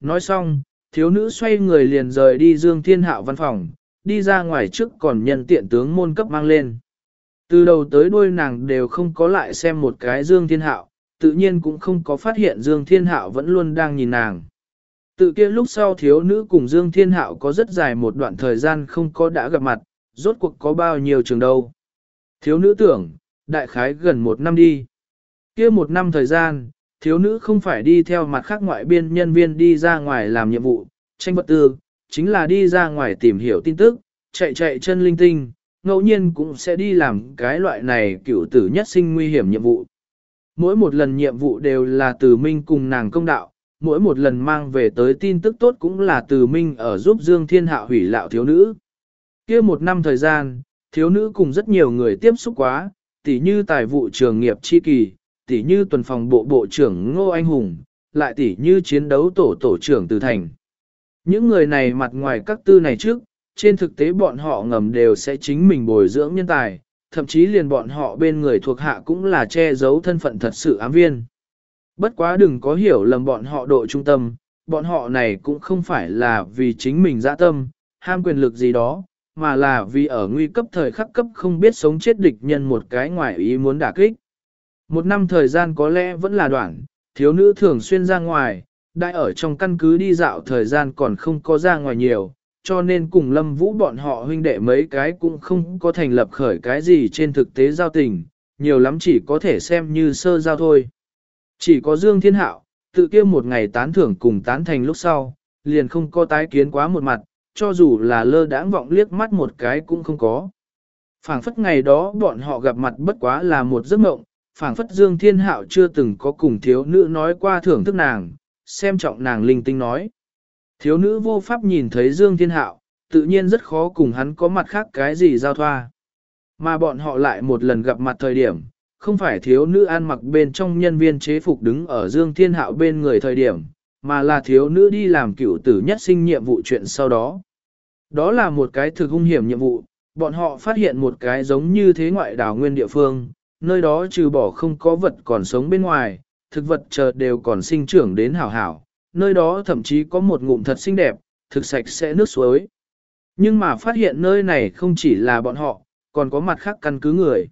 Nói xong, thiếu nữ xoay người liền rời đi Dương Thiên Hạo văn phòng, đi ra ngoài trước còn nhân tiện tướng môn cấp mang lên. Từ đầu tới đuôi nàng đều không có lại xem một cái Dương Thiên Hạo, tự nhiên cũng không có phát hiện Dương Thiên Hạo vẫn luôn đang nhìn nàng. Tự kia lúc sau thiếu nữ cùng Dương Thiên Hạo có rất dài một đoạn thời gian không có đã gặp mặt, rốt cuộc có bao nhiêu trường đâu. Thiếu nữ tưởng, đại khái gần một năm đi. kia một năm thời gian, thiếu nữ không phải đi theo mặt khác ngoại biên nhân viên đi ra ngoài làm nhiệm vụ, tranh vật tư, chính là đi ra ngoài tìm hiểu tin tức, chạy chạy chân linh tinh, ngẫu nhiên cũng sẽ đi làm cái loại này cựu tử nhất sinh nguy hiểm nhiệm vụ. Mỗi một lần nhiệm vụ đều là từ minh cùng nàng công đạo, mỗi một lần mang về tới tin tức tốt cũng là từ minh ở giúp Dương Thiên hạ hủy lạo thiếu nữ. kia một năm thời gian, thiếu nữ cùng rất nhiều người tiếp xúc quá, tỉ như tài vụ trường nghiệp chi kỳ, tỉ như tuần phòng bộ bộ trưởng Ngô Anh Hùng, lại tỉ như chiến đấu tổ tổ trưởng Từ Thành. Những người này mặt ngoài các tư này trước, trên thực tế bọn họ ngầm đều sẽ chính mình bồi dưỡng nhân tài, thậm chí liền bọn họ bên người thuộc hạ cũng là che giấu thân phận thật sự ám viên. Bất quá đừng có hiểu lầm bọn họ độ trung tâm, bọn họ này cũng không phải là vì chính mình dã tâm, ham quyền lực gì đó, mà là vì ở nguy cấp thời khắc cấp không biết sống chết địch nhân một cái ngoài ý muốn đả kích. Một năm thời gian có lẽ vẫn là đoạn, thiếu nữ thường xuyên ra ngoài, đại ở trong căn cứ đi dạo thời gian còn không có ra ngoài nhiều, cho nên cùng lâm vũ bọn họ huynh đệ mấy cái cũng không có thành lập khởi cái gì trên thực tế giao tình, nhiều lắm chỉ có thể xem như sơ giao thôi. Chỉ có Dương Thiên Hạo, tự kia một ngày tán thưởng cùng tán thành lúc sau, liền không có tái kiến quá một mặt, cho dù là lơ đãng vọng liếc mắt một cái cũng không có. phảng phất ngày đó bọn họ gặp mặt bất quá là một giấc mộng, phảng phất Dương Thiên Hạo chưa từng có cùng thiếu nữ nói qua thưởng thức nàng, xem trọng nàng linh tinh nói. Thiếu nữ vô pháp nhìn thấy Dương Thiên Hạo, tự nhiên rất khó cùng hắn có mặt khác cái gì giao thoa. Mà bọn họ lại một lần gặp mặt thời điểm, không phải thiếu nữ ăn mặc bên trong nhân viên chế phục đứng ở Dương Thiên Hạo bên người thời điểm, mà là thiếu nữ đi làm cựu tử nhất sinh nhiệm vụ chuyện sau đó. Đó là một cái thực hung hiểm nhiệm vụ, bọn họ phát hiện một cái giống như thế ngoại đảo nguyên địa phương, nơi đó trừ bỏ không có vật còn sống bên ngoài, thực vật chợt đều còn sinh trưởng đến hảo hảo, nơi đó thậm chí có một ngụm thật xinh đẹp, thực sạch sẽ nước suối. Nhưng mà phát hiện nơi này không chỉ là bọn họ, còn có mặt khác căn cứ người.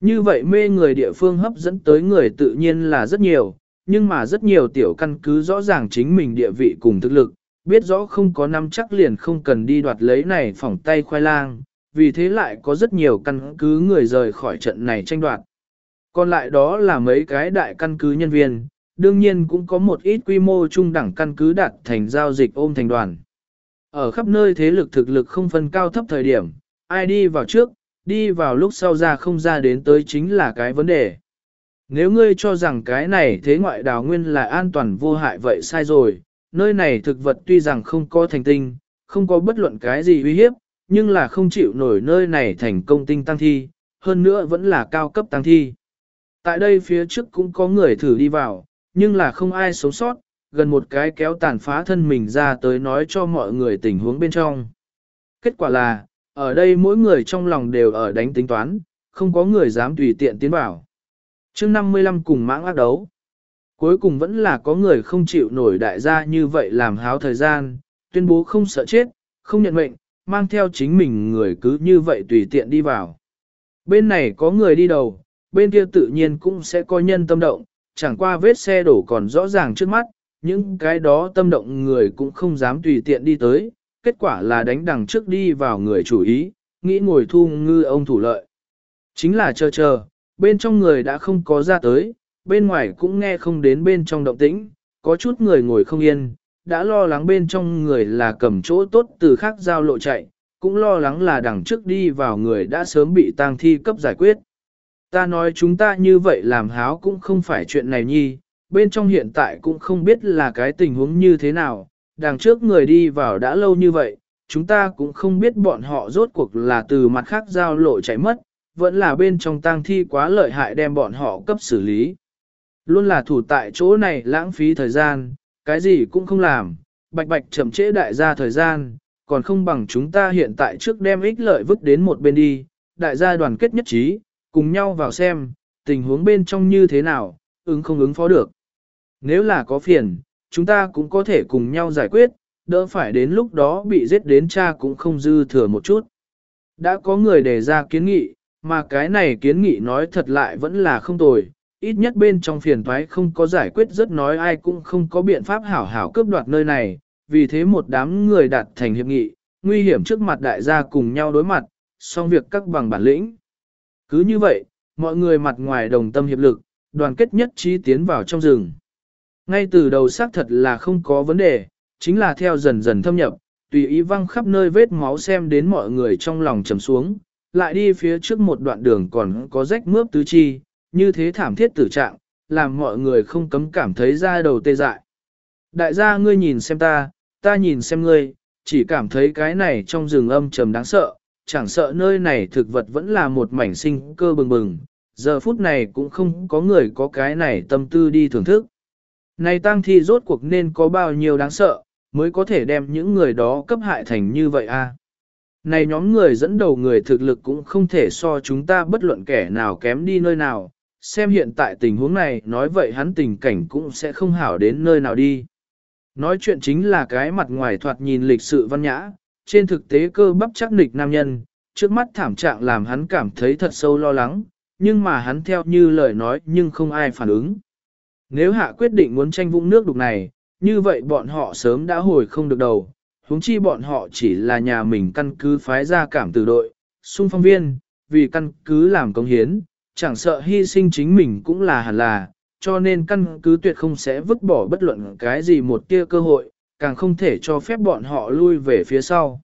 Như vậy mê người địa phương hấp dẫn tới người tự nhiên là rất nhiều, nhưng mà rất nhiều tiểu căn cứ rõ ràng chính mình địa vị cùng thực lực, biết rõ không có năm chắc liền không cần đi đoạt lấy này phỏng tay khoai lang, vì thế lại có rất nhiều căn cứ người rời khỏi trận này tranh đoạt. Còn lại đó là mấy cái đại căn cứ nhân viên, đương nhiên cũng có một ít quy mô trung đẳng căn cứ đạt thành giao dịch ôm thành đoàn. Ở khắp nơi thế lực thực lực không phân cao thấp thời điểm, ai đi vào trước, đi vào lúc sau ra không ra đến tới chính là cái vấn đề. Nếu ngươi cho rằng cái này thế ngoại đào nguyên là an toàn vô hại vậy sai rồi, nơi này thực vật tuy rằng không có thành tinh, không có bất luận cái gì uy hiếp, nhưng là không chịu nổi nơi này thành công tinh tăng thi, hơn nữa vẫn là cao cấp tăng thi. Tại đây phía trước cũng có người thử đi vào, nhưng là không ai sống sót, gần một cái kéo tàn phá thân mình ra tới nói cho mọi người tình huống bên trong. Kết quả là, ở đây mỗi người trong lòng đều ở đánh tính toán, không có người dám tùy tiện tiến vào. chương 55 cùng mãng ác đấu. Cuối cùng vẫn là có người không chịu nổi đại gia như vậy làm háo thời gian, tuyên bố không sợ chết, không nhận mệnh, mang theo chính mình người cứ như vậy tùy tiện đi vào. Bên này có người đi đầu, bên kia tự nhiên cũng sẽ có nhân tâm động, chẳng qua vết xe đổ còn rõ ràng trước mắt, những cái đó tâm động người cũng không dám tùy tiện đi tới, kết quả là đánh đằng trước đi vào người chủ ý, nghĩ ngồi thu ngư ông thủ lợi. Chính là chờ chờ, bên trong người đã không có ra tới, bên ngoài cũng nghe không đến bên trong động tĩnh, có chút người ngồi không yên, đã lo lắng bên trong người là cầm chỗ tốt từ khác giao lộ chạy, cũng lo lắng là đằng trước đi vào người đã sớm bị tang thi cấp giải quyết. Ta nói chúng ta như vậy làm háo cũng không phải chuyện này nhi, bên trong hiện tại cũng không biết là cái tình huống như thế nào, đằng trước người đi vào đã lâu như vậy, chúng ta cũng không biết bọn họ rốt cuộc là từ mặt khác giao lộ chạy mất, vẫn là bên trong tang thi quá lợi hại đem bọn họ cấp xử lý. Luôn là thủ tại chỗ này lãng phí thời gian, cái gì cũng không làm, bạch bạch chậm trễ đại gia thời gian, còn không bằng chúng ta hiện tại trước đem ích lợi vứt đến một bên đi, đại gia đoàn kết nhất trí, cùng nhau vào xem, tình huống bên trong như thế nào, ứng không ứng phó được. Nếu là có phiền, chúng ta cũng có thể cùng nhau giải quyết, đỡ phải đến lúc đó bị giết đến cha cũng không dư thừa một chút. Đã có người đề ra kiến nghị, mà cái này kiến nghị nói thật lại vẫn là không tồi, ít nhất bên trong phiền thoái không có giải quyết rất nói ai cũng không có biện pháp hảo hảo cướp đoạt nơi này, vì thế một đám người đạt thành hiệp nghị, nguy hiểm trước mặt đại gia cùng nhau đối mặt, xong việc các bằng bản lĩnh. Cứ như vậy, mọi người mặt ngoài đồng tâm hiệp lực, đoàn kết nhất trí tiến vào trong rừng. Ngay từ đầu xác thật là không có vấn đề, chính là theo dần dần thâm nhập, tùy ý văng khắp nơi vết máu xem đến mọi người trong lòng trầm xuống, lại đi phía trước một đoạn đường còn có rách mướp tứ chi, như thế thảm thiết tử trạng, làm mọi người không cấm cảm thấy da đầu tê dại. Đại gia ngươi nhìn xem ta, ta nhìn xem ngươi, chỉ cảm thấy cái này trong rừng âm trầm đáng sợ, chẳng sợ nơi này thực vật vẫn là một mảnh sinh cơ bừng bừng, giờ phút này cũng không có người có cái này tâm tư đi thưởng thức. Này tăng thi rốt cuộc nên có bao nhiêu đáng sợ, mới có thể đem những người đó cấp hại thành như vậy a? Này nhóm người dẫn đầu người thực lực cũng không thể so chúng ta bất luận kẻ nào kém đi nơi nào, xem hiện tại tình huống này nói vậy hắn tình cảnh cũng sẽ không hảo đến nơi nào đi. Nói chuyện chính là cái mặt ngoài thoạt nhìn lịch sự văn nhã, trên thực tế cơ bắp chắc nịch nam nhân, trước mắt thảm trạng làm hắn cảm thấy thật sâu lo lắng, nhưng mà hắn theo như lời nói nhưng không ai phản ứng. Nếu hạ quyết định muốn tranh vũng nước đục này, như vậy bọn họ sớm đã hồi không được đầu, huống chi bọn họ chỉ là nhà mình căn cứ phái ra cảm từ đội, xung phong viên, vì căn cứ làm công hiến, chẳng sợ hy sinh chính mình cũng là hẳn là, cho nên căn cứ tuyệt không sẽ vứt bỏ bất luận cái gì một tia cơ hội, càng không thể cho phép bọn họ lui về phía sau.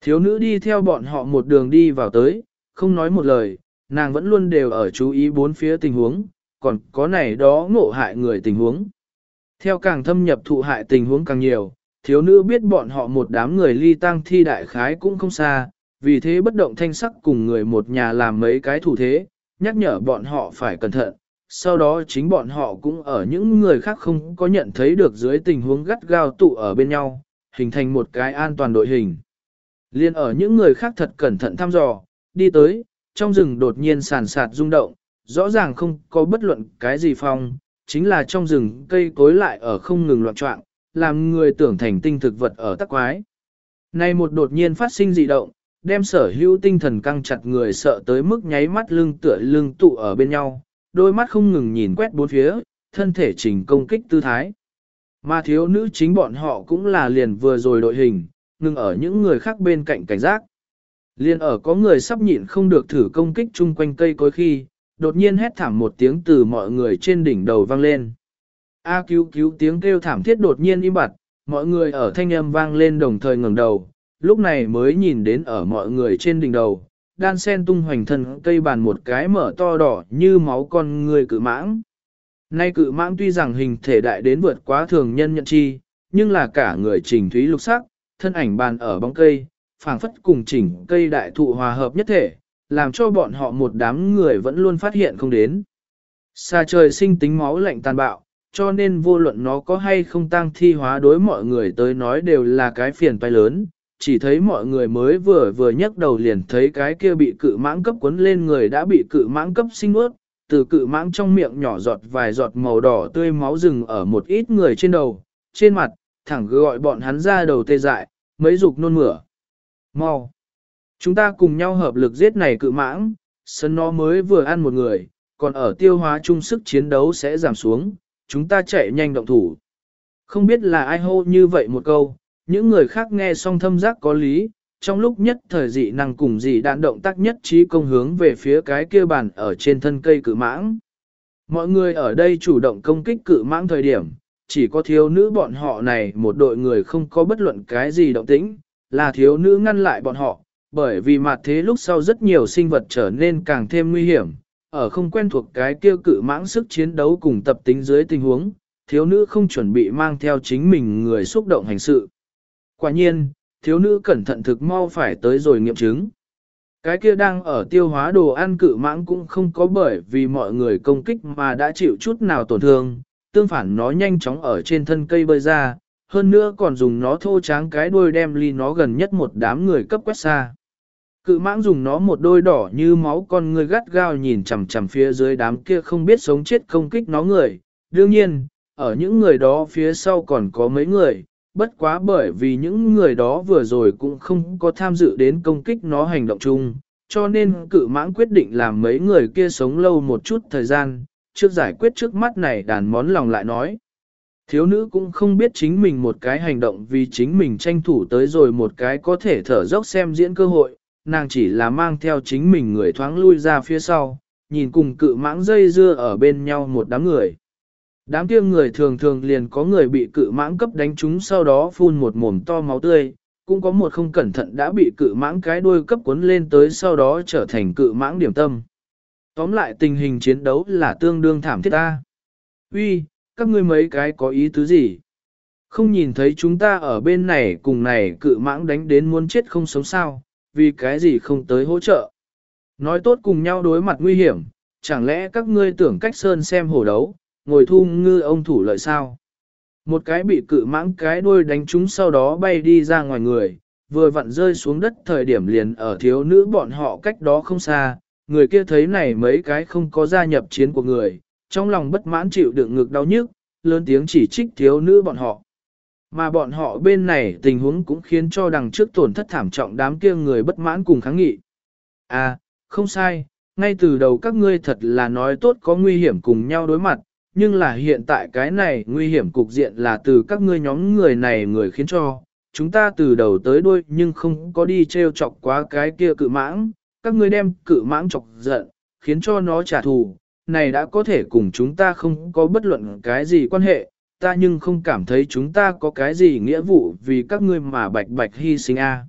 Thiếu nữ đi theo bọn họ một đường đi vào tới, không nói một lời, nàng vẫn luôn đều ở chú ý bốn phía tình huống, còn có này đó ngộ hại người tình huống. Theo càng thâm nhập thụ hại tình huống càng nhiều, thiếu nữ biết bọn họ một đám người ly tăng thi đại khái cũng không xa, vì thế bất động thanh sắc cùng người một nhà làm mấy cái thủ thế, nhắc nhở bọn họ phải cẩn thận. Sau đó chính bọn họ cũng ở những người khác không có nhận thấy được dưới tình huống gắt gao tụ ở bên nhau, hình thành một cái an toàn đội hình. Liên ở những người khác thật cẩn thận thăm dò, đi tới, trong rừng đột nhiên sàn sạt rung động, rõ ràng không có bất luận cái gì phong, chính là trong rừng cây cối lại ở không ngừng loạn trọng, làm người tưởng thành tinh thực vật ở tắc quái. Này một đột nhiên phát sinh dị động, đem sở hữu tinh thần căng chặt người sợ tới mức nháy mắt lưng tựa lưng tụ ở bên nhau, đôi mắt không ngừng nhìn quét bốn phía, thân thể trình công kích tư thái. Mà thiếu nữ chính bọn họ cũng là liền vừa rồi đội hình, ngừng ở những người khác bên cạnh cảnh giác. Liền ở có người sắp nhịn không được thử công kích chung quanh cây cối khi, đột nhiên hét thảm một tiếng từ mọi người trên đỉnh đầu vang lên. A cứu cứu tiếng kêu thảm thiết đột nhiên im bặt, mọi người ở thanh âm vang lên đồng thời ngẩng đầu, lúc này mới nhìn đến ở mọi người trên đỉnh đầu, đan sen tung hoành thân cây bàn một cái mở to đỏ như máu con người cự mãng. Nay cự mãng tuy rằng hình thể đại đến vượt quá thường nhân nhận chi, nhưng là cả người trình thúy lục sắc, thân ảnh bàn ở bóng cây, phảng phất cùng chỉnh cây đại thụ hòa hợp nhất thể, làm cho bọn họ một đám người vẫn luôn phát hiện không đến. Xa trời sinh tính máu lạnh tàn bạo, cho nên vô luận nó có hay không tăng thi hóa đối mọi người tới nói đều là cái phiền toái lớn, chỉ thấy mọi người mới vừa vừa nhấc đầu liền thấy cái kia bị cự mãng cấp cuốn lên người đã bị cự mãng cấp sinh ướt, từ cự mãng trong miệng nhỏ giọt vài giọt màu đỏ tươi máu rừng ở một ít người trên đầu, trên mặt, thẳng gọi bọn hắn ra đầu tê dại, mấy dục nôn mửa. Mau! Chúng ta cùng nhau hợp lực giết này cự mãng, sân nó mới vừa ăn một người, còn ở tiêu hóa chung sức chiến đấu sẽ giảm xuống, chúng ta chạy nhanh động thủ. Không biết là ai hô như vậy một câu, những người khác nghe xong thâm giác có lý, trong lúc nhất thời dị năng cùng dị đạn động tác nhất trí công hướng về phía cái kia bàn ở trên thân cây cự mãng. Mọi người ở đây chủ động công kích cự mãng thời điểm, chỉ có thiếu nữ bọn họ này một đội người không có bất luận cái gì động tĩnh, là thiếu nữ ngăn lại bọn họ, bởi vì mặt thế lúc sau rất nhiều sinh vật trở nên càng thêm nguy hiểm, ở không quen thuộc cái kia cự mãng sức chiến đấu cùng tập tính dưới tình huống, thiếu nữ không chuẩn bị mang theo chính mình người xúc động hành sự. Quả nhiên, thiếu nữ cẩn thận thực mau phải tới rồi nghiệm chứng. Cái kia đang ở tiêu hóa đồ ăn cự mãng cũng không có bởi vì mọi người công kích mà đã chịu chút nào tổn thương, tương phản nó nhanh chóng ở trên thân cây bơi ra, hơn nữa còn dùng nó thô tráng cái đuôi đem ly nó gần nhất một đám người cấp quét xa. Cự mãng dùng nó một đôi đỏ như máu con người gắt gao nhìn chằm chằm phía dưới đám kia không biết sống chết công kích nó người. Đương nhiên, ở những người đó phía sau còn có mấy người, bất quá bởi vì những người đó vừa rồi cũng không có tham dự đến công kích nó hành động chung, cho nên cự mãng quyết định làm mấy người kia sống lâu một chút thời gian, trước giải quyết trước mắt này đàn món lòng lại nói. Thiếu nữ cũng không biết chính mình một cái hành động vì chính mình tranh thủ tới rồi một cái có thể thở dốc xem diễn cơ hội, nàng chỉ là mang theo chính mình người thoáng lui ra phía sau, nhìn cùng cự mãng dây dưa ở bên nhau một đám người. Đám kia người thường thường liền có người bị cự mãng cấp đánh trúng sau đó phun một mồm to máu tươi, cũng có một không cẩn thận đã bị cự mãng cái đuôi cấp cuốn lên tới sau đó trở thành cự mãng điểm tâm. Tóm lại tình hình chiến đấu là tương đương thảm thiết ta. Uy, các ngươi mấy cái có ý tứ gì? Không nhìn thấy chúng ta ở bên này cùng này cự mãng đánh đến muốn chết không sống sao, vì cái gì không tới hỗ trợ. Nói tốt cùng nhau đối mặt nguy hiểm, chẳng lẽ các ngươi tưởng cách sơn xem hổ đấu, ngồi thu ngư ông thủ lợi sao? Một cái bị cự mãng cái đuôi đánh trúng sau đó bay đi ra ngoài người, vừa vặn rơi xuống đất thời điểm liền ở thiếu nữ bọn họ cách đó không xa, người kia thấy này mấy cái không có gia nhập chiến của người, trong lòng bất mãn chịu đựng ngực đau nhức, lớn tiếng chỉ trích thiếu nữ bọn họ. Mà bọn họ bên này tình huống cũng khiến cho đằng trước tổn thất thảm trọng đám kia người bất mãn cùng kháng nghị. À, không sai, ngay từ đầu các ngươi thật là nói tốt có nguy hiểm cùng nhau đối mặt, nhưng là hiện tại cái này nguy hiểm cục diện là từ các ngươi nhóm người này người khiến cho, chúng ta từ đầu tới đuôi nhưng không có đi treo chọc quá cái kia cự mãng, các ngươi đem cự mãng chọc giận, khiến cho nó trả thù, này đã có thể cùng chúng ta không có bất luận cái gì quan hệ, ta nhưng không cảm thấy chúng ta có cái gì nghĩa vụ vì các ngươi mà bạch bạch hy sinh a.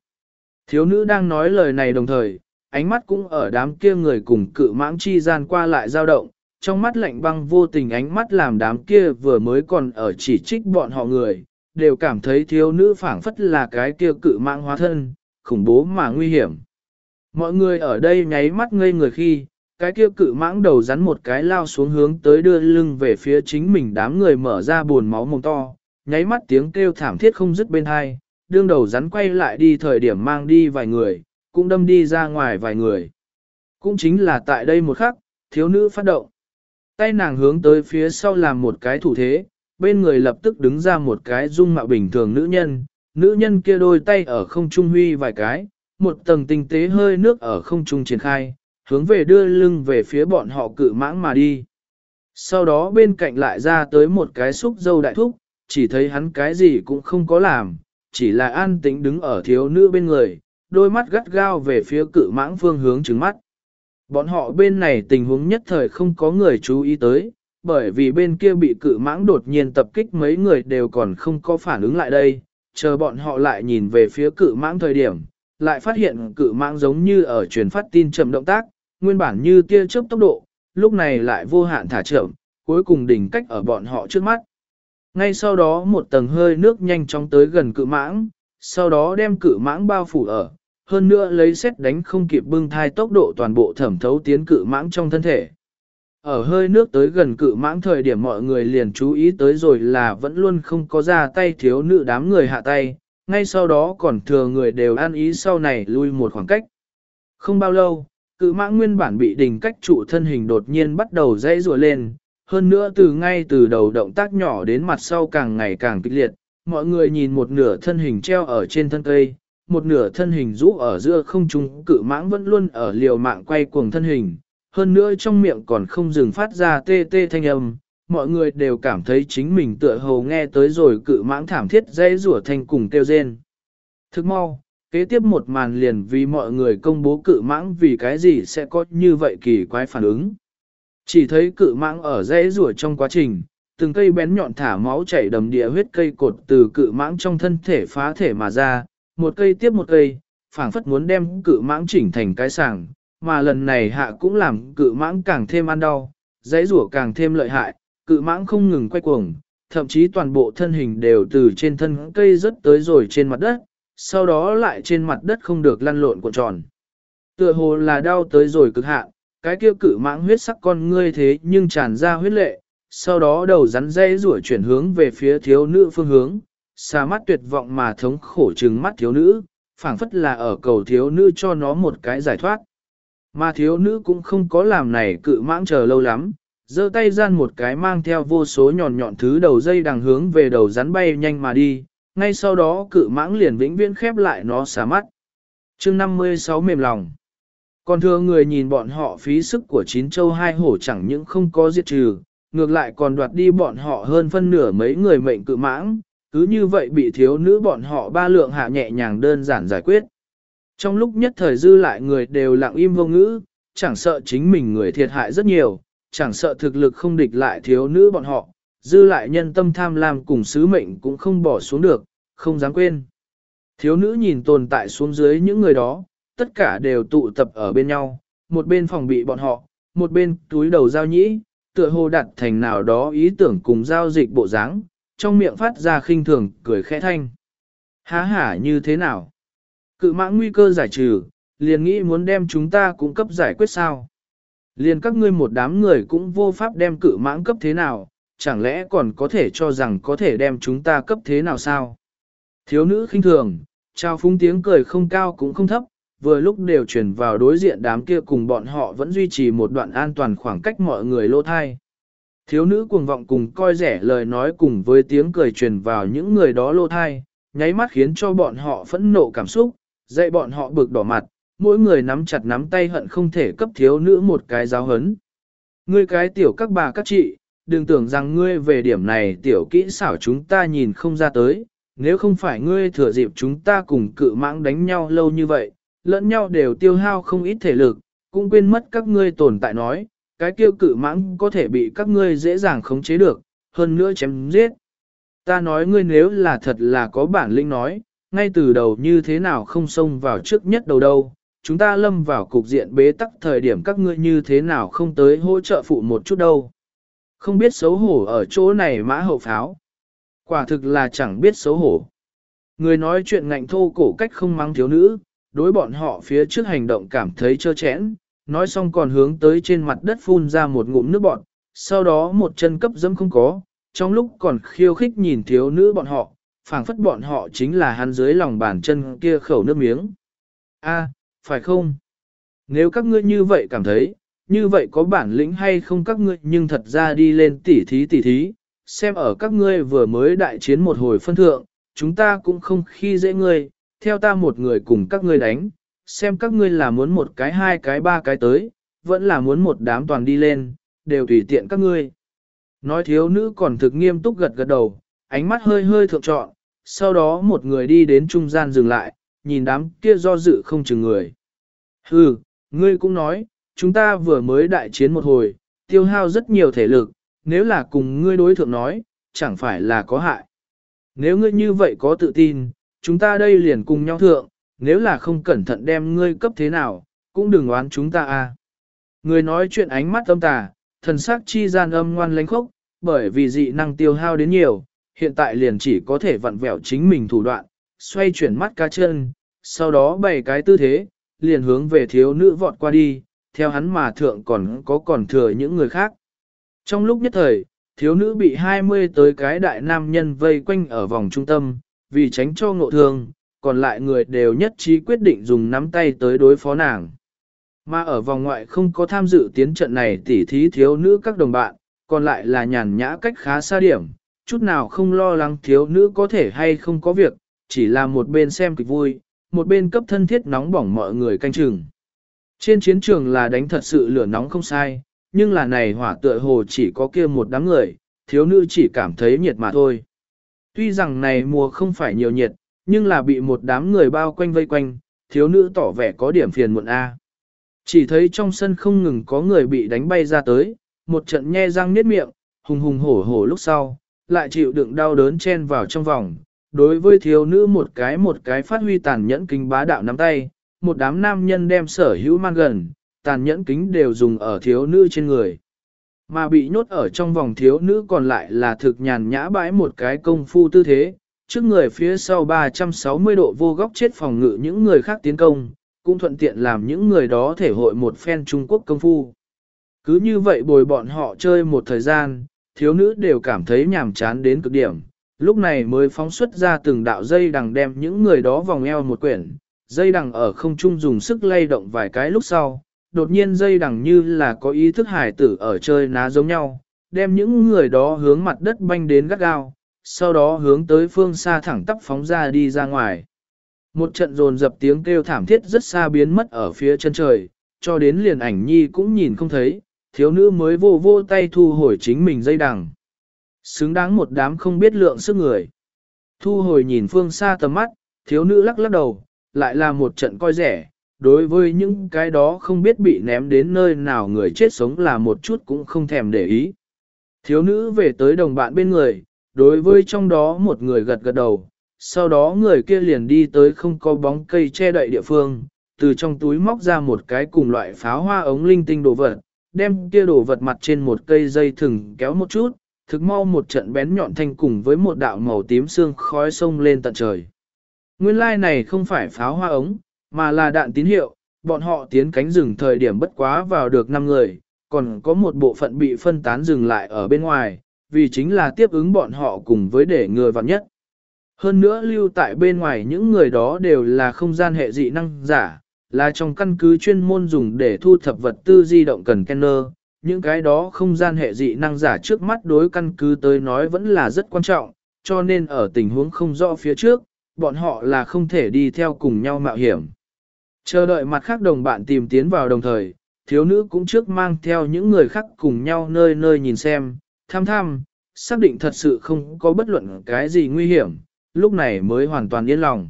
Thiếu nữ đang nói lời này đồng thời, ánh mắt cũng ở đám kia người cùng cự mãng chi gian qua lại dao động, trong mắt lạnh băng vô tình ánh mắt làm đám kia vừa mới còn ở chỉ trích bọn họ người, đều cảm thấy thiếu nữ phảng phất là cái kia cự mạng hóa thân, khủng bố mà nguy hiểm. Mọi người ở đây nháy mắt ngây người khi, cái kia cự mãng đầu rắn một cái lao xuống hướng tới đưa lưng về phía chính mình đám người mở ra buồn máu mồm to, nháy mắt tiếng kêu thảm thiết không dứt bên hai, đương đầu rắn quay lại đi thời điểm mang đi vài người, cũng đâm đi ra ngoài vài người. Cũng chính là tại đây một khắc, thiếu nữ phát động. Tay nàng hướng tới phía sau làm một cái thủ thế, bên người lập tức đứng ra một cái dung mạo bình thường nữ nhân, nữ nhân kia đôi tay ở không trung huy vài cái, một tầng tinh tế hơi nước ở không trung triển khai, hướng về đưa lưng về phía bọn họ cự mãng mà đi. Sau đó bên cạnh lại ra tới một cái xúc dâu đại thúc, chỉ thấy hắn cái gì cũng không có làm, chỉ là an tĩnh đứng ở thiếu nữ bên người, đôi mắt gắt gao về phía cự mãng phương hướng trứng mắt. Bọn họ bên này tình huống nhất thời không có người chú ý tới, bởi vì bên kia bị cự mãng đột nhiên tập kích mấy người đều còn không có phản ứng lại đây, chờ bọn họ lại nhìn về phía cự mãng thời điểm, lại phát hiện cự mãng giống như ở truyền phát tin chậm động tác, nguyên bản như tia chớp tốc độ, lúc này lại vô hạn thả chậm, cuối cùng đỉnh cách ở bọn họ trước mắt. Ngay sau đó một tầng hơi nước nhanh chóng tới gần cự mãng, sau đó đem cự mãng bao phủ ở, hơn nữa lấy xét đánh không kịp bưng thai tốc độ toàn bộ thẩm thấu tiến cự mãng trong thân thể. Ở hơi nước tới gần cự mãng thời điểm mọi người liền chú ý tới rồi là vẫn luôn không có ra tay thiếu nữ đám người hạ tay, ngay sau đó còn thừa người đều an ý sau này lui một khoảng cách. Không bao lâu, cự mãng nguyên bản bị đình cách trụ thân hình đột nhiên bắt đầu dãy rùa lên, hơn nữa từ ngay từ đầu động tác nhỏ đến mặt sau càng ngày càng kịch liệt, mọi người nhìn một nửa thân hình treo ở trên thân cây, một nửa thân hình rũ ở giữa không trung cự mãng vẫn luôn ở liều mạng quay cuồng thân hình, hơn nữa trong miệng còn không dừng phát ra tê tê thanh âm, mọi người đều cảm thấy chính mình tựa hồ nghe tới rồi cự mãng thảm thiết dây rủa thanh cùng kêu rên. Thức mau, kế tiếp một màn liền vì mọi người công bố cự mãng vì cái gì sẽ có như vậy kỳ quái phản ứng. Chỉ thấy cự mãng ở dây rủa trong quá trình, từng cây bén nhọn thả máu chảy đầm địa huyết cây cột từ cự mãng trong thân thể phá thể mà ra, một cây tiếp một cây, phảng phất muốn đem cự mãng chỉnh thành cái sàng, mà lần này hạ cũng làm cự mãng càng thêm ăn đau, dãy rủa càng thêm lợi hại, cự mãng không ngừng quay cuồng, thậm chí toàn bộ thân hình đều từ trên thân cây rớt tới rồi trên mặt đất, sau đó lại trên mặt đất không được lăn lộn cuộn tròn. Tựa hồ là đau tới rồi cực hạn, cái kia cự mãng huyết sắc con ngươi thế nhưng tràn ra huyết lệ, sau đó đầu rắn dây rủa chuyển hướng về phía thiếu nữ phương hướng, xa mắt tuyệt vọng mà thống khổ trừng mắt thiếu nữ, phảng phất là ở cầu thiếu nữ cho nó một cái giải thoát. Mà thiếu nữ cũng không có làm này cự mãng chờ lâu lắm, giơ tay gian một cái mang theo vô số nhọn nhọn thứ đầu dây đằng hướng về đầu rắn bay nhanh mà đi, ngay sau đó cự mãng liền vĩnh viễn khép lại nó xả mắt. chương 56 mềm lòng. Còn thưa người nhìn bọn họ phí sức của chín châu hai hổ chẳng những không có diệt trừ, ngược lại còn đoạt đi bọn họ hơn phân nửa mấy người mệnh cự mãng, cứ như vậy bị thiếu nữ bọn họ ba lượng hạ nhẹ nhàng đơn giản giải quyết. Trong lúc nhất thời dư lại người đều lặng im vô ngữ, chẳng sợ chính mình người thiệt hại rất nhiều, chẳng sợ thực lực không địch lại thiếu nữ bọn họ, dư lại nhân tâm tham lam cùng sứ mệnh cũng không bỏ xuống được, không dám quên. Thiếu nữ nhìn tồn tại xuống dưới những người đó, tất cả đều tụ tập ở bên nhau, một bên phòng bị bọn họ, một bên túi đầu giao nhĩ, tựa hồ đặt thành nào đó ý tưởng cùng giao dịch bộ dáng, trong miệng phát ra khinh thường, cười khẽ thanh. Há hả như thế nào? Cự mãng nguy cơ giải trừ, liền nghĩ muốn đem chúng ta cung cấp giải quyết sao? Liền các ngươi một đám người cũng vô pháp đem cự mãng cấp thế nào, chẳng lẽ còn có thể cho rằng có thể đem chúng ta cấp thế nào sao? Thiếu nữ khinh thường, trao phúng tiếng cười không cao cũng không thấp, vừa lúc đều chuyển vào đối diện đám kia cùng bọn họ vẫn duy trì một đoạn an toàn khoảng cách mọi người lô thai. Thiếu nữ cuồng vọng cùng coi rẻ lời nói cùng với tiếng cười truyền vào những người đó lô thai, nháy mắt khiến cho bọn họ phẫn nộ cảm xúc, dạy bọn họ bực đỏ mặt, mỗi người nắm chặt nắm tay hận không thể cấp thiếu nữ một cái giáo hấn. Ngươi cái tiểu các bà các chị, đừng tưởng rằng ngươi về điểm này tiểu kỹ xảo chúng ta nhìn không ra tới, nếu không phải ngươi thừa dịp chúng ta cùng cự mãng đánh nhau lâu như vậy, lẫn nhau đều tiêu hao không ít thể lực, cũng quên mất các ngươi tồn tại nói, cái kia cự mãng có thể bị các ngươi dễ dàng khống chế được, hơn nữa chém giết. Ta nói ngươi nếu là thật là có bản lĩnh nói, ngay từ đầu như thế nào không xông vào trước nhất đầu đâu, chúng ta lâm vào cục diện bế tắc thời điểm các ngươi như thế nào không tới hỗ trợ phụ một chút đâu. Không biết xấu hổ ở chỗ này mã hậu pháo. Quả thực là chẳng biết xấu hổ. Người nói chuyện ngạnh thô cổ cách không mắng thiếu nữ, đối bọn họ phía trước hành động cảm thấy trơ chẽn, nói xong còn hướng tới trên mặt đất phun ra một ngụm nước bọn, sau đó một chân cấp dẫm không có, trong lúc còn khiêu khích nhìn thiếu nữ bọn họ, phảng phất bọn họ chính là hắn dưới lòng bàn chân kia khẩu nước miếng. A, phải không? Nếu các ngươi như vậy cảm thấy, như vậy có bản lĩnh hay không các ngươi nhưng thật ra đi lên tỉ thí tỉ thí, xem ở các ngươi vừa mới đại chiến một hồi phân thượng, chúng ta cũng không khi dễ ngươi, theo ta một người cùng các ngươi đánh, xem các ngươi là muốn một cái hai cái ba cái tới, vẫn là muốn một đám toàn đi lên, đều tùy tiện các ngươi. Nói thiếu nữ còn thực nghiêm túc gật gật đầu, ánh mắt hơi hơi thượng trọn, sau đó một người đi đến trung gian dừng lại, nhìn đám kia do dự không chừng người. Hừ, ngươi cũng nói, chúng ta vừa mới đại chiến một hồi, tiêu hao rất nhiều thể lực, nếu là cùng ngươi đối thượng nói, chẳng phải là có hại. Nếu ngươi như vậy có tự tin, chúng ta đây liền cùng nhau thượng, nếu là không cẩn thận đem ngươi cấp thế nào, cũng đừng oán chúng ta a. À. Người nói chuyện ánh mắt âm tà, thần sắc chi gian âm ngoan lánh khốc, bởi vì dị năng tiêu hao đến nhiều, hiện tại liền chỉ có thể vặn vẹo chính mình thủ đoạn, xoay chuyển mắt cá chân, sau đó bày cái tư thế, liền hướng về thiếu nữ vọt qua đi, theo hắn mà thượng còn có còn thừa những người khác. Trong lúc nhất thời, thiếu nữ bị 20 tới cái đại nam nhân vây quanh ở vòng trung tâm, vì tránh cho ngộ thương, còn lại người đều nhất trí quyết định dùng nắm tay tới đối phó nàng. Mà ở vòng ngoại không có tham dự tiến trận này tỉ thí thiếu nữ các đồng bạn, còn lại là nhàn nhã cách khá xa điểm, chút nào không lo lắng thiếu nữ có thể hay không có việc, chỉ là một bên xem kịch vui, một bên cấp thân thiết nóng bỏng mọi người canh chừng. Trên chiến trường là đánh thật sự lửa nóng không sai, nhưng là này hỏa tựa hồ chỉ có kia một đám người, thiếu nữ chỉ cảm thấy nhiệt mà thôi. Tuy rằng này mùa không phải nhiều nhiệt, nhưng là bị một đám người bao quanh vây quanh, thiếu nữ tỏ vẻ có điểm phiền muộn A. Chỉ thấy trong sân không ngừng có người bị đánh bay ra tới, một trận nhe răng niết miệng, hùng hùng hổ hổ lúc sau, lại chịu đựng đau đớn chen vào trong vòng. Đối với thiếu nữ một cái một cái phát huy tàn nhẫn kính bá đạo nắm tay, một đám nam nhân đem sở hữu mang gần, tàn nhẫn kính đều dùng ở thiếu nữ trên người. Mà bị nhốt ở trong vòng thiếu nữ còn lại là thực nhàn nhã bãi một cái công phu tư thế, trước người phía sau 360 độ vô góc chết phòng ngự những người khác tiến công, cũng thuận tiện làm những người đó thể hội một phen Trung Quốc công phu. Cứ như vậy bồi bọn họ chơi một thời gian, thiếu nữ đều cảm thấy nhàm chán đến cực điểm, lúc này mới phóng xuất ra từng đạo dây đằng đem những người đó vòng eo một quyển, dây đằng ở không trung dùng sức lay động vài cái lúc sau, đột nhiên dây đằng như là có ý thức hải tử ở chơi ná giống nhau, đem những người đó hướng mặt đất banh đến gắt gao, sau đó hướng tới phương xa thẳng tắp phóng ra đi ra ngoài. Một trận rồn dập tiếng kêu thảm thiết rất xa biến mất ở phía chân trời, cho đến liền ảnh nhi cũng nhìn không thấy, thiếu nữ mới vô vô tay thu hồi chính mình dây đằng. Xứng đáng một đám không biết lượng sức người. Thu hồi nhìn phương xa tầm mắt, thiếu nữ lắc lắc đầu, lại là một trận coi rẻ, đối với những cái đó không biết bị ném đến nơi nào người chết sống là một chút cũng không thèm để ý. Thiếu nữ về tới đồng bạn bên người, đối với trong đó một người gật gật đầu, sau đó người kia liền đi tới không có bóng cây che đậy địa phương, từ trong túi móc ra một cái cùng loại pháo hoa ống linh tinh đồ vật, đem kia đồ vật mặt trên một cây dây thừng kéo một chút, thực mau một trận bén nhọn thanh cùng với một đạo màu tím xương khói sông lên tận trời. Nguyên lai like này không phải pháo hoa ống, mà là đạn tín hiệu, bọn họ tiến cánh rừng thời điểm bất quá vào được 5 người, còn có một bộ phận bị phân tán dừng lại ở bên ngoài, vì chính là tiếp ứng bọn họ cùng với để người vặn nhất. Hơn nữa lưu tại bên ngoài những người đó đều là không gian hệ dị năng giả, là trong căn cứ chuyên môn dùng để thu thập vật tư di động cần kenner. Những cái đó không gian hệ dị năng giả trước mắt đối căn cứ tới nói vẫn là rất quan trọng, cho nên ở tình huống không rõ phía trước, bọn họ là không thể đi theo cùng nhau mạo hiểm. Chờ đợi mặt khác đồng bạn tìm tiến vào đồng thời, thiếu nữ cũng trước mang theo những người khác cùng nhau nơi nơi nhìn xem, tham tham, xác định thật sự không có bất luận cái gì nguy hiểm, lúc này mới hoàn toàn yên lòng.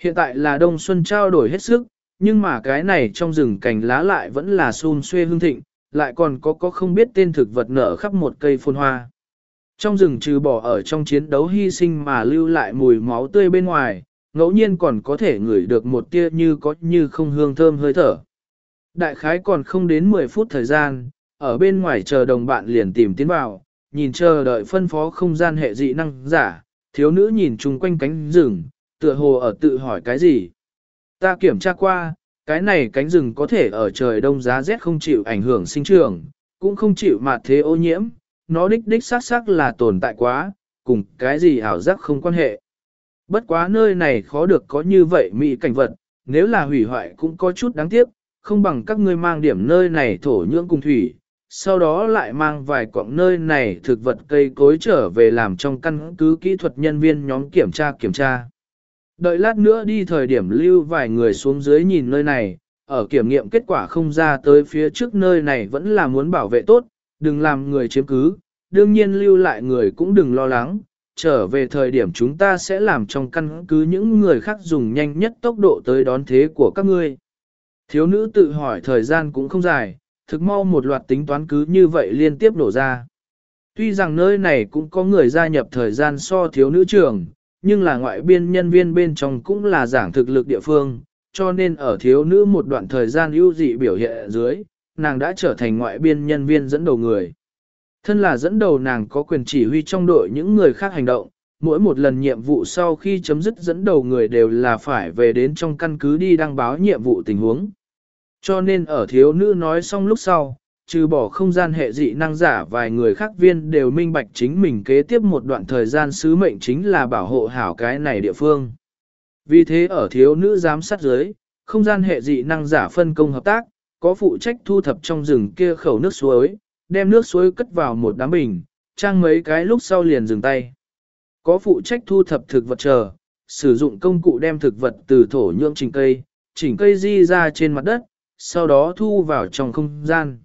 Hiện tại là đông xuân trao đổi hết sức, nhưng mà cái này trong rừng cành lá lại vẫn là xun xuê hương thịnh, lại còn có có không biết tên thực vật nở khắp một cây phôn hoa. Trong rừng trừ bỏ ở trong chiến đấu hy sinh mà lưu lại mùi máu tươi bên ngoài, ngẫu nhiên còn có thể ngửi được một tia như có như không hương thơm hơi thở. Đại khái còn không đến 10 phút thời gian, ở bên ngoài chờ đồng bạn liền tìm tiến vào, nhìn chờ đợi phân phó không gian hệ dị năng giả, thiếu nữ nhìn chung quanh cánh rừng, tựa hồ ở tự hỏi cái gì. Ta kiểm tra qua, cái này cánh rừng có thể ở trời đông giá rét không chịu ảnh hưởng sinh trưởng, cũng không chịu mạt thế ô nhiễm, nó đích đích xác xác là tồn tại quá, cùng cái gì ảo giác không quan hệ. Bất quá nơi này khó được có như vậy mỹ cảnh vật, nếu là hủy hoại cũng có chút đáng tiếc, không bằng các ngươi mang điểm nơi này thổ nhưỡng cùng thủy, sau đó lại mang vài quặng nơi này thực vật cây cối trở về làm trong căn cứ kỹ thuật nhân viên nhóm kiểm tra kiểm tra. Đợi lát nữa đi thời điểm lưu vài người xuống dưới nhìn nơi này, ở kiểm nghiệm kết quả không ra tới phía trước nơi này vẫn là muốn bảo vệ tốt, đừng làm người chiếm cứ, đương nhiên lưu lại người cũng đừng lo lắng, trở về thời điểm chúng ta sẽ làm trong căn cứ những người khác dùng nhanh nhất tốc độ tới đón thế của các ngươi. Thiếu nữ tự hỏi thời gian cũng không dài, thực mau một loạt tính toán cứ như vậy liên tiếp đổ ra. Tuy rằng nơi này cũng có người gia nhập thời gian so thiếu nữ trường, nhưng là ngoại biên nhân viên bên trong cũng là giảng thực lực địa phương, cho nên ở thiếu nữ một đoạn thời gian ưu dị biểu hiện dưới, nàng đã trở thành ngoại biên nhân viên dẫn đầu người. Thân là dẫn đầu nàng có quyền chỉ huy trong đội những người khác hành động, mỗi một lần nhiệm vụ sau khi chấm dứt dẫn đầu người đều là phải về đến trong căn cứ đi đăng báo nhiệm vụ tình huống. Cho nên ở thiếu nữ nói xong lúc sau, trừ bỏ không gian hệ dị năng giả vài người khác viên đều minh bạch chính mình kế tiếp một đoạn thời gian sứ mệnh chính là bảo hộ hảo cái này địa phương. Vì thế ở thiếu nữ giám sát giới, không gian hệ dị năng giả phân công hợp tác, có phụ trách thu thập trong rừng kia khẩu nước suối, đem nước suối cất vào một đám bình, trang mấy cái lúc sau liền dừng tay. Có phụ trách thu thập thực vật chờ, sử dụng công cụ đem thực vật từ thổ nhưỡng chỉnh cây, chỉnh cây di ra trên mặt đất, sau đó thu vào trong không gian.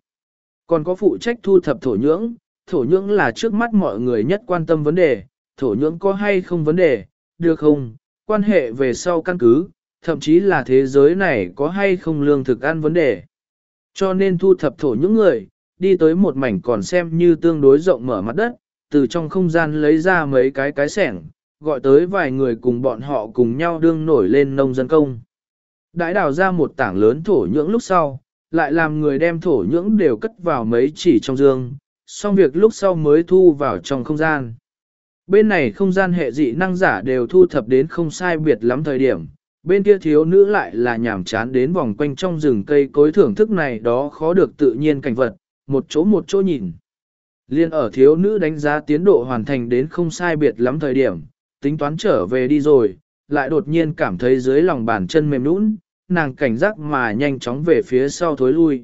Còn có phụ trách thu thập thổ nhưỡng, thổ nhưỡng là trước mắt mọi người nhất quan tâm vấn đề, thổ nhưỡng có hay không vấn đề, được không, quan hệ về sau căn cứ, thậm chí là thế giới này có hay không lương thực ăn vấn đề. Cho nên thu thập thổ những người, đi tới một mảnh còn xem như tương đối rộng mở mặt đất, từ trong không gian lấy ra mấy cái cái sẻng, gọi tới vài người cùng bọn họ cùng nhau đương nổi lên nông dân công. Đãi đào ra một tảng lớn thổ nhưỡng lúc sau, lại làm người đem thổ nhưỡng đều cất vào mấy chỉ trong dương, xong việc lúc sau mới thu vào trong không gian. Bên này không gian hệ dị năng giả đều thu thập đến không sai biệt lắm thời điểm, bên kia thiếu nữ lại là nhảm chán đến vòng quanh trong rừng cây cối thưởng thức này đó khó được tự nhiên cảnh vật, một chỗ một chỗ nhìn. Liên ở thiếu nữ đánh giá tiến độ hoàn thành đến không sai biệt lắm thời điểm, tính toán trở về đi rồi, lại đột nhiên cảm thấy dưới lòng bàn chân mềm nũng, nàng cảnh giác mà nhanh chóng về phía sau thối lui.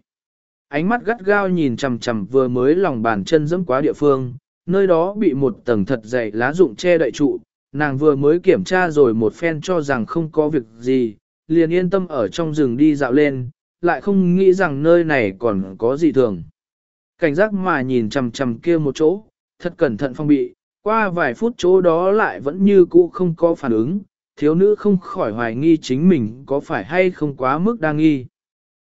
Ánh mắt gắt gao nhìn chằm chằm vừa mới lòng bàn chân dẫm quá địa phương, nơi đó bị một tầng thật dày lá rụng che đậy trụ, nàng vừa mới kiểm tra rồi một phen cho rằng không có việc gì, liền yên tâm ở trong rừng đi dạo lên, lại không nghĩ rằng nơi này còn có gì thường. Cảnh giác mà nhìn chằm chằm kia một chỗ, thật cẩn thận phong bị, qua vài phút chỗ đó lại vẫn như cũ không có phản ứng, thiếu nữ không khỏi hoài nghi chính mình có phải hay không quá mức đang nghi.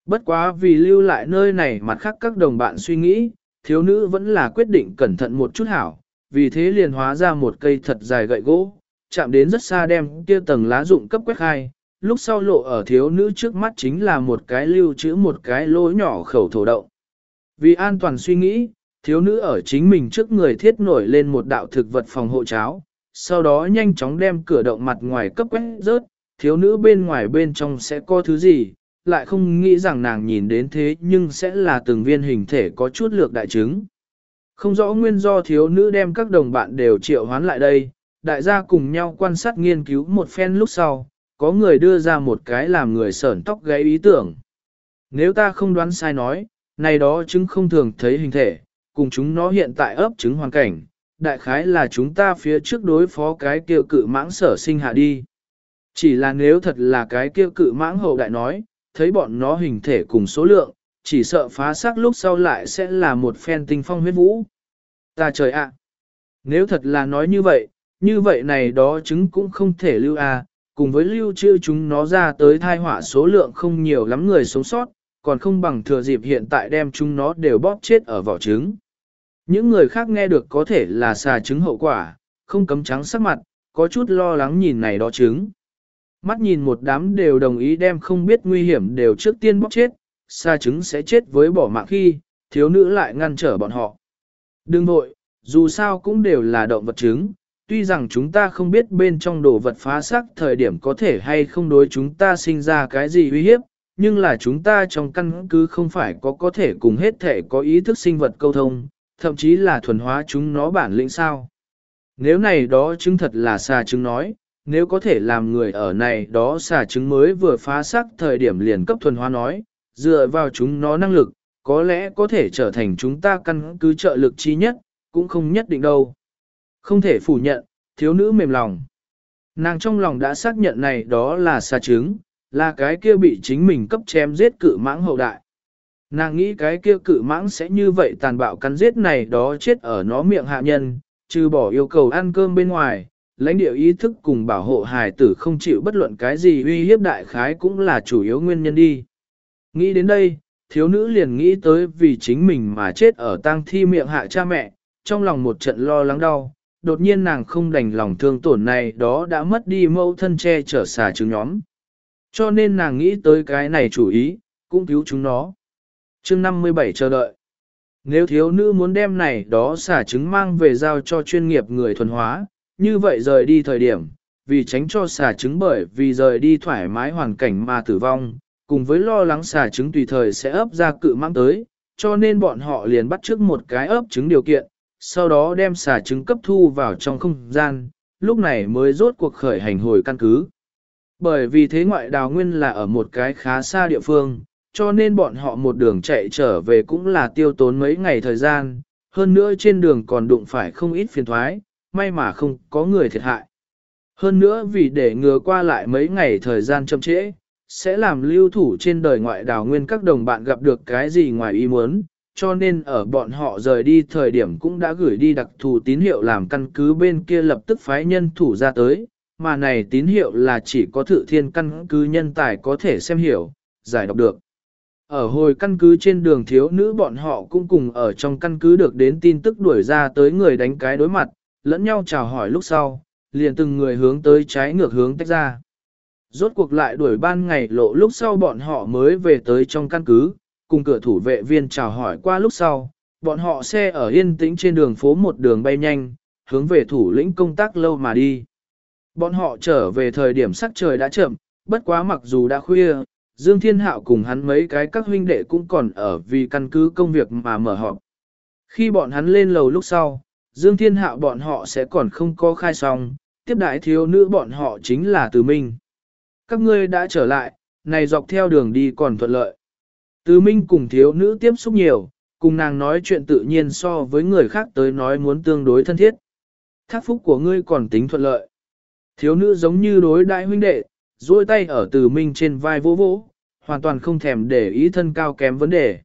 Bất quá vì lưu lại nơi này mặt khác các đồng bạn suy nghĩ, thiếu nữ vẫn là quyết định cẩn thận một chút hảo, vì thế liền hóa ra một cây thật dài gậy gỗ, chạm đến rất xa đem kia tầng lá rụng cấp quét khai, lúc sau lộ ở thiếu nữ trước mắt chính là một cái lưu trữ một cái lỗ nhỏ khẩu thổ động. Vì an toàn suy nghĩ, thiếu nữ ở chính mình trước người thiết nổi lên một đạo thực vật phòng hộ cháo, sau đó nhanh chóng đem cửa động mặt ngoài cấp quét rớt, thiếu nữ bên ngoài bên trong sẽ có thứ gì, lại không nghĩ rằng nàng nhìn đến thế nhưng sẽ là từng viên hình thể có chút lược đại trứng. Không rõ nguyên do thiếu nữ đem các đồng bạn đều triệu hoán lại đây, đại gia cùng nhau quan sát nghiên cứu một phen lúc sau, có người đưa ra một cái làm người sởn tóc gáy ý tưởng. Nếu ta không đoán sai nói, này đó chứng không thường thấy hình thể, cùng chúng nó hiện tại ấp trứng hoàn cảnh, đại khái là chúng ta phía trước đối phó cái kia cự mãng sở sinh hạ đi. Chỉ là nếu thật là cái kia cự mãng hậu đại nói, thấy bọn nó hình thể cùng số lượng, chỉ sợ phá xác lúc sau lại sẽ là một phen tinh phong huyết vũ. Ta trời ạ! Nếu thật là nói như vậy, như vậy này đó chứng cũng không thể lưu à, cùng với lưu trữ chúng nó ra tới thai họa số lượng không nhiều lắm người sống sót, còn không bằng thừa dịp hiện tại đem chúng nó đều bóp chết ở vỏ trứng. Những người khác nghe được có thể là xà trứng hậu quả, không cấm trắng sắc mặt, có chút lo lắng nhìn này đó trứng. Mắt nhìn một đám đều đồng ý đem không biết nguy hiểm đều trước tiên bóc chết, xà trứng sẽ chết với bỏ mạng khi, thiếu nữ lại ngăn trở bọn họ. Đừng vội, dù sao cũng đều là động vật trứng, tuy rằng chúng ta không biết bên trong đồ vật phá xác thời điểm có thể hay không đối chúng ta sinh ra cái gì uy hiếp, nhưng là chúng ta trong căn cứ không phải có có thể cùng hết thể có ý thức sinh vật câu thông, thậm chí là thuần hóa chúng nó bản lĩnh sao. Nếu này đó chứng thật là xà chứng nói, nếu có thể làm người ở này đó xà chứng mới vừa phá xác thời điểm liền cấp thuần hóa nói, dựa vào chúng nó năng lực, có lẽ có thể trở thành chúng ta căn cứ trợ lực chi nhất, cũng không nhất định đâu. Không thể phủ nhận, thiếu nữ mềm lòng. Nàng trong lòng đã xác nhận này đó là xà trứng, là cái kia bị chính mình cấp chém giết cự mãng hậu đại. Nàng nghĩ cái kia cự mãng sẽ như vậy tàn bạo cắn giết này đó chết ở nó miệng hạ nhân, trừ bỏ yêu cầu ăn cơm bên ngoài, lãnh địa ý thức cùng bảo hộ hài tử không chịu bất luận cái gì uy hiếp đại khái cũng là chủ yếu nguyên nhân đi. Nghĩ đến đây, thiếu nữ liền nghĩ tới vì chính mình mà chết ở tang thi miệng hạ cha mẹ, trong lòng một trận lo lắng đau, đột nhiên nàng không đành lòng thương tổn này đó đã mất đi mẫu thân che chở xà trứng nhóm. Cho nên nàng nghĩ tới cái này chủ ý, cũng cứu chúng nó chương 57 chờ đợi. Nếu thiếu nữ muốn đem này đó xả trứng mang về giao cho chuyên nghiệp người thuần hóa, như vậy rời đi thời điểm, vì tránh cho xả trứng bởi vì rời đi thoải mái hoàn cảnh mà tử vong, cùng với lo lắng xả trứng tùy thời sẽ ấp ra cự mang tới, cho nên bọn họ liền bắt trước một cái ấp trứng điều kiện, sau đó đem xả trứng cấp thu vào trong không gian, lúc này mới rốt cuộc khởi hành hồi căn cứ. Bởi vì thế ngoại đào nguyên là ở một cái khá xa địa phương, cho nên bọn họ một đường chạy trở về cũng là tiêu tốn mấy ngày thời gian, hơn nữa trên đường còn đụng phải không ít phiền thoái, may mà không có người thiệt hại. Hơn nữa vì để ngừa qua lại mấy ngày thời gian chậm trễ, sẽ làm lưu thủ trên đời ngoại đào nguyên các đồng bạn gặp được cái gì ngoài ý muốn, cho nên ở bọn họ rời đi thời điểm cũng đã gửi đi đặc thù tín hiệu làm căn cứ bên kia lập tức phái nhân thủ ra tới, mà này tín hiệu là chỉ có thự thiên căn cứ nhân tài có thể xem hiểu, giải đọc được. Ở hồi căn cứ trên đường thiếu nữ bọn họ cũng cùng ở trong căn cứ được đến tin tức đuổi ra tới người đánh cái đối mặt, lẫn nhau chào hỏi lúc sau, liền từng người hướng tới trái ngược hướng tách ra. Rốt cuộc lại đuổi ban ngày lộ lúc sau bọn họ mới về tới trong căn cứ, cùng cửa thủ vệ viên chào hỏi qua lúc sau, bọn họ xe ở yên tĩnh trên đường phố một đường bay nhanh, hướng về thủ lĩnh công tác lâu mà đi. Bọn họ trở về thời điểm sắc trời đã chậm, bất quá mặc dù đã khuya, Dương Thiên Hạo cùng hắn mấy cái các huynh đệ cũng còn ở vì căn cứ công việc mà mở họp. Khi bọn hắn lên lầu lúc sau, Dương Thiên Hạo bọn họ sẽ còn không có khai xong, tiếp đại thiếu nữ bọn họ chính là Từ Minh. Các ngươi đã trở lại, này dọc theo đường đi còn thuận lợi. Từ Minh cùng thiếu nữ tiếp xúc nhiều, cùng nàng nói chuyện tự nhiên so với người khác tới nói muốn tương đối thân thiết. Thác phúc của ngươi còn tính thuận lợi. Thiếu nữ giống như đối đại huynh đệ, duỗi tay ở từ Minh trên vai vỗ vỗ, hoàn toàn không thèm để ý thân cao kém vấn đề.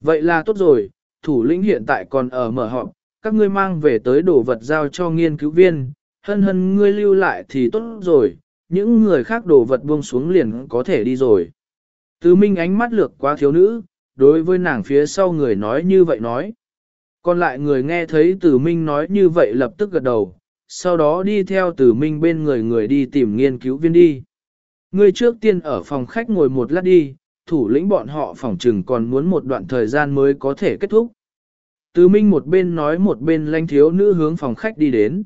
Vậy là tốt rồi, thủ lĩnh hiện tại còn ở mở họp, các ngươi mang về tới đồ vật giao cho nghiên cứu viên, hân hân ngươi lưu lại thì tốt rồi, những người khác đồ vật buông xuống liền có thể đi rồi. Từ minh ánh mắt lược qua thiếu nữ, đối với nàng phía sau người nói như vậy nói. Còn lại người nghe thấy từ minh nói như vậy lập tức gật đầu, sau đó đi theo từ minh bên người người đi tìm nghiên cứu viên đi. Ngươi trước tiên ở phòng khách ngồi một lát đi, thủ lĩnh bọn họ phòng trừng còn muốn một đoạn thời gian mới có thể kết thúc. Từ minh một bên nói một bên lanh thiếu nữ hướng phòng khách đi đến.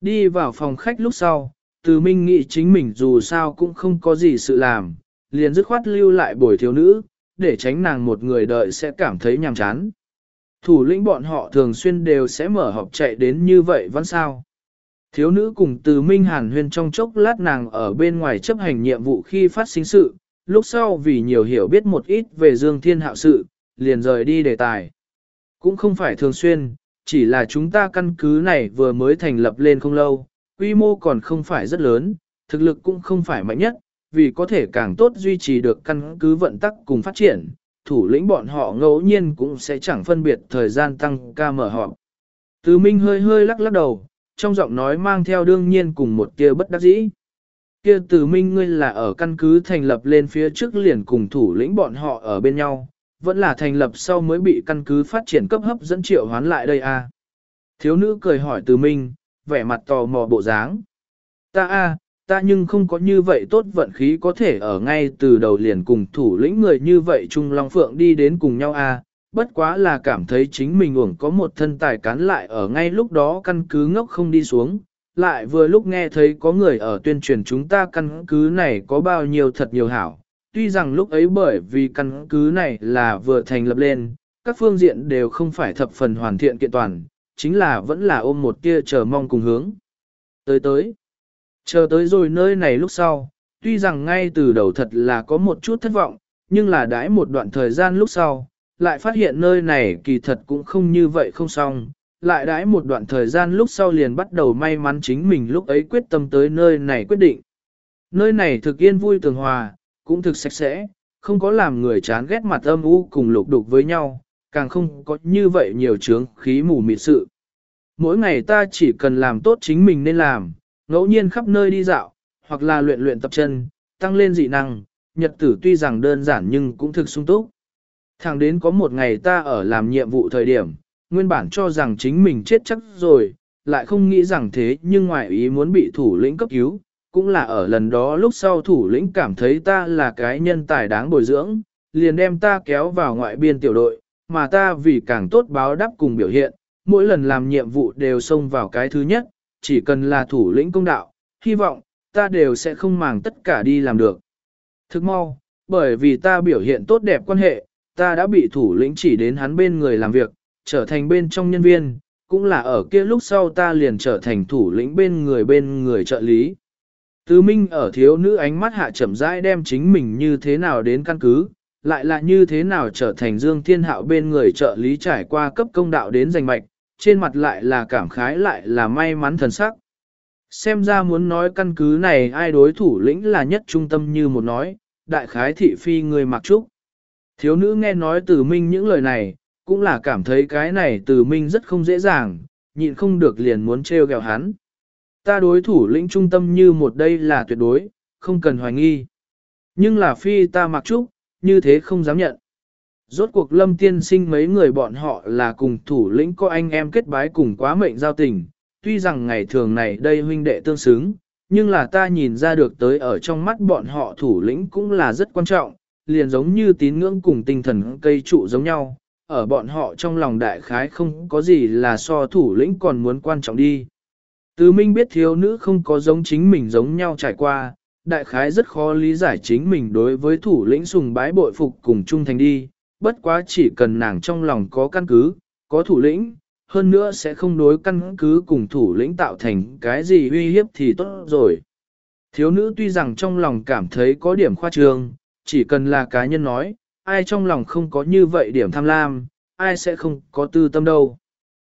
Đi vào phòng khách lúc sau, từ minh nghĩ chính mình dù sao cũng không có gì sự làm, liền dứt khoát lưu lại bồi thiếu nữ, để tránh nàng một người đợi sẽ cảm thấy nhàm chán. Thủ lĩnh bọn họ thường xuyên đều sẽ mở họp chạy đến như vậy vẫn sao. Thiếu nữ cùng từ Minh Hàn huyên trong chốc lát nàng ở bên ngoài chấp hành nhiệm vụ khi phát sinh sự, lúc sau vì nhiều hiểu biết một ít về Dương Thiên Hạo sự, liền rời đi đề tài. Cũng không phải thường xuyên, chỉ là chúng ta căn cứ này vừa mới thành lập lên không lâu, quy mô còn không phải rất lớn, thực lực cũng không phải mạnh nhất, vì có thể càng tốt duy trì được căn cứ vận tắc cùng phát triển, thủ lĩnh bọn họ ngẫu nhiên cũng sẽ chẳng phân biệt thời gian tăng ca mở họp. Từ Minh hơi hơi lắc lắc đầu, trong giọng nói mang theo đương nhiên cùng một tia bất đắc dĩ. Kia từ Minh ngươi là ở căn cứ thành lập lên phía trước liền cùng thủ lĩnh bọn họ ở bên nhau, vẫn là thành lập sau mới bị căn cứ phát triển cấp hấp dẫn triệu hoán lại đây à. Thiếu nữ cười hỏi từ Minh, vẻ mặt tò mò bộ dáng. Ta a, ta nhưng không có như vậy tốt vận khí có thể ở ngay từ đầu liền cùng thủ lĩnh người như vậy Trung Long Phượng đi đến cùng nhau a. Bất quá là cảm thấy chính mình uổng có một thân tài cán lại ở ngay lúc đó căn cứ ngốc không đi xuống, lại vừa lúc nghe thấy có người ở tuyên truyền chúng ta căn cứ này có bao nhiêu thật nhiều hảo. Tuy rằng lúc ấy bởi vì căn cứ này là vừa thành lập lên, các phương diện đều không phải thập phần hoàn thiện kiện toàn, chính là vẫn là ôm một tia chờ mong cùng hướng. Tới tới, chờ tới rồi nơi này lúc sau, tuy rằng ngay từ đầu thật là có một chút thất vọng, nhưng là đãi một đoạn thời gian lúc sau, lại phát hiện nơi này kỳ thật cũng không như vậy không xong. Lại đãi một đoạn thời gian lúc sau liền bắt đầu may mắn chính mình lúc ấy quyết tâm tới nơi này quyết định. Nơi này thực yên vui tường hòa, cũng thực sạch sẽ, không có làm người chán ghét mặt âm u cùng lục đục với nhau, càng không có như vậy nhiều chướng khí mù mịt sự. Mỗi ngày ta chỉ cần làm tốt chính mình nên làm, ngẫu nhiên khắp nơi đi dạo, hoặc là luyện luyện tập chân, tăng lên dị năng, nhật tử tuy rằng đơn giản nhưng cũng thực sung túc. Thẳng đến có một ngày ta ở làm nhiệm vụ thời điểm, nguyên bản cho rằng chính mình chết chắc rồi, lại không nghĩ rằng thế nhưng ngoại ý muốn bị thủ lĩnh cấp cứu, cũng là ở lần đó lúc sau thủ lĩnh cảm thấy ta là cái nhân tài đáng bồi dưỡng, liền đem ta kéo vào ngoại biên tiểu đội, mà ta vì càng tốt báo đáp cùng biểu hiện, mỗi lần làm nhiệm vụ đều xông vào cái thứ nhất, chỉ cần là thủ lĩnh công đạo, hy vọng, ta đều sẽ không màng tất cả đi làm được. Thức mau, bởi vì ta biểu hiện tốt đẹp quan hệ, ta đã bị thủ lĩnh chỉ đến hắn bên người làm việc, trở thành bên trong nhân viên, cũng là ở kia lúc sau ta liền trở thành thủ lĩnh bên người bên người trợ lý. Tứ Minh ở thiếu nữ ánh mắt hạ chậm rãi đem chính mình như thế nào đến căn cứ, lại là như thế nào trở thành Dương Thiên Hạo bên người trợ lý trải qua cấp công đạo đến giành mạch, trên mặt lại là cảm khái lại là may mắn thần sắc. Xem ra muốn nói căn cứ này ai đối thủ lĩnh là nhất trung tâm như một nói, đại khái thị phi người mặc trúc. Thiếu nữ nghe nói từ minh những lời này, cũng là cảm thấy cái này từ minh rất không dễ dàng, nhịn không được liền muốn trêu ghẹo hắn. Ta đối thủ lĩnh trung tâm như một đây là tuyệt đối, không cần hoài nghi. Nhưng là phi ta mặc trúc, như thế không dám nhận. Rốt cuộc lâm tiên sinh mấy người bọn họ là cùng thủ lĩnh có anh em kết bái cùng quá mệnh giao tình, tuy rằng ngày thường này đây huynh đệ tương xứng, nhưng là ta nhìn ra được tới ở trong mắt bọn họ thủ lĩnh cũng là rất quan trọng, liền giống như tín ngưỡng cùng tinh thần cây trụ giống nhau, ở bọn họ trong lòng đại khái không có gì là so thủ lĩnh còn muốn quan trọng đi. tứ Minh biết thiếu nữ không có giống chính mình giống nhau trải qua, đại khái rất khó lý giải chính mình đối với thủ lĩnh sùng bái bội phục cùng trung thành đi, bất quá chỉ cần nàng trong lòng có căn cứ, có thủ lĩnh, hơn nữa sẽ không đối căn cứ cùng thủ lĩnh tạo thành cái gì uy hiếp thì tốt rồi. Thiếu nữ tuy rằng trong lòng cảm thấy có điểm khoa trương, chỉ cần là cá nhân nói, ai trong lòng không có như vậy điểm tham lam, ai sẽ không có tư tâm đâu.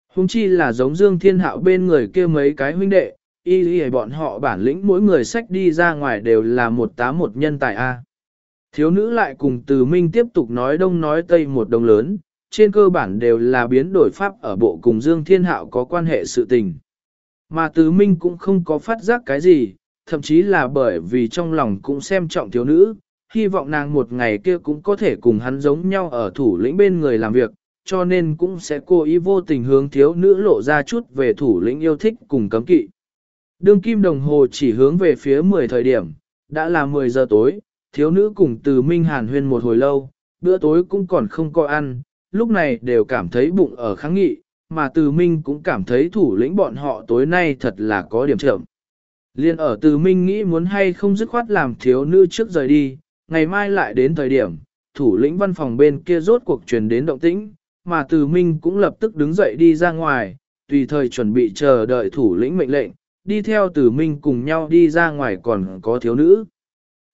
Hùng chi là giống Dương Thiên Hạo bên người kia mấy cái huynh đệ, y y bọn họ bản lĩnh mỗi người sách đi ra ngoài đều là một tá một nhân tài A. Thiếu nữ lại cùng từ minh tiếp tục nói đông nói tây một đồng lớn, trên cơ bản đều là biến đổi pháp ở bộ cùng Dương Thiên Hạo có quan hệ sự tình. Mà từ minh cũng không có phát giác cái gì, thậm chí là bởi vì trong lòng cũng xem trọng thiếu nữ, hy vọng nàng một ngày kia cũng có thể cùng hắn giống nhau ở thủ lĩnh bên người làm việc, cho nên cũng sẽ cố ý vô tình hướng thiếu nữ lộ ra chút về thủ lĩnh yêu thích cùng cấm kỵ. Đương kim đồng hồ chỉ hướng về phía 10 thời điểm, đã là 10 giờ tối, thiếu nữ cùng từ Minh Hàn huyên một hồi lâu, bữa tối cũng còn không có ăn, lúc này đều cảm thấy bụng ở kháng nghị, mà từ Minh cũng cảm thấy thủ lĩnh bọn họ tối nay thật là có điểm chậm. Liên ở từ Minh nghĩ muốn hay không dứt khoát làm thiếu nữ trước rời đi, ngày mai lại đến thời điểm, thủ lĩnh văn phòng bên kia rốt cuộc truyền đến động tĩnh, mà từ Minh cũng lập tức đứng dậy đi ra ngoài, tùy thời chuẩn bị chờ đợi thủ lĩnh mệnh lệnh, đi theo từ Minh cùng nhau đi ra ngoài còn có thiếu nữ.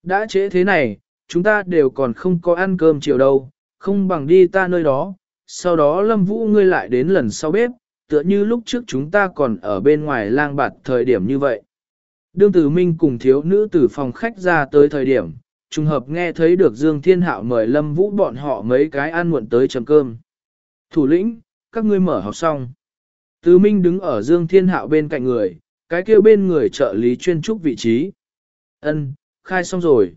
Đã trễ thế này, chúng ta đều còn không có ăn cơm chiều đâu, không bằng đi ta nơi đó, sau đó Lâm Vũ ngươi lại đến lần sau bếp, tựa như lúc trước chúng ta còn ở bên ngoài lang bạt thời điểm như vậy. Đương Tử Minh cùng thiếu nữ từ phòng khách ra tới thời điểm, trùng hợp nghe thấy được Dương Thiên Hạo mời Lâm Vũ bọn họ mấy cái ăn muộn tới chấm cơm. Thủ lĩnh, các ngươi mở học xong. tứ Minh đứng ở Dương Thiên Hạo bên cạnh người, cái kia bên người trợ lý chuyên trúc vị trí. Ân, khai xong rồi.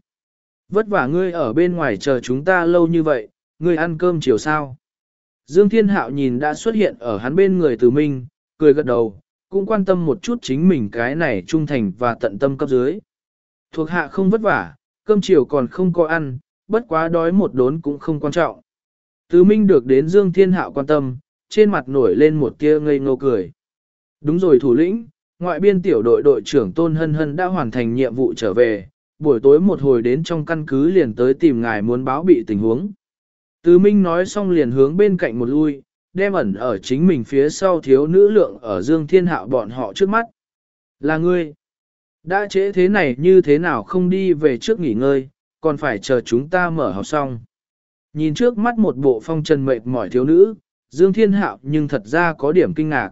Vất vả ngươi ở bên ngoài chờ chúng ta lâu như vậy, ngươi ăn cơm chiều sao. Dương Thiên Hạo nhìn đã xuất hiện ở hắn bên người từ Minh, cười gật đầu, cũng quan tâm một chút chính mình cái này trung thành và tận tâm cấp dưới. Thuộc hạ không vất vả, cơm chiều còn không có ăn, bất quá đói một đốn cũng không quan trọng. Tứ Minh được đến Dương Thiên Hạo quan tâm, trên mặt nổi lên một tia ngây ngô cười. Đúng rồi thủ lĩnh, ngoại biên tiểu đội đội trưởng Tôn Hân Hân đã hoàn thành nhiệm vụ trở về, buổi tối một hồi đến trong căn cứ liền tới tìm ngài muốn báo bị tình huống. Tứ Minh nói xong liền hướng bên cạnh một lui, đem ẩn ở chính mình phía sau thiếu nữ lượng ở Dương Thiên Hạo bọn họ trước mắt. Là ngươi. Đã trễ thế này như thế nào không đi về trước nghỉ ngơi, còn phải chờ chúng ta mở học xong. Nhìn trước mắt một bộ phong trần mệt mỏi thiếu nữ, Dương Thiên Hạo nhưng thật ra có điểm kinh ngạc.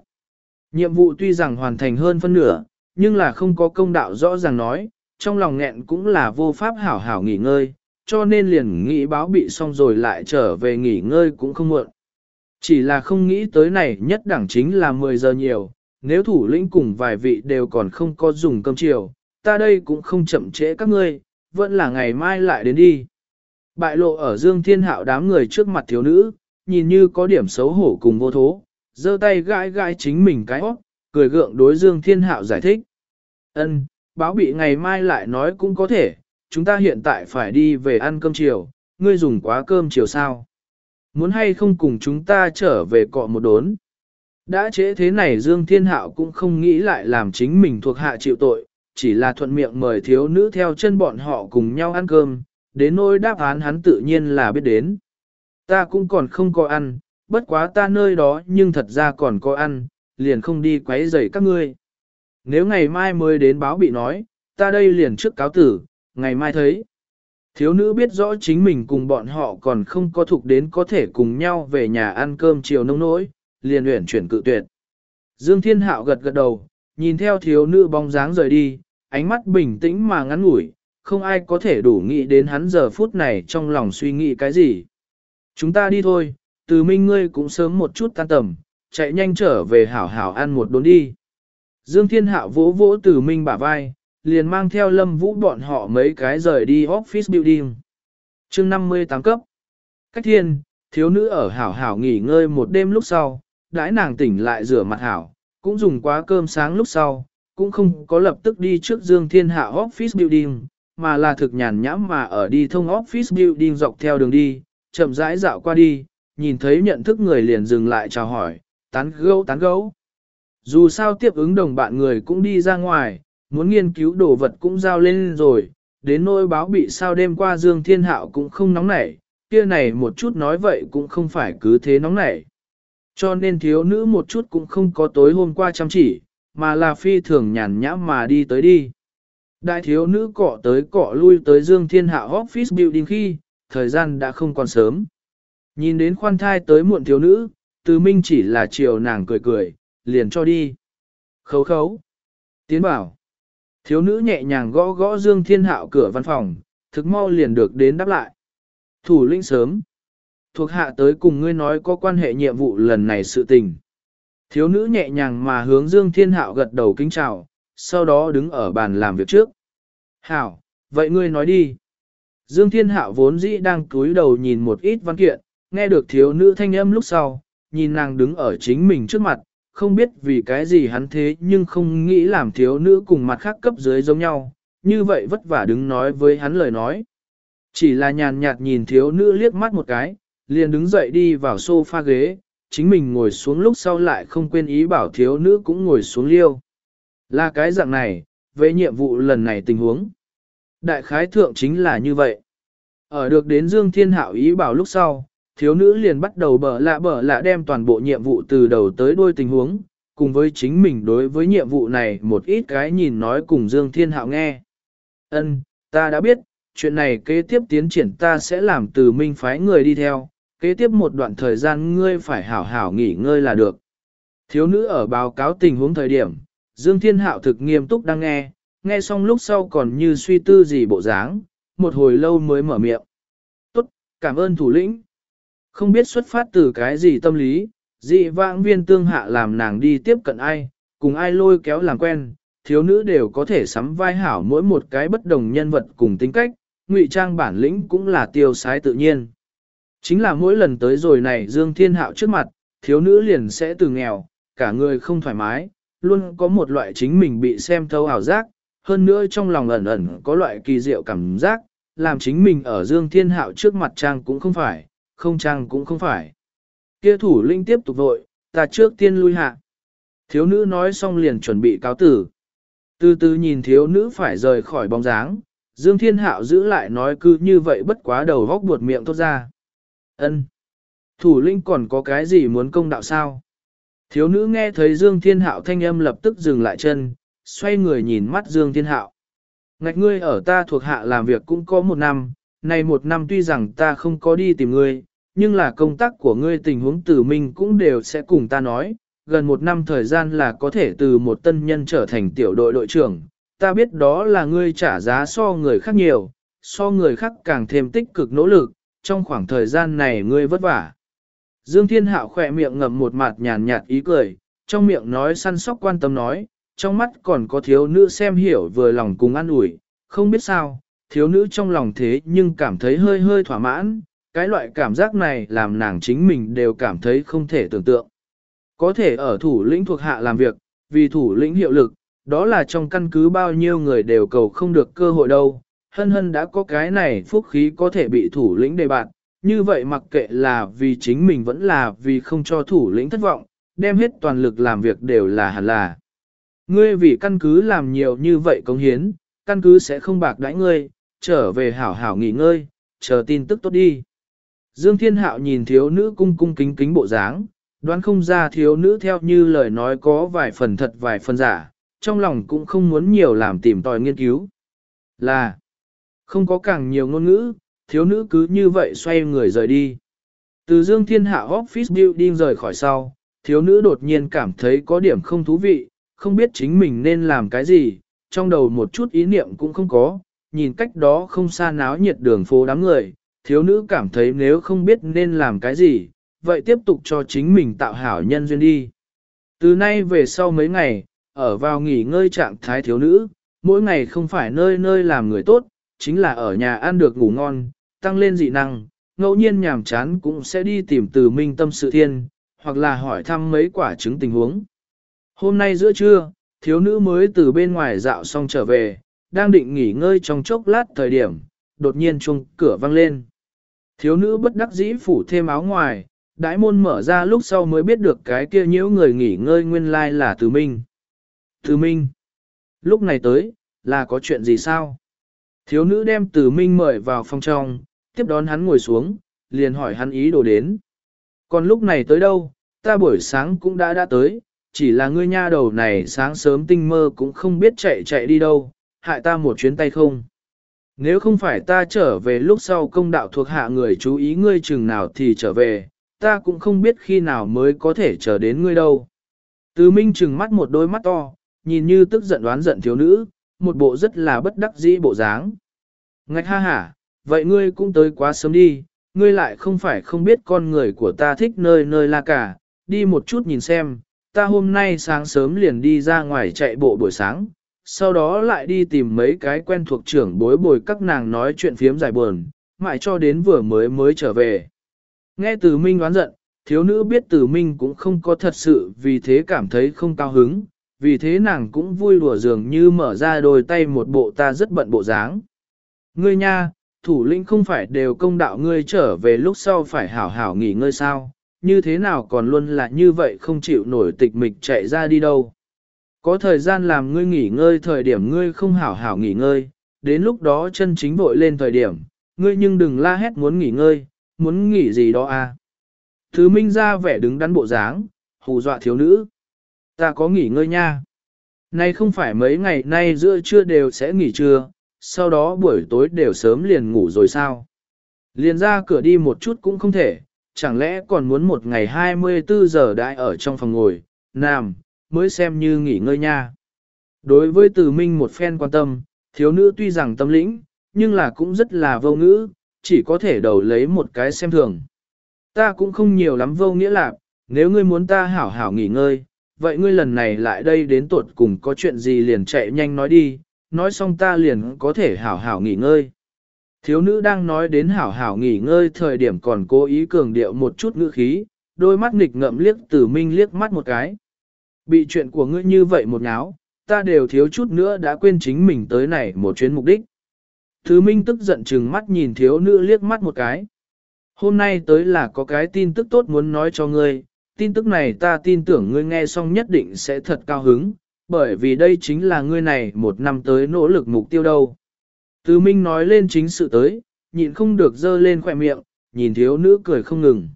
Nhiệm vụ tuy rằng hoàn thành hơn phân nửa, nhưng là không có công đạo rõ ràng nói, trong lòng nghẹn cũng là vô pháp hảo hảo nghỉ ngơi, cho nên liền nghĩ báo bị xong rồi lại trở về nghỉ ngơi cũng không muộn. Chỉ là không nghĩ tới này nhất đẳng chính là 10 giờ nhiều, nếu thủ lĩnh cùng vài vị đều còn không có dùng cơm chiều, ta đây cũng không chậm trễ các ngươi, vẫn là ngày mai lại đến đi. Bại lộ ở Dương Thiên Hạo đám người trước mặt thiếu nữ, nhìn như có điểm xấu hổ cùng vô thố, giơ tay gãi gãi chính mình cái óc, cười gượng đối Dương Thiên Hạo giải thích. Ân, báo bị ngày mai lại nói cũng có thể, chúng ta hiện tại phải đi về ăn cơm chiều, ngươi dùng quá cơm chiều sao? Muốn hay không cùng chúng ta trở về cọ một đốn? Đã chế thế này Dương Thiên Hạo cũng không nghĩ lại làm chính mình thuộc hạ chịu tội, chỉ là thuận miệng mời thiếu nữ theo chân bọn họ cùng nhau ăn cơm, đến nỗi đáp án hắn tự nhiên là biết đến. Ta cũng còn không có ăn, bất quá ta nơi đó nhưng thật ra còn có ăn, liền không đi quấy rầy các ngươi. Nếu ngày mai mới đến báo bị nói, ta đây liền trước cáo tử, ngày mai thấy. Thiếu nữ biết rõ chính mình cùng bọn họ còn không có thuộc đến có thể cùng nhau về nhà ăn cơm chiều nông nỗi, liền uyển chuyển cự tuyệt. Dương Thiên Hạo gật gật đầu, nhìn theo thiếu nữ bóng dáng rời đi, ánh mắt bình tĩnh mà ngắn ngủi, không ai có thể đủ nghĩ đến hắn giờ phút này trong lòng suy nghĩ cái gì. Chúng ta đi thôi, từ minh ngươi cũng sớm một chút tan tầm, chạy nhanh trở về hảo hảo ăn một đốn đi. Dương Thiên Hạo vỗ vỗ từ minh bả vai, liền mang theo lâm vũ bọn họ mấy cái rời đi office building. chương 58 cấp. Cách thiên, thiếu nữ ở hảo hảo nghỉ ngơi một đêm lúc sau, đãi nàng tỉnh lại rửa mặt hảo, cũng dùng quá cơm sáng lúc sau, cũng không có lập tức đi trước Dương Thiên Hạ office building, mà là thực nhàn nhãm mà ở đi thông office building dọc theo đường đi, chậm rãi dạo qua đi, nhìn thấy nhận thức người liền dừng lại chào hỏi, tán gấu tán gấu. Dù sao tiếp ứng đồng bạn người cũng đi ra ngoài, muốn nghiên cứu đồ vật cũng giao lên rồi, đến nỗi báo bị sao đêm qua Dương Thiên Hạo cũng không nóng nảy, kia này một chút nói vậy cũng không phải cứ thế nóng nảy. Cho nên thiếu nữ một chút cũng không có tối hôm qua chăm chỉ, mà là phi thường nhàn nhã mà đi tới đi. Đại thiếu nữ cọ tới cọ lui tới Dương Thiên Hạ office building khi, thời gian đã không còn sớm. Nhìn đến khoan thai tới muộn thiếu nữ, từ minh chỉ là chiều nàng cười cười, liền cho đi. Khấu khấu. Tiến bảo. Thiếu nữ nhẹ nhàng gõ gõ Dương Thiên Hạo cửa văn phòng, thực mau liền được đến đáp lại. Thủ lĩnh sớm. Thuộc hạ tới cùng ngươi nói có quan hệ nhiệm vụ lần này sự tình. Thiếu nữ nhẹ nhàng mà hướng Dương Thiên Hạo gật đầu kính chào, sau đó đứng ở bàn làm việc trước. Hảo, vậy ngươi nói đi. Dương Thiên Hạo vốn dĩ đang cúi đầu nhìn một ít văn kiện, nghe được thiếu nữ thanh âm lúc sau, nhìn nàng đứng ở chính mình trước mặt, không biết vì cái gì hắn thế nhưng không nghĩ làm thiếu nữ cùng mặt khác cấp dưới giống nhau, như vậy vất vả đứng nói với hắn lời nói. Chỉ là nhàn nhạt nhìn thiếu nữ liếc mắt một cái, liền đứng dậy đi vào sofa ghế, chính mình ngồi xuống lúc sau lại không quên ý bảo thiếu nữ cũng ngồi xuống liêu. Là cái dạng này, về nhiệm vụ lần này tình huống. Đại khái thượng chính là như vậy. Ở được đến Dương Thiên Hạo ý bảo lúc sau, thiếu nữ liền bắt đầu bở lạ bở lạ đem toàn bộ nhiệm vụ từ đầu tới đuôi tình huống, cùng với chính mình đối với nhiệm vụ này một ít cái nhìn nói cùng Dương Thiên Hạo nghe. Ân, ta đã biết, chuyện này kế tiếp tiến triển ta sẽ làm từ minh phái người đi theo, kế tiếp một đoạn thời gian ngươi phải hảo hảo nghỉ ngơi là được. Thiếu nữ ở báo cáo tình huống thời điểm, Dương Thiên Hạo thực nghiêm túc đang nghe, nghe xong lúc sau còn như suy tư gì bộ dáng, một hồi lâu mới mở miệng. Tốt, cảm ơn thủ lĩnh. Không biết xuất phát từ cái gì tâm lý, dị vãng viên tương hạ làm nàng đi tiếp cận ai, cùng ai lôi kéo làm quen, thiếu nữ đều có thể sắm vai hảo mỗi một cái bất đồng nhân vật cùng tính cách, ngụy trang bản lĩnh cũng là tiêu sái tự nhiên. Chính là mỗi lần tới rồi này Dương Thiên Hạo trước mặt, thiếu nữ liền sẽ từ nghèo, cả người không thoải mái, luôn có một loại chính mình bị xem thấu ảo giác, hơn nữa trong lòng ẩn ẩn có loại kỳ diệu cảm giác, làm chính mình ở Dương Thiên Hạo trước mặt trang cũng không phải, không trang cũng không phải. Kia thủ linh tiếp tục vội, ta trước tiên lui hạ. Thiếu nữ nói xong liền chuẩn bị cáo tử. Từ từ nhìn thiếu nữ phải rời khỏi bóng dáng, Dương Thiên Hạo giữ lại nói cứ như vậy bất quá đầu góc buột miệng thốt ra. Ân, Thủ lĩnh còn có cái gì muốn công đạo sao? Thiếu nữ nghe thấy Dương Thiên Hạo thanh âm lập tức dừng lại chân, xoay người nhìn mắt Dương Thiên Hạo. Ngạch ngươi ở ta thuộc hạ làm việc cũng có một năm, này một năm tuy rằng ta không có đi tìm ngươi, nhưng là công tác của ngươi tình huống từ mình cũng đều sẽ cùng ta nói, gần một năm thời gian là có thể từ một tân nhân trở thành tiểu đội đội trưởng, ta biết đó là ngươi trả giá so người khác nhiều, so người khác càng thêm tích cực nỗ lực, trong khoảng thời gian này ngươi vất vả. Dương Thiên Hạo khỏe miệng ngậm một mặt nhàn nhạt ý cười, trong miệng nói săn sóc quan tâm nói, trong mắt còn có thiếu nữ xem hiểu vừa lòng cùng an ủi, không biết sao, thiếu nữ trong lòng thế nhưng cảm thấy hơi hơi thỏa mãn, cái loại cảm giác này làm nàng chính mình đều cảm thấy không thể tưởng tượng. Có thể ở thủ lĩnh thuộc hạ làm việc, vì thủ lĩnh hiệu lực, đó là trong căn cứ bao nhiêu người đều cầu không được cơ hội đâu. Hân hân đã có cái này phúc khí có thể bị thủ lĩnh đề bạt, như vậy mặc kệ là vì chính mình vẫn là vì không cho thủ lĩnh thất vọng, đem hết toàn lực làm việc đều là hẳn là. Ngươi vì căn cứ làm nhiều như vậy công hiến, căn cứ sẽ không bạc đãi ngươi, trở về hảo hảo nghỉ ngơi, chờ tin tức tốt đi. Dương Thiên Hạo nhìn thiếu nữ cung cung kính kính bộ dáng, đoán không ra thiếu nữ theo như lời nói có vài phần thật vài phần giả, trong lòng cũng không muốn nhiều làm tìm tòi nghiên cứu. Là, không có càng nhiều ngôn ngữ, thiếu nữ cứ như vậy xoay người rời đi. Từ Dương Thiên Hạ Office Building rời khỏi sau, thiếu nữ đột nhiên cảm thấy có điểm không thú vị, không biết chính mình nên làm cái gì, trong đầu một chút ý niệm cũng không có, nhìn cách đó không xa náo nhiệt đường phố đám người, thiếu nữ cảm thấy nếu không biết nên làm cái gì, vậy tiếp tục cho chính mình tạo hảo nhân duyên đi. Từ nay về sau mấy ngày, ở vào nghỉ ngơi trạng thái thiếu nữ, mỗi ngày không phải nơi nơi làm người tốt, chính là ở nhà ăn được ngủ ngon, tăng lên dị năng, ngẫu nhiên nhàm chán cũng sẽ đi tìm từ minh tâm sự thiên, hoặc là hỏi thăm mấy quả trứng tình huống. Hôm nay giữa trưa, thiếu nữ mới từ bên ngoài dạo xong trở về, đang định nghỉ ngơi trong chốc lát thời điểm, đột nhiên chuông cửa vang lên. Thiếu nữ bất đắc dĩ phủ thêm áo ngoài, đãi môn mở ra lúc sau mới biết được cái kia nhiễu người nghỉ ngơi nguyên lai là Từ Minh. Từ Minh, lúc này tới, là có chuyện gì sao? Thiếu nữ đem Từ Minh mời vào phòng trong, tiếp đón hắn ngồi xuống, liền hỏi hắn ý đồ đến. Còn lúc này tới đâu, ta buổi sáng cũng đã đã tới, chỉ là ngươi nha đầu này sáng sớm tinh mơ cũng không biết chạy chạy đi đâu, hại ta một chuyến tay không. Nếu không phải ta trở về lúc sau công đạo thuộc hạ người chú ý ngươi chừng nào thì trở về, ta cũng không biết khi nào mới có thể trở đến ngươi đâu. Từ Minh chừng mắt một đôi mắt to, nhìn như tức giận đoán giận thiếu nữ, một bộ rất là bất đắc dĩ bộ dáng. Ngạch ha hả, vậy ngươi cũng tới quá sớm đi, ngươi lại không phải không biết con người của ta thích nơi nơi la cả, đi một chút nhìn xem, ta hôm nay sáng sớm liền đi ra ngoài chạy bộ buổi sáng, sau đó lại đi tìm mấy cái quen thuộc trưởng bối bồi các nàng nói chuyện phiếm dài buồn, mãi cho đến vừa mới mới trở về. Nghe từ Minh đoán giận, thiếu nữ biết từ Minh cũng không có thật sự vì thế cảm thấy không cao hứng, vì thế nàng cũng vui đùa dường như mở ra đôi tay một bộ ta rất bận bộ dáng. Ngươi nha, thủ lĩnh không phải đều công đạo ngươi trở về lúc sau phải hảo hảo nghỉ ngơi sao, như thế nào còn luôn là như vậy không chịu nổi tịch mịch chạy ra đi đâu. Có thời gian làm ngươi nghỉ ngơi thời điểm ngươi không hảo hảo nghỉ ngơi, đến lúc đó chân chính vội lên thời điểm, ngươi nhưng đừng la hét muốn nghỉ ngơi, muốn nghỉ gì đó à. Thứ minh ra vẻ đứng đắn bộ dáng, hù dọa thiếu nữ. Ta có nghỉ ngơi nha. Nay không phải mấy ngày nay giữa trưa đều sẽ nghỉ trưa, sau đó buổi tối đều sớm liền ngủ rồi sao. Liền ra cửa đi một chút cũng không thể, chẳng lẽ còn muốn một ngày 24 giờ đại ở trong phòng ngồi, nằm, mới xem như nghỉ ngơi nha. Đối với từ minh một phen quan tâm, thiếu nữ tuy rằng tâm lĩnh, nhưng là cũng rất là vô ngữ, chỉ có thể đầu lấy một cái xem thường. Ta cũng không nhiều lắm vô nghĩa lạc, nếu ngươi muốn ta hảo hảo nghỉ ngơi, vậy ngươi lần này lại đây đến tuột cùng có chuyện gì liền chạy nhanh nói đi, nói xong ta liền có thể hảo hảo nghỉ ngơi. Thiếu nữ đang nói đến hảo hảo nghỉ ngơi thời điểm còn cố ý cường điệu một chút ngữ khí, đôi mắt nghịch ngậm liếc tử minh liếc mắt một cái. Bị chuyện của ngươi như vậy một ngáo, ta đều thiếu chút nữa đã quên chính mình tới này một chuyến mục đích. Thứ minh tức giận chừng mắt nhìn thiếu nữ liếc mắt một cái. Hôm nay tới là có cái tin tức tốt muốn nói cho ngươi, tin tức này ta tin tưởng ngươi nghe xong nhất định sẽ thật cao hứng, bởi vì đây chính là ngươi này một năm tới nỗ lực mục tiêu đâu. Từ Minh nói lên chính sự tới, nhịn không được dơ lên khỏe miệng, nhìn thiếu nữ cười không ngừng.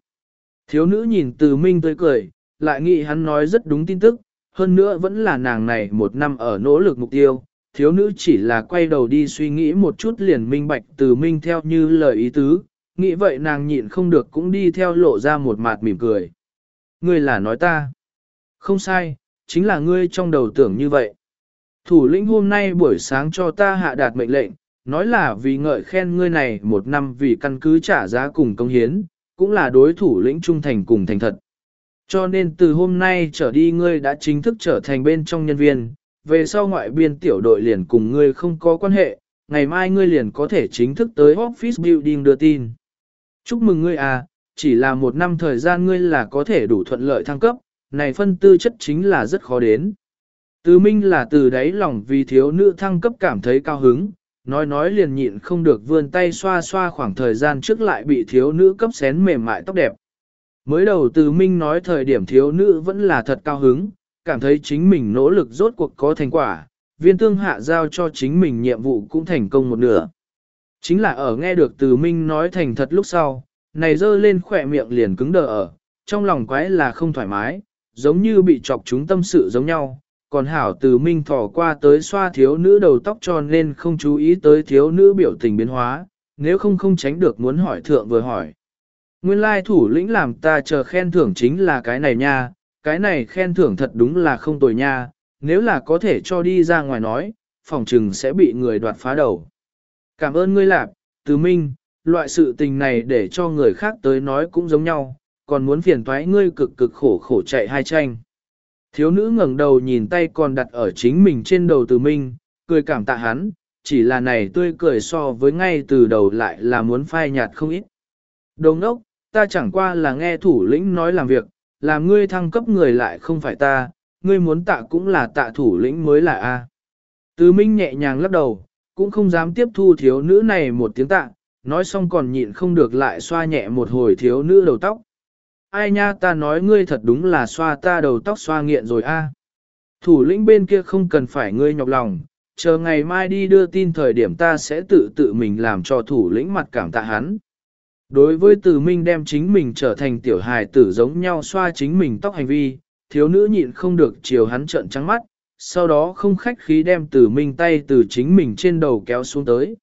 Thiếu nữ nhìn từ Minh tới cười, lại nghĩ hắn nói rất đúng tin tức, hơn nữa vẫn là nàng này một năm ở nỗ lực mục tiêu. Thiếu nữ chỉ là quay đầu đi suy nghĩ một chút liền minh bạch từ Minh theo như lời ý tứ, nghĩ vậy nàng nhịn không được cũng đi theo lộ ra một mặt mỉm cười. Ngươi là nói ta. Không sai, chính là ngươi trong đầu tưởng như vậy. Thủ lĩnh hôm nay buổi sáng cho ta hạ đạt mệnh lệnh, nói là vì ngợi khen ngươi này một năm vì căn cứ trả giá cùng công hiến, cũng là đối thủ lĩnh trung thành cùng thành thật. Cho nên từ hôm nay trở đi ngươi đã chính thức trở thành bên trong nhân viên, về sau ngoại biên tiểu đội liền cùng ngươi không có quan hệ, ngày mai ngươi liền có thể chính thức tới Office Building đưa tin. Chúc mừng ngươi à, chỉ là một năm thời gian ngươi là có thể đủ thuận lợi thăng cấp, này phân tư chất chính là rất khó đến. Từ minh là từ đáy lòng vì thiếu nữ thăng cấp cảm thấy cao hứng, nói nói liền nhịn không được vươn tay xoa xoa khoảng thời gian trước lại bị thiếu nữ cấp xén mềm mại tóc đẹp. Mới đầu từ minh nói thời điểm thiếu nữ vẫn là thật cao hứng, cảm thấy chính mình nỗ lực rốt cuộc có thành quả, viên tương hạ giao cho chính mình nhiệm vụ cũng thành công một nửa. Chính là ở nghe được từ minh nói thành thật lúc sau, này dơ lên khỏe miệng liền cứng đờ ở, trong lòng quái là không thoải mái, giống như bị chọc chúng tâm sự giống nhau, còn hảo từ minh thỏ qua tới xoa thiếu nữ đầu tóc cho nên không chú ý tới thiếu nữ biểu tình biến hóa, nếu không không tránh được muốn hỏi thượng vừa hỏi. Nguyên lai thủ lĩnh làm ta chờ khen thưởng chính là cái này nha, cái này khen thưởng thật đúng là không tồi nha, nếu là có thể cho đi ra ngoài nói, phòng trừng sẽ bị người đoạt phá đầu. Cảm ơn ngươi lạp, từ minh, loại sự tình này để cho người khác tới nói cũng giống nhau, còn muốn phiền thoái ngươi cực cực khổ khổ chạy hai tranh. Thiếu nữ ngẩng đầu nhìn tay còn đặt ở chính mình trên đầu từ minh, cười cảm tạ hắn, chỉ là này tươi cười so với ngay từ đầu lại là muốn phai nhạt không ít. Đồng đốc, ta chẳng qua là nghe thủ lĩnh nói làm việc, làm ngươi thăng cấp người lại không phải ta, ngươi muốn tạ cũng là tạ thủ lĩnh mới là A. Từ minh nhẹ nhàng lắc đầu, cũng không dám tiếp thu thiếu nữ này một tiếng tạ, nói xong còn nhịn không được lại xoa nhẹ một hồi thiếu nữ đầu tóc ai nha ta nói ngươi thật đúng là xoa ta đầu tóc xoa nghiện rồi a. Thủ lĩnh bên kia không cần phải ngươi nhọc lòng, chờ ngày mai đi đưa tin thời điểm ta sẽ tự tự mình làm cho thủ lĩnh mặt cảm tạ hắn. Đối với từ minh đem chính mình trở thành tiểu hài tử giống nhau xoa chính mình tóc hành vi, thiếu nữ nhịn không được chiều hắn trợn trắng mắt, sau đó không khách khí đem từ minh tay từ chính mình trên đầu kéo xuống tới.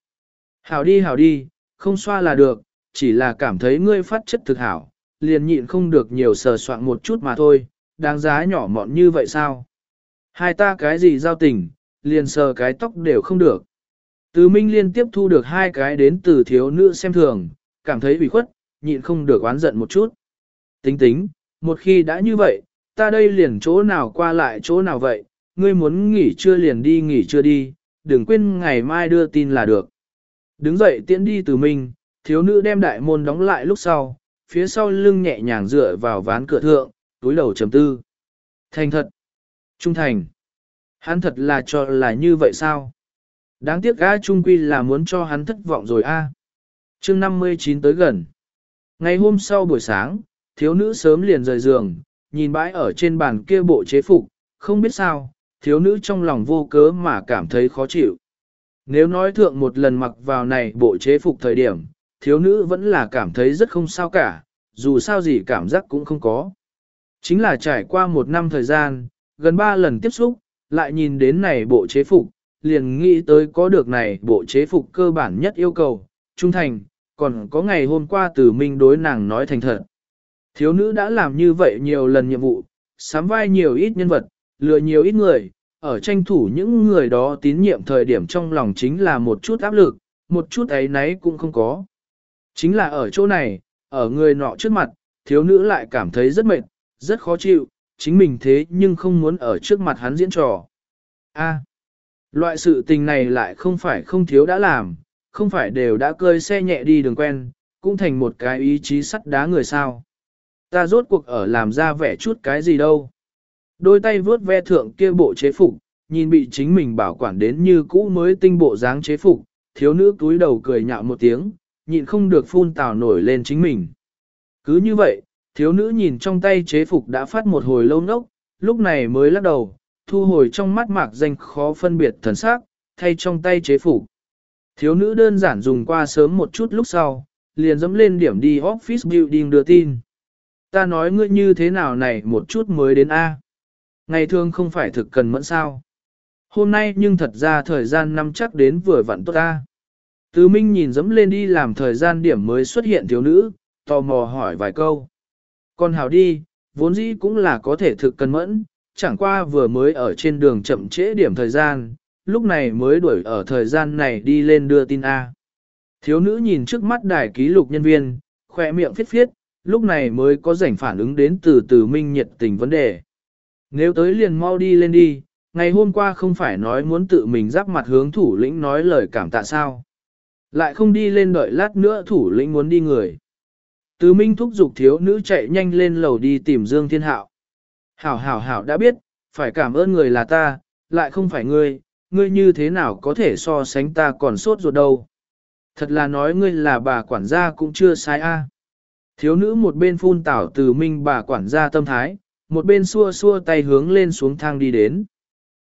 Hảo đi hảo đi, không xoa là được, chỉ là cảm thấy ngươi phát chất thực hảo, liền nhịn không được nhiều sờ soạn một chút mà thôi, đáng giá nhỏ mọn như vậy sao? Hai ta cái gì giao tình, liền sờ cái tóc đều không được. Từ Minh liên tiếp thu được hai cái đến từ thiếu nữ xem thường, cảm thấy ủy khuất, nhịn không được oán giận một chút. Tính tính, một khi đã như vậy, ta đây liền chỗ nào qua lại chỗ nào vậy, ngươi muốn nghỉ trưa liền đi nghỉ trưa đi, đừng quên ngày mai đưa tin là được. Đứng dậy tiễn đi từ mình thiếu nữ đem đại môn đóng lại lúc sau, phía sau lưng nhẹ nhàng dựa vào ván cửa thượng, túi đầu trầm tư. Thành thật. Trung thành. Hắn thật là cho là như vậy sao? Đáng tiếc A Trung Quy là muốn cho hắn thất vọng rồi A. À. chương 59 tới gần. Ngày hôm sau buổi sáng, thiếu nữ sớm liền rời giường, nhìn bãi ở trên bàn kia bộ chế phục, không biết sao, thiếu nữ trong lòng vô cớ mà cảm thấy khó chịu. Nếu nói thượng một lần mặc vào này bộ chế phục thời điểm, thiếu nữ vẫn là cảm thấy rất không sao cả, dù sao gì cảm giác cũng không có. Chính là trải qua một năm thời gian, gần ba lần tiếp xúc, lại nhìn đến này bộ chế phục, liền nghĩ tới có được này bộ chế phục cơ bản nhất yêu cầu, trung thành, còn có ngày hôm qua từ minh đối nàng nói thành thật. Thiếu nữ đã làm như vậy nhiều lần nhiệm vụ, sám vai nhiều ít nhân vật, lừa nhiều ít người, ở tranh thủ những người đó tín nhiệm thời điểm trong lòng chính là một chút áp lực, một chút ấy nấy cũng không có. Chính là ở chỗ này, ở người nọ trước mặt, thiếu nữ lại cảm thấy rất mệt, rất khó chịu, chính mình thế nhưng không muốn ở trước mặt hắn diễn trò. A, loại sự tình này lại không phải không thiếu đã làm, không phải đều đã cơi xe nhẹ đi đường quen, cũng thành một cái ý chí sắt đá người sao. Ta rốt cuộc ở làm ra vẻ chút cái gì đâu. Đôi tay vướt ve thượng kia bộ chế phục, nhìn bị chính mình bảo quản đến như cũ mới tinh bộ dáng chế phục, thiếu nữ túi đầu cười nhạo một tiếng, nhịn không được phun tào nổi lên chính mình. Cứ như vậy, thiếu nữ nhìn trong tay chế phục đã phát một hồi lâu nốc, lúc này mới lắc đầu, thu hồi trong mắt mạc danh khó phân biệt thần sắc, thay trong tay chế phục. Thiếu nữ đơn giản dùng qua sớm một chút lúc sau, liền dẫm lên điểm đi office building đưa tin. Ta nói ngươi như thế nào này một chút mới đến A. Ngày thường không phải thực cần mẫn sao. Hôm nay nhưng thật ra thời gian năm chắc đến vừa vặn tốt ta. Tứ Minh nhìn dẫm lên đi làm thời gian điểm mới xuất hiện thiếu nữ, tò mò hỏi vài câu. Con hào đi, vốn dĩ cũng là có thể thực cần mẫn, chẳng qua vừa mới ở trên đường chậm trễ điểm thời gian, lúc này mới đuổi ở thời gian này đi lên đưa tin A. Thiếu nữ nhìn trước mắt đài ký lục nhân viên, khỏe miệng phiết phiết, lúc này mới có rảnh phản ứng đến từ từ minh nhiệt tình vấn đề. Nếu tới liền mau đi lên đi, ngày hôm qua không phải nói muốn tự mình giáp mặt hướng thủ lĩnh nói lời cảm tạ sao. Lại không đi lên đợi lát nữa thủ lĩnh muốn đi người. tứ minh thúc giục thiếu nữ chạy nhanh lên lầu đi tìm Dương Thiên Hạo. Hảo hảo hảo đã biết, phải cảm ơn người là ta, lại không phải ngươi, ngươi như thế nào có thể so sánh ta còn sốt ruột đâu. Thật là nói ngươi là bà quản gia cũng chưa sai a. Thiếu nữ một bên phun tảo từ minh bà quản gia tâm thái, một bên xua xua tay hướng lên xuống thang đi đến.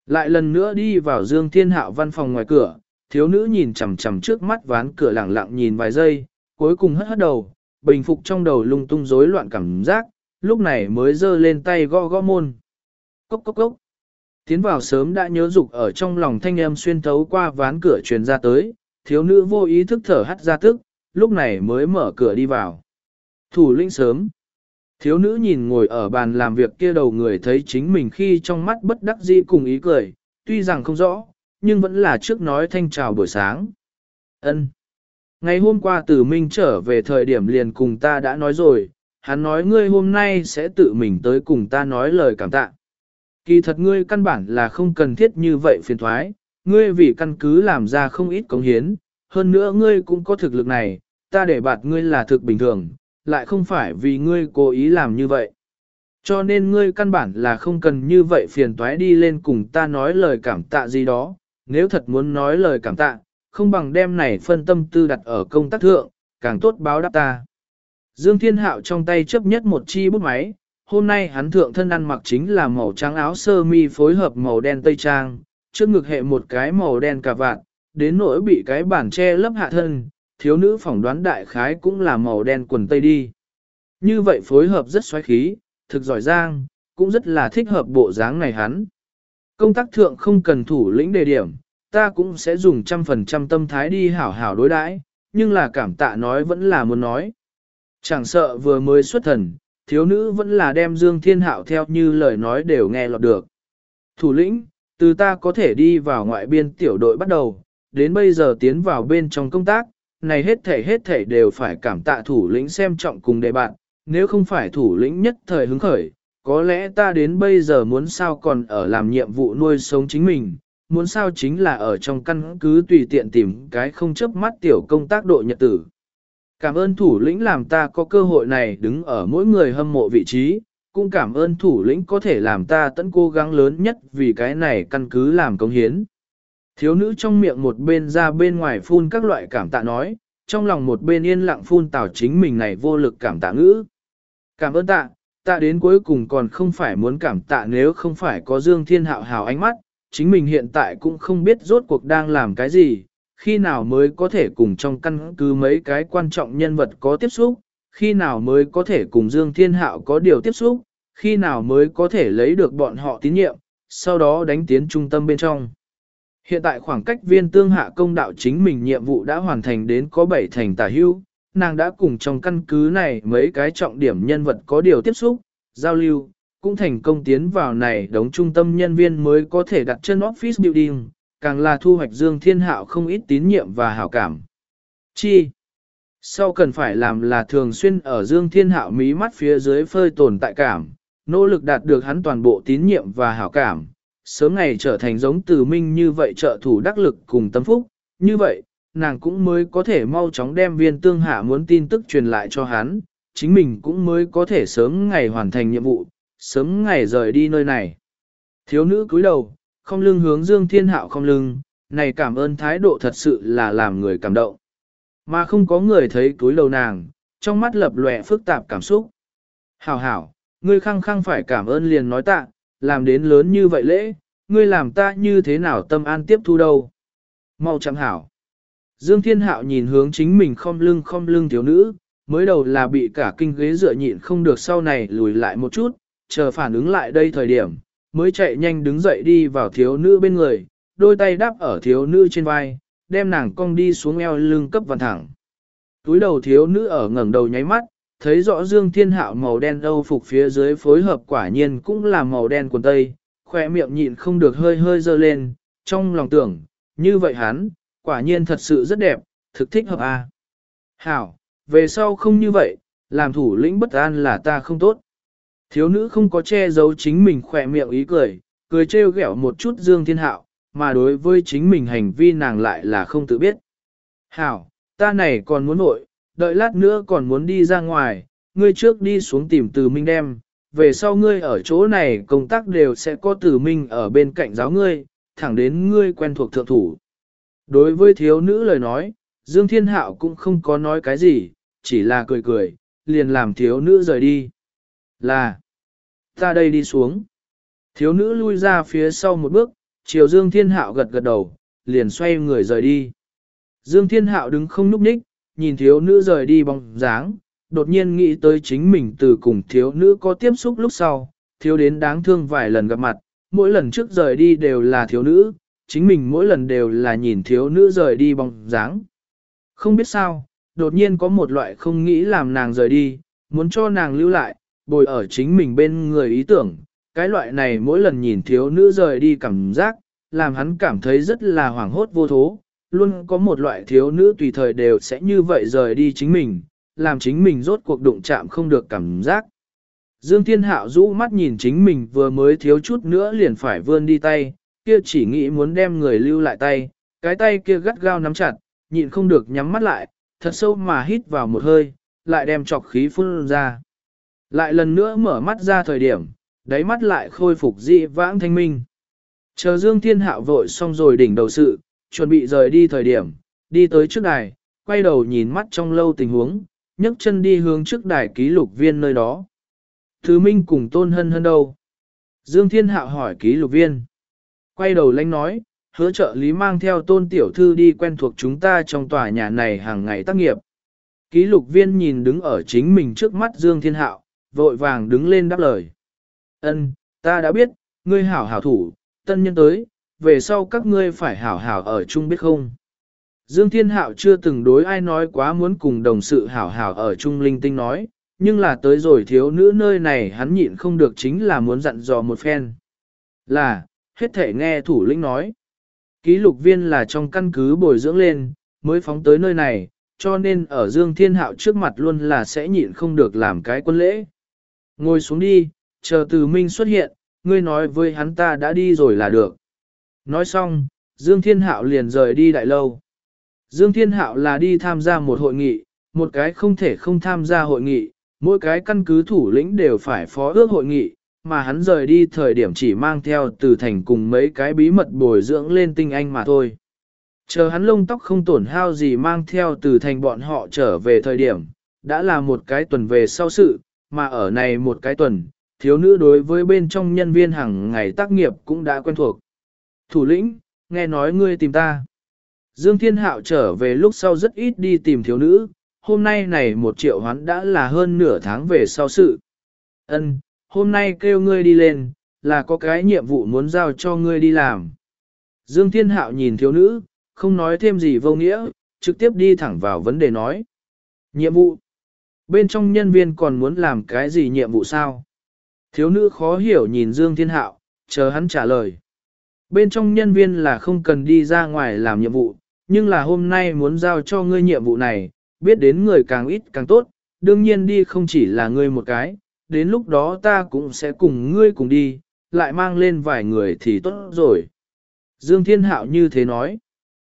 Lại lần nữa đi vào Dương Thiên Hạo văn phòng ngoài cửa, thiếu nữ nhìn chằm chằm trước mắt ván cửa lặng lặng nhìn vài giây, cuối cùng hất hất đầu, bình phục trong đầu lung tung rối loạn cảm giác, lúc này mới giơ lên tay gõ gõ môn. Cốc cốc cốc. Tiến vào sớm đã nhớ dục ở trong lòng thanh âm xuyên thấu qua ván cửa truyền ra tới, thiếu nữ vô ý thức thở hắt ra tức, lúc này mới mở cửa đi vào. Thủ lĩnh sớm. Thiếu nữ nhìn ngồi ở bàn làm việc kia đầu người thấy chính mình khi trong mắt bất đắc dĩ cùng ý cười, tuy rằng không rõ, nhưng vẫn là trước nói thanh chào buổi sáng. Ân. Ngày hôm qua tử minh trở về thời điểm liền cùng ta đã nói rồi, hắn nói ngươi hôm nay sẽ tự mình tới cùng ta nói lời cảm tạ. Kỳ thật ngươi căn bản là không cần thiết như vậy phiền thoái, ngươi vì căn cứ làm ra không ít cống hiến, hơn nữa ngươi cũng có thực lực này, ta để bạt ngươi là thực bình thường, lại không phải vì ngươi cố ý làm như vậy. Cho nên ngươi căn bản là không cần như vậy phiền toái đi lên cùng ta nói lời cảm tạ gì đó, nếu thật muốn nói lời cảm tạ, không bằng đem này phân tâm tư đặt ở công tác thượng, càng tốt báo đáp ta. Dương Thiên Hạo trong tay chấp nhất một chi bút máy, hôm nay hắn thượng thân ăn mặc chính là màu trắng áo sơ mi phối hợp màu đen tây trang, trước ngực hệ một cái màu đen cà vạt, đến nỗi bị cái bản che lấp hạ thân, thiếu nữ phỏng đoán đại khái cũng là màu đen quần tây đi. Như vậy phối hợp rất xoáy khí, thực giỏi giang, cũng rất là thích hợp bộ dáng này hắn. Công tác thượng không cần thủ lĩnh đề điểm, ta cũng sẽ dùng trăm phần trăm tâm thái đi hảo hảo đối đãi, nhưng là cảm tạ nói vẫn là muốn nói. Chẳng sợ vừa mới xuất thần, thiếu nữ vẫn là đem Dương Thiên Hạo theo như lời nói đều nghe lọt được. Thủ lĩnh, từ ta có thể đi vào ngoại biên tiểu đội bắt đầu, đến bây giờ tiến vào bên trong công tác, này hết thể hết thể đều phải cảm tạ thủ lĩnh xem trọng cùng đề bạn, nếu không phải thủ lĩnh nhất thời hứng khởi, có lẽ ta đến bây giờ muốn sao còn ở làm nhiệm vụ nuôi sống chính mình, muốn sao chính là ở trong căn cứ tùy tiện tìm cái không chấp mắt tiểu công tác độ nhật tử. Cảm ơn thủ lĩnh làm ta có cơ hội này đứng ở mỗi người hâm mộ vị trí, cũng cảm ơn thủ lĩnh có thể làm ta tận cố gắng lớn nhất vì cái này căn cứ làm công hiến. Thiếu nữ trong miệng một bên ra bên ngoài phun các loại cảm tạ nói, trong lòng một bên yên lặng phun tào chính mình này vô lực cảm tạ ngữ. Cảm ơn tạ, tạ đến cuối cùng còn không phải muốn cảm tạ nếu không phải có Dương Thiên Hạo hào ánh mắt, chính mình hiện tại cũng không biết rốt cuộc đang làm cái gì, khi nào mới có thể cùng trong căn cứ mấy cái quan trọng nhân vật có tiếp xúc, khi nào mới có thể cùng Dương Thiên Hạo có điều tiếp xúc, khi nào mới có thể lấy được bọn họ tín nhiệm, sau đó đánh tiến trung tâm bên trong. Hiện tại khoảng cách viên tương hạ công đạo chính mình nhiệm vụ đã hoàn thành đến có 7 thành tả hưu, nàng đã cùng trong căn cứ này mấy cái trọng điểm nhân vật có điều tiếp xúc, giao lưu, cũng thành công tiến vào này đống trung tâm nhân viên mới có thể đặt chân office building, càng là thu hoạch Dương Thiên Hạo không ít tín nhiệm và hảo cảm. Chi? Sau cần phải làm là thường xuyên ở Dương Thiên Hạo mí mắt phía dưới phơi tồn tại cảm, nỗ lực đạt được hắn toàn bộ tín nhiệm và hảo cảm, sớm ngày trở thành giống từ minh như vậy trợ thủ đắc lực cùng tâm phúc, như vậy, nàng cũng mới có thể mau chóng đem viên tương hạ muốn tin tức truyền lại cho hắn, chính mình cũng mới có thể sớm ngày hoàn thành nhiệm vụ, sớm ngày rời đi nơi này. Thiếu nữ cúi đầu, không lưng hướng Dương Thiên Hạo không lưng, này cảm ơn thái độ thật sự là làm người cảm động. Mà không có người thấy cúi đầu nàng, trong mắt lập lòe phức tạp cảm xúc. Hảo hảo, ngươi khăng khăng phải cảm ơn liền nói tạ, làm đến lớn như vậy lễ, ngươi làm ta như thế nào tâm an tiếp thu đâu. Mau chẳng hảo. Dương Thiên Hạo nhìn hướng chính mình không lưng không lưng thiếu nữ, mới đầu là bị cả kinh ghế dựa nhịn không được sau này lùi lại một chút, chờ phản ứng lại đây thời điểm, mới chạy nhanh đứng dậy đi vào thiếu nữ bên người, đôi tay đáp ở thiếu nữ trên vai, đem nàng cong đi xuống eo lưng cấp văn thẳng. Túi đầu thiếu nữ ở ngẩng đầu nháy mắt, thấy rõ Dương Thiên Hạo màu đen âu phục phía dưới phối hợp quả nhiên cũng là màu đen quần tây, khỏe miệng nhịn không được hơi hơi dơ lên, trong lòng tưởng, như vậy hắn, quả nhiên thật sự rất đẹp, thực thích hợp a. À. Hảo, về sau không như vậy, làm thủ lĩnh bất an là ta không tốt. Thiếu nữ không có che giấu chính mình khỏe miệng ý cười, cười trêu ghẹo một chút Dương Thiên Hạo, mà đối với chính mình hành vi nàng lại là không tự biết. Hảo, ta này còn muốn nội, đợi lát nữa còn muốn đi ra ngoài, ngươi trước đi xuống tìm từ minh đem, về sau ngươi ở chỗ này công tác đều sẽ có từ minh ở bên cạnh giáo ngươi, thẳng đến ngươi quen thuộc thượng thủ. Đối với thiếu nữ lời nói, Dương Thiên Hạo cũng không có nói cái gì, chỉ là cười cười, liền làm thiếu nữ rời đi. Là, ta đây đi xuống. Thiếu nữ lui ra phía sau một bước, chiều Dương Thiên Hạo gật gật đầu, liền xoay người rời đi. Dương Thiên Hạo đứng không núp ních, nhìn thiếu nữ rời đi bóng dáng, đột nhiên nghĩ tới chính mình từ cùng thiếu nữ có tiếp xúc lúc sau, thiếu đến đáng thương vài lần gặp mặt, mỗi lần trước rời đi đều là thiếu nữ, chính mình mỗi lần đều là nhìn thiếu nữ rời đi bóng dáng. Không biết sao, đột nhiên có một loại không nghĩ làm nàng rời đi, muốn cho nàng lưu lại, bồi ở chính mình bên người ý tưởng, cái loại này mỗi lần nhìn thiếu nữ rời đi cảm giác, làm hắn cảm thấy rất là hoảng hốt vô thố, luôn có một loại thiếu nữ tùy thời đều sẽ như vậy rời đi chính mình, làm chính mình rốt cuộc đụng chạm không được cảm giác. Dương Thiên Hạo rũ mắt nhìn chính mình vừa mới thiếu chút nữa liền phải vươn đi tay, kia chỉ nghĩ muốn đem người lưu lại tay, cái tay kia gắt gao nắm chặt, nhịn không được nhắm mắt lại, thật sâu mà hít vào một hơi, lại đem chọc khí phun ra. Lại lần nữa mở mắt ra thời điểm, đáy mắt lại khôi phục dị vãng thanh minh. Chờ Dương Thiên Hạo vội xong rồi đỉnh đầu sự, chuẩn bị rời đi thời điểm, đi tới trước đài, quay đầu nhìn mắt trong lâu tình huống, nhấc chân đi hướng trước đài ký lục viên nơi đó. Thứ Minh cùng Tôn Hân Hân đâu? Dương Thiên Hạo hỏi ký lục viên. Quay đầu lanh nói, hứa trợ lý mang theo tôn tiểu thư đi quen thuộc chúng ta trong tòa nhà này hàng ngày tác nghiệp. Ký lục viên nhìn đứng ở chính mình trước mắt Dương Thiên Hạo, vội vàng đứng lên đáp lời. Ân, ta đã biết, ngươi hảo hảo thủ, tân nhân tới, về sau các ngươi phải hảo hảo ở chung biết không. Dương Thiên Hạo chưa từng đối ai nói quá muốn cùng đồng sự hảo hảo ở chung linh tinh nói, nhưng là tới rồi thiếu nữ nơi này hắn nhịn không được chính là muốn dặn dò một phen. Là, hết thể nghe thủ lĩnh nói. Ký lục viên là trong căn cứ bồi dưỡng lên, mới phóng tới nơi này, cho nên ở Dương Thiên Hạo trước mặt luôn là sẽ nhịn không được làm cái quân lễ. Ngồi xuống đi, chờ từ Minh xuất hiện, ngươi nói với hắn ta đã đi rồi là được. Nói xong, Dương Thiên Hạo liền rời đi đại lâu. Dương Thiên Hạo là đi tham gia một hội nghị, một cái không thể không tham gia hội nghị, mỗi cái căn cứ thủ lĩnh đều phải phó ước hội nghị, mà hắn rời đi thời điểm chỉ mang theo từ thành cùng mấy cái bí mật bồi dưỡng lên tinh anh mà thôi. Chờ hắn lông tóc không tổn hao gì mang theo từ thành bọn họ trở về thời điểm, đã là một cái tuần về sau sự, mà ở này một cái tuần, thiếu nữ đối với bên trong nhân viên hàng ngày tác nghiệp cũng đã quen thuộc. Thủ lĩnh, nghe nói ngươi tìm ta. Dương Thiên Hạo trở về lúc sau rất ít đi tìm thiếu nữ, hôm nay này một triệu hoán đã là hơn nửa tháng về sau sự. Ân, hôm nay kêu ngươi đi lên, là có cái nhiệm vụ muốn giao cho ngươi đi làm. Dương Thiên Hạo nhìn thiếu nữ, không nói thêm gì vô nghĩa, trực tiếp đi thẳng vào vấn đề nói. Nhiệm vụ. Bên trong nhân viên còn muốn làm cái gì nhiệm vụ sao? Thiếu nữ khó hiểu nhìn Dương Thiên Hạo, chờ hắn trả lời. Bên trong nhân viên là không cần đi ra ngoài làm nhiệm vụ, nhưng là hôm nay muốn giao cho ngươi nhiệm vụ này, biết đến người càng ít càng tốt, đương nhiên đi không chỉ là ngươi một cái, đến lúc đó ta cũng sẽ cùng ngươi cùng đi, lại mang lên vài người thì tốt rồi. Dương Thiên Hạo như thế nói,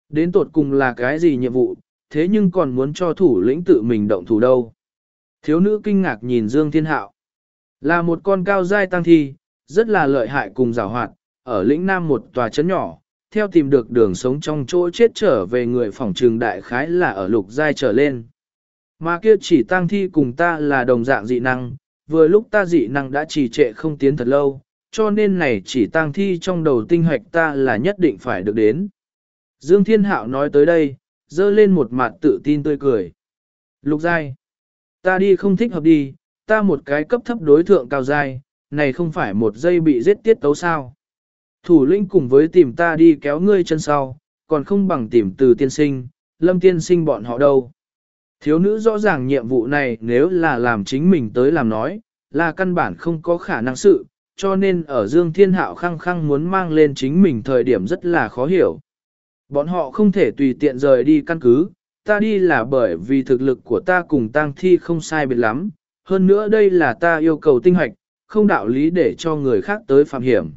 đến tột cùng là cái gì nhiệm vụ, thế nhưng còn muốn cho thủ lĩnh tự mình động thủ đâu. Thiếu nữ kinh ngạc nhìn Dương Thiên Hạo, là một con cao giai tăng thi, rất là lợi hại cùng rào hoạt, ở lĩnh Nam một tòa trấn nhỏ, theo tìm được đường sống trong chỗ chết trở về người phòng trường đại khái là ở lục giai trở lên. Mà kia chỉ tăng thi cùng ta là đồng dạng dị năng, vừa lúc ta dị năng đã trì trệ không tiến thật lâu, cho nên này chỉ tăng thi trong đầu tinh hoạch ta là nhất định phải được đến. Dương Thiên Hạo nói tới đây, dơ lên một mặt tự tin tươi cười. Lục giai, ta đi không thích hợp đi, ta một cái cấp thấp đối thượng cao giai, này không phải một giây bị giết tiết tấu sao. Thủ lĩnh cùng với tìm ta đi kéo ngươi chân sau, còn không bằng tìm từ tiên sinh, lâm tiên sinh bọn họ đâu. Thiếu nữ rõ ràng nhiệm vụ này nếu là làm chính mình tới làm nói, là căn bản không có khả năng sự, cho nên ở Dương Thiên Hạo khăng khăng muốn mang lên chính mình thời điểm rất là khó hiểu. Bọn họ không thể tùy tiện rời đi căn cứ, ta đi là bởi vì thực lực của ta cùng tang thi không sai biệt lắm, hơn nữa đây là ta yêu cầu tinh hoạch, không đạo lý để cho người khác tới phạm hiểm.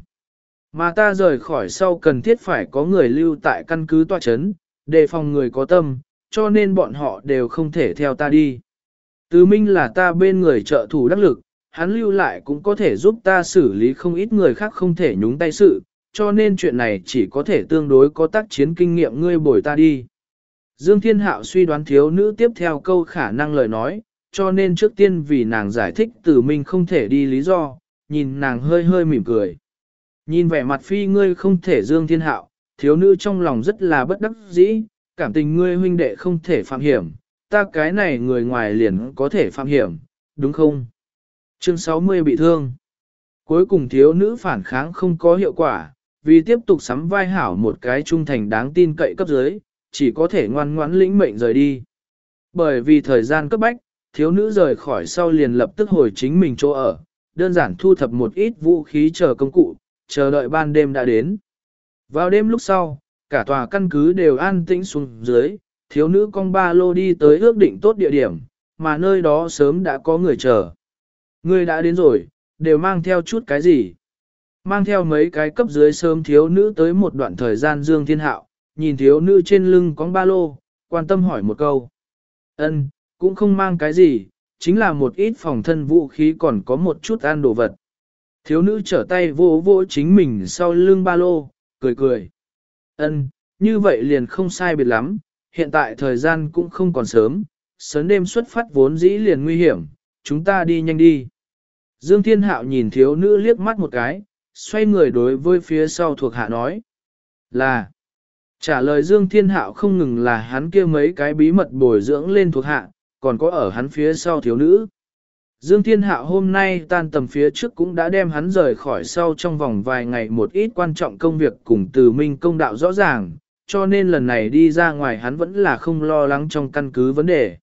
Mà ta rời khỏi sau cần thiết phải có người lưu tại căn cứ tòa chấn, đề phòng người có tâm, cho nên bọn họ đều không thể theo ta đi. Tứ Minh là ta bên người trợ thủ đắc lực, hắn lưu lại cũng có thể giúp ta xử lý không ít người khác không thể nhúng tay sự, cho nên chuyện này chỉ có thể tương đối có tác chiến kinh nghiệm ngươi bồi ta đi. Dương Thiên Hạo suy đoán thiếu nữ tiếp theo câu khả năng lời nói, cho nên trước tiên vì nàng giải thích tử minh không thể đi lý do, nhìn nàng hơi hơi mỉm cười. Nhìn vẻ mặt phi ngươi không thể Dương Thiên Hạo, thiếu nữ trong lòng rất là bất đắc dĩ, cảm tình ngươi huynh đệ không thể phạm hiểm, ta cái này người ngoài liền có thể phạm hiểm, đúng không? Chương 60 bị thương. Cuối cùng thiếu nữ phản kháng không có hiệu quả, vì tiếp tục sắm vai hảo một cái trung thành đáng tin cậy cấp dưới, chỉ có thể ngoan ngoãn lĩnh mệnh rời đi. Bởi vì thời gian cấp bách, thiếu nữ rời khỏi sau liền lập tức hồi chính mình chỗ ở, đơn giản thu thập một ít vũ khí chờ công cụ, chờ đợi ban đêm đã đến. Vào đêm lúc sau, cả tòa căn cứ đều an tĩnh xuống dưới, thiếu nữ con ba lô đi tới ước định tốt địa điểm, mà nơi đó sớm đã có người chờ. Người đã đến rồi, đều mang theo chút cái gì? Mang theo mấy cái cấp dưới sớm thiếu nữ tới một đoạn thời gian dương thiên hạo, nhìn thiếu nữ trên lưng con ba lô, quan tâm hỏi một câu. Ân, cũng không mang cái gì, chính là một ít phòng thân vũ khí còn có một chút ăn đồ vật. Thiếu nữ trở tay vô vô chính mình sau lưng ba lô, cười cười. Ân, như vậy liền không sai biệt lắm, hiện tại thời gian cũng không còn sớm, sớm đêm xuất phát vốn dĩ liền nguy hiểm, chúng ta đi nhanh đi. Dương Thiên Hạo nhìn thiếu nữ liếc mắt một cái, xoay người đối với phía sau thuộc hạ nói. Là, trả lời Dương Thiên Hạo không ngừng là hắn kia mấy cái bí mật bồi dưỡng lên thuộc hạ, còn có ở hắn phía sau thiếu nữ. Dương Thiên Hạo hôm nay tan tầm phía trước cũng đã đem hắn rời khỏi sau trong vòng vài ngày một ít quan trọng công việc cùng từ minh công đạo rõ ràng, cho nên lần này đi ra ngoài hắn vẫn là không lo lắng trong căn cứ vấn đề.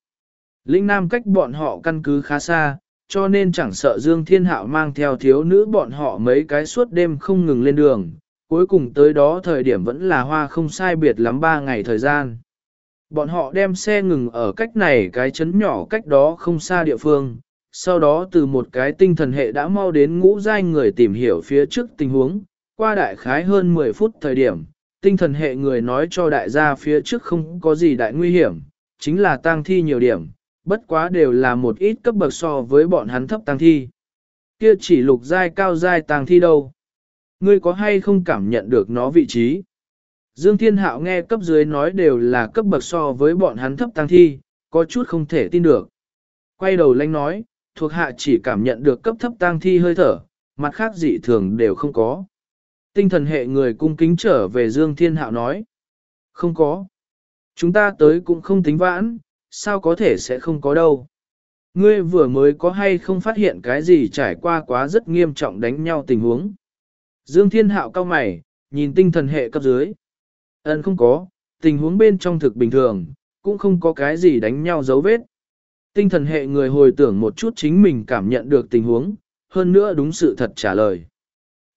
Linh Nam cách bọn họ căn cứ khá xa, cho nên chẳng sợ Dương Thiên Hạo mang theo thiếu nữ bọn họ mấy cái suốt đêm không ngừng lên đường, cuối cùng tới đó thời điểm vẫn là hoa không sai biệt lắm ba ngày thời gian. Bọn họ đem xe ngừng ở cách này cái chấn nhỏ cách đó không xa địa phương, sau đó từ một cái tinh thần hệ đã mau đến ngũ giai người tìm hiểu phía trước tình huống, qua đại khái hơn 10 phút thời điểm, tinh thần hệ người nói cho đại gia phía trước không có gì đại nguy hiểm, chính là tang thi nhiều điểm, bất quá đều là một ít cấp bậc so với bọn hắn thấp tang thi. Kia chỉ lục giai cao giai tang thi đâu? Ngươi có hay không cảm nhận được nó vị trí? Dương Thiên Hạo nghe cấp dưới nói đều là cấp bậc so với bọn hắn thấp tang thi, có chút không thể tin được. Quay đầu lanh nói, thuộc hạ chỉ cảm nhận được cấp thấp tang thi hơi thở, mặt khác dị thường đều không có. Tinh thần hệ người cung kính trở về Dương Thiên Hạo nói. Không có. Chúng ta tới cũng không tính vãn, sao có thể sẽ không có đâu. Ngươi vừa mới có hay không phát hiện cái gì trải qua quá rất nghiêm trọng đánh nhau tình huống. Dương Thiên Hạo cao mày, nhìn tinh thần hệ cấp dưới. Ấn không có, tình huống bên trong thực bình thường, cũng không có cái gì đánh nhau dấu vết. Tinh thần hệ người hồi tưởng một chút chính mình cảm nhận được tình huống, hơn nữa đúng sự thật trả lời.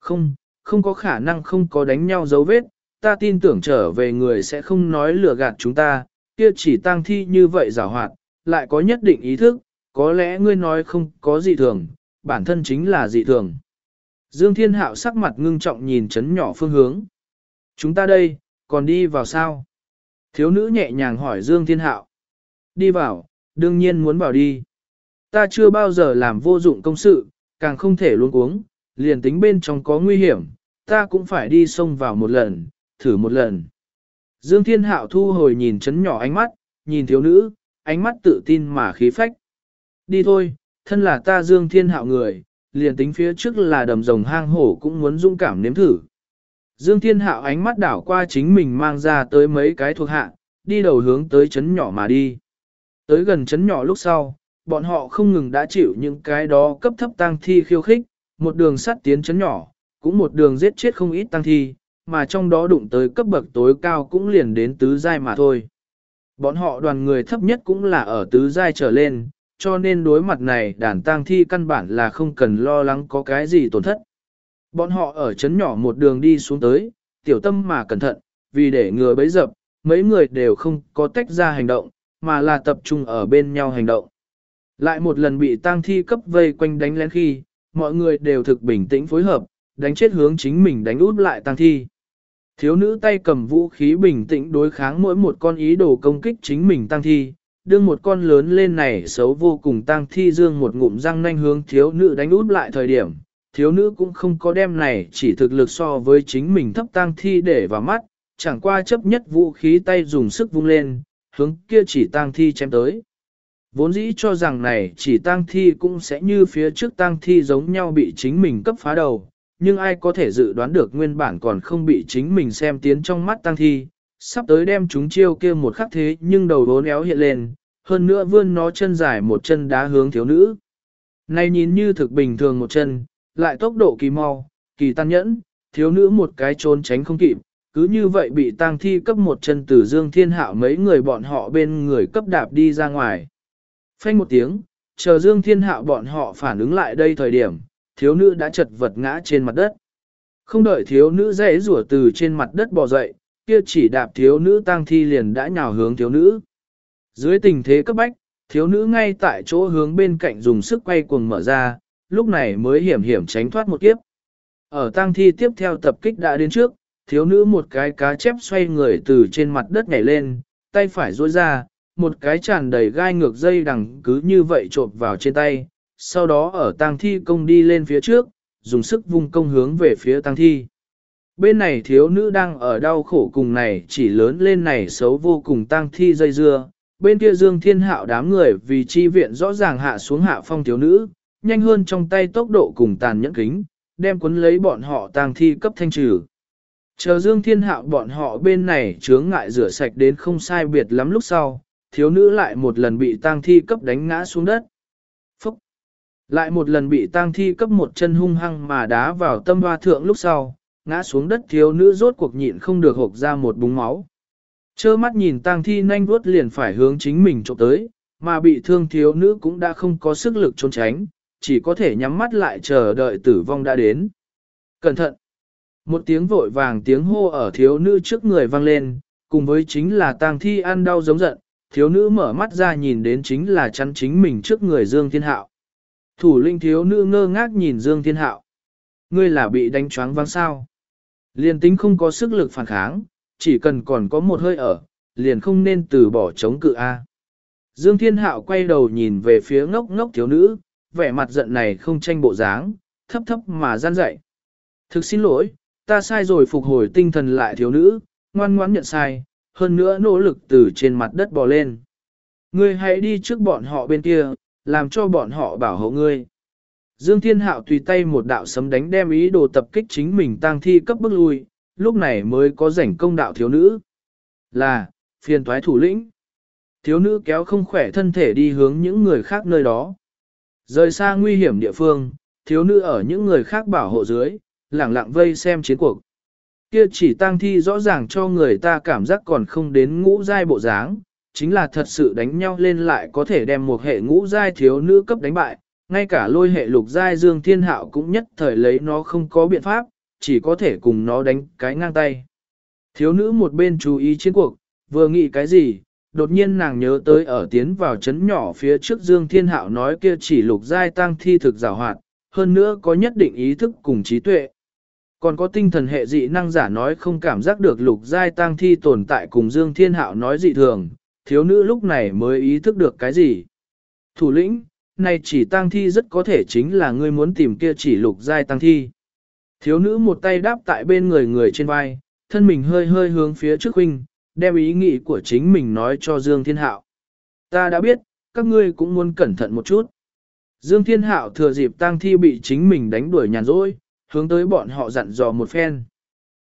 Không, không có khả năng không có đánh nhau dấu vết, ta tin tưởng trở về người sẽ không nói lừa gạt chúng ta, kia chỉ tang thi như vậy giả hoạt, lại có nhất định ý thức, có lẽ ngươi nói không có dị thường, bản thân chính là dị thường. Dương Thiên Hạo sắc mặt ngưng trọng nhìn chấn nhỏ phương hướng. Chúng ta đây, còn đi vào sao? Thiếu nữ nhẹ nhàng hỏi Dương Thiên Hạo. Đi vào, đương nhiên muốn vào đi. Ta chưa bao giờ làm vô dụng công sự, càng không thể luôn uống, liền tính bên trong có nguy hiểm, ta cũng phải đi xông vào một lần, thử một lần. Dương Thiên Hạo thu hồi nhìn chấn nhỏ ánh mắt, nhìn thiếu nữ, ánh mắt tự tin mà khí phách. Đi thôi, thân là ta Dương Thiên Hạo người, liền tính phía trước là đầm rồng hang hổ cũng muốn dũng cảm nếm thử. Dương Thiên Hạo ánh mắt đảo qua chính mình mang ra tới mấy cái thuộc hạ, đi đầu hướng tới chấn nhỏ mà đi. Tới gần chấn nhỏ lúc sau, bọn họ không ngừng đã chịu những cái đó cấp thấp tăng thi khiêu khích, một đường sắt tiến chấn nhỏ, cũng một đường giết chết không ít tăng thi, mà trong đó đụng tới cấp bậc tối cao cũng liền đến tứ giai mà thôi. Bọn họ đoàn người thấp nhất cũng là ở tứ giai trở lên, cho nên đối mặt này đàn tang thi căn bản là không cần lo lắng có cái gì tổn thất. Bọn họ ở chấn nhỏ một đường đi xuống tới, tiểu tâm mà cẩn thận, vì để ngừa bấy dập, mấy người đều không có tách ra hành động, mà là tập trung ở bên nhau hành động. Lại một lần bị tang thi cấp vây quanh đánh lén khi, mọi người đều thực bình tĩnh phối hợp, đánh chết hướng chính mình đánh út lại tang thi. Thiếu nữ tay cầm vũ khí bình tĩnh đối kháng mỗi một con ý đồ công kích chính mình tăng thi, đương một con lớn lên này xấu vô cùng tăng thi dương một ngụm răng nanh hướng thiếu nữ đánh út lại thời điểm, thiếu nữ cũng không có đem này chỉ thực lực so với chính mình thấp tăng thi để vào mắt, chẳng qua chấp nhất vũ khí tay dùng sức vung lên, hướng kia chỉ tang thi chém tới. Vốn dĩ cho rằng này chỉ tang thi cũng sẽ như phía trước tang thi giống nhau bị chính mình cấp phá đầu, nhưng ai có thể dự đoán được nguyên bản còn không bị chính mình xem tiến trong mắt tang thi, sắp tới đem chúng chiêu kia một khắc thế nhưng đầu đốn éo hiện lên, hơn nữa vươn nó chân dài một chân đá hướng thiếu nữ. Này nhìn như thực bình thường một chân, lại tốc độ kỳ mau, kỳ tàn nhẫn, thiếu nữ một cái trốn tránh không kịp, cứ như vậy bị tang thi cấp một chân từ dương thiên hạo mấy người bọn họ bên người cấp đạp đi ra ngoài. Phanh một tiếng, chờ dương thiên hạo bọn họ phản ứng lại đây thời điểm, thiếu nữ đã chật vật ngã trên mặt đất. Không đợi thiếu nữ dễ rủa từ trên mặt đất bò dậy, kia chỉ đạp thiếu nữ tang thi liền đã nhào hướng thiếu nữ. Dưới tình thế cấp bách, thiếu nữ ngay tại chỗ hướng bên cạnh dùng sức quay cuồng mở ra, lúc này mới hiểm hiểm tránh thoát một kiếp. Ở tang thi tiếp theo tập kích đã đến trước, thiếu nữ một cái cá chép xoay người từ trên mặt đất nhảy lên, tay phải duỗi ra, một cái tràn đầy gai ngược dây đằng cứ như vậy trộn vào trên tay, sau đó ở tang thi công đi lên phía trước, dùng sức vung công hướng về phía tang thi. Bên này thiếu nữ đang ở đau khổ cùng này chỉ lớn lên này xấu vô cùng tang thi dây dưa, bên kia dương thiên hạo đám người vì chi viện rõ ràng hạ xuống hạ phong thiếu nữ, nhanh hơn trong tay tốc độ cùng tàn nhẫn kính, đem cuốn lấy bọn họ tang thi cấp thanh trừ. Chờ dương thiên hạo bọn họ bên này chướng ngại rửa sạch đến không sai biệt lắm lúc sau, thiếu nữ lại một lần bị tang thi cấp đánh ngã xuống đất. phúc Lại một lần bị tang thi cấp một chân hung hăng mà đá vào tâm hoa thượng lúc sau, ngã xuống đất thiếu nữ rốt cuộc nhịn không được hộp ra một búng máu. Chơ mắt nhìn tang thi nhanh vuốt liền phải hướng chính mình trộm tới, mà bị thương thiếu nữ cũng đã không có sức lực trốn tránh, chỉ có thể nhắm mắt lại chờ đợi tử vong đã đến. Cẩn thận! Một tiếng vội vàng tiếng hô ở thiếu nữ trước người vang lên, cùng với chính là tang thi ăn đau giống giận, thiếu nữ mở mắt ra nhìn đến chính là chắn chính mình trước người Dương Thiên Hạo. Thủ linh thiếu nữ ngơ ngác nhìn Dương Thiên Hạo. Ngươi là bị đánh choáng vang sao? Liền tính không có sức lực phản kháng, chỉ cần còn có một hơi ở, liền không nên từ bỏ chống cự A. Dương Thiên Hạo quay đầu nhìn về phía ngốc ngốc thiếu nữ, vẻ mặt giận này không tranh bộ dáng, thấp thấp mà gian dậy. Thực xin lỗi, ta sai rồi phục hồi tinh thần lại thiếu nữ, ngoan ngoãn nhận sai, hơn nữa nỗ lực từ trên mặt đất bò lên. Ngươi hãy đi trước bọn họ bên kia, làm cho bọn họ bảo hộ ngươi. Dương Thiên Hạo tùy tay một đạo sấm đánh đem ý đồ tập kích chính mình tăng thi cấp bước lui, lúc này mới có rảnh công đạo thiếu nữ. Là, phiền toái thủ lĩnh. Thiếu nữ kéo không khỏe thân thể đi hướng những người khác nơi đó. Rời xa nguy hiểm địa phương, thiếu nữ ở những người khác bảo hộ dưới, lẳng lặng vây xem chiến cuộc. Kia chỉ tang thi rõ ràng cho người ta cảm giác còn không đến ngũ giai bộ dáng, chính là thật sự đánh nhau lên lại có thể đem một hệ ngũ giai thiếu nữ cấp đánh bại, ngay cả lôi hệ lục giai Dương Thiên Hạo cũng nhất thời lấy nó không có biện pháp, chỉ có thể cùng nó đánh cái ngang tay. Thiếu nữ một bên chú ý chiến cuộc, vừa nghĩ cái gì, đột nhiên nàng nhớ tới ở tiến vào chấn nhỏ phía trước Dương Thiên Hạo nói kia chỉ lục giai tăng thi thực rào hoạt, hơn nữa có nhất định ý thức cùng trí tuệ. Còn có tinh thần hệ dị năng giả nói không cảm giác được lục giai tăng thi tồn tại cùng Dương Thiên Hạo nói dị thường, thiếu nữ lúc này mới ý thức được cái gì. Thủ lĩnh, này chỉ tăng thi rất có thể chính là ngươi muốn tìm kia chỉ lục giai tăng thi. Thiếu nữ một tay đáp tại bên người người trên vai, thân mình hơi hơi hướng phía trước huynh, đem ý nghĩ của chính mình nói cho Dương Thiên Hạo. Ta đã biết, các ngươi cũng muốn cẩn thận một chút. Dương Thiên Hạo thừa dịp tang thi bị chính mình đánh đuổi nhàn rỗi, hướng tới bọn họ dặn dò một phen.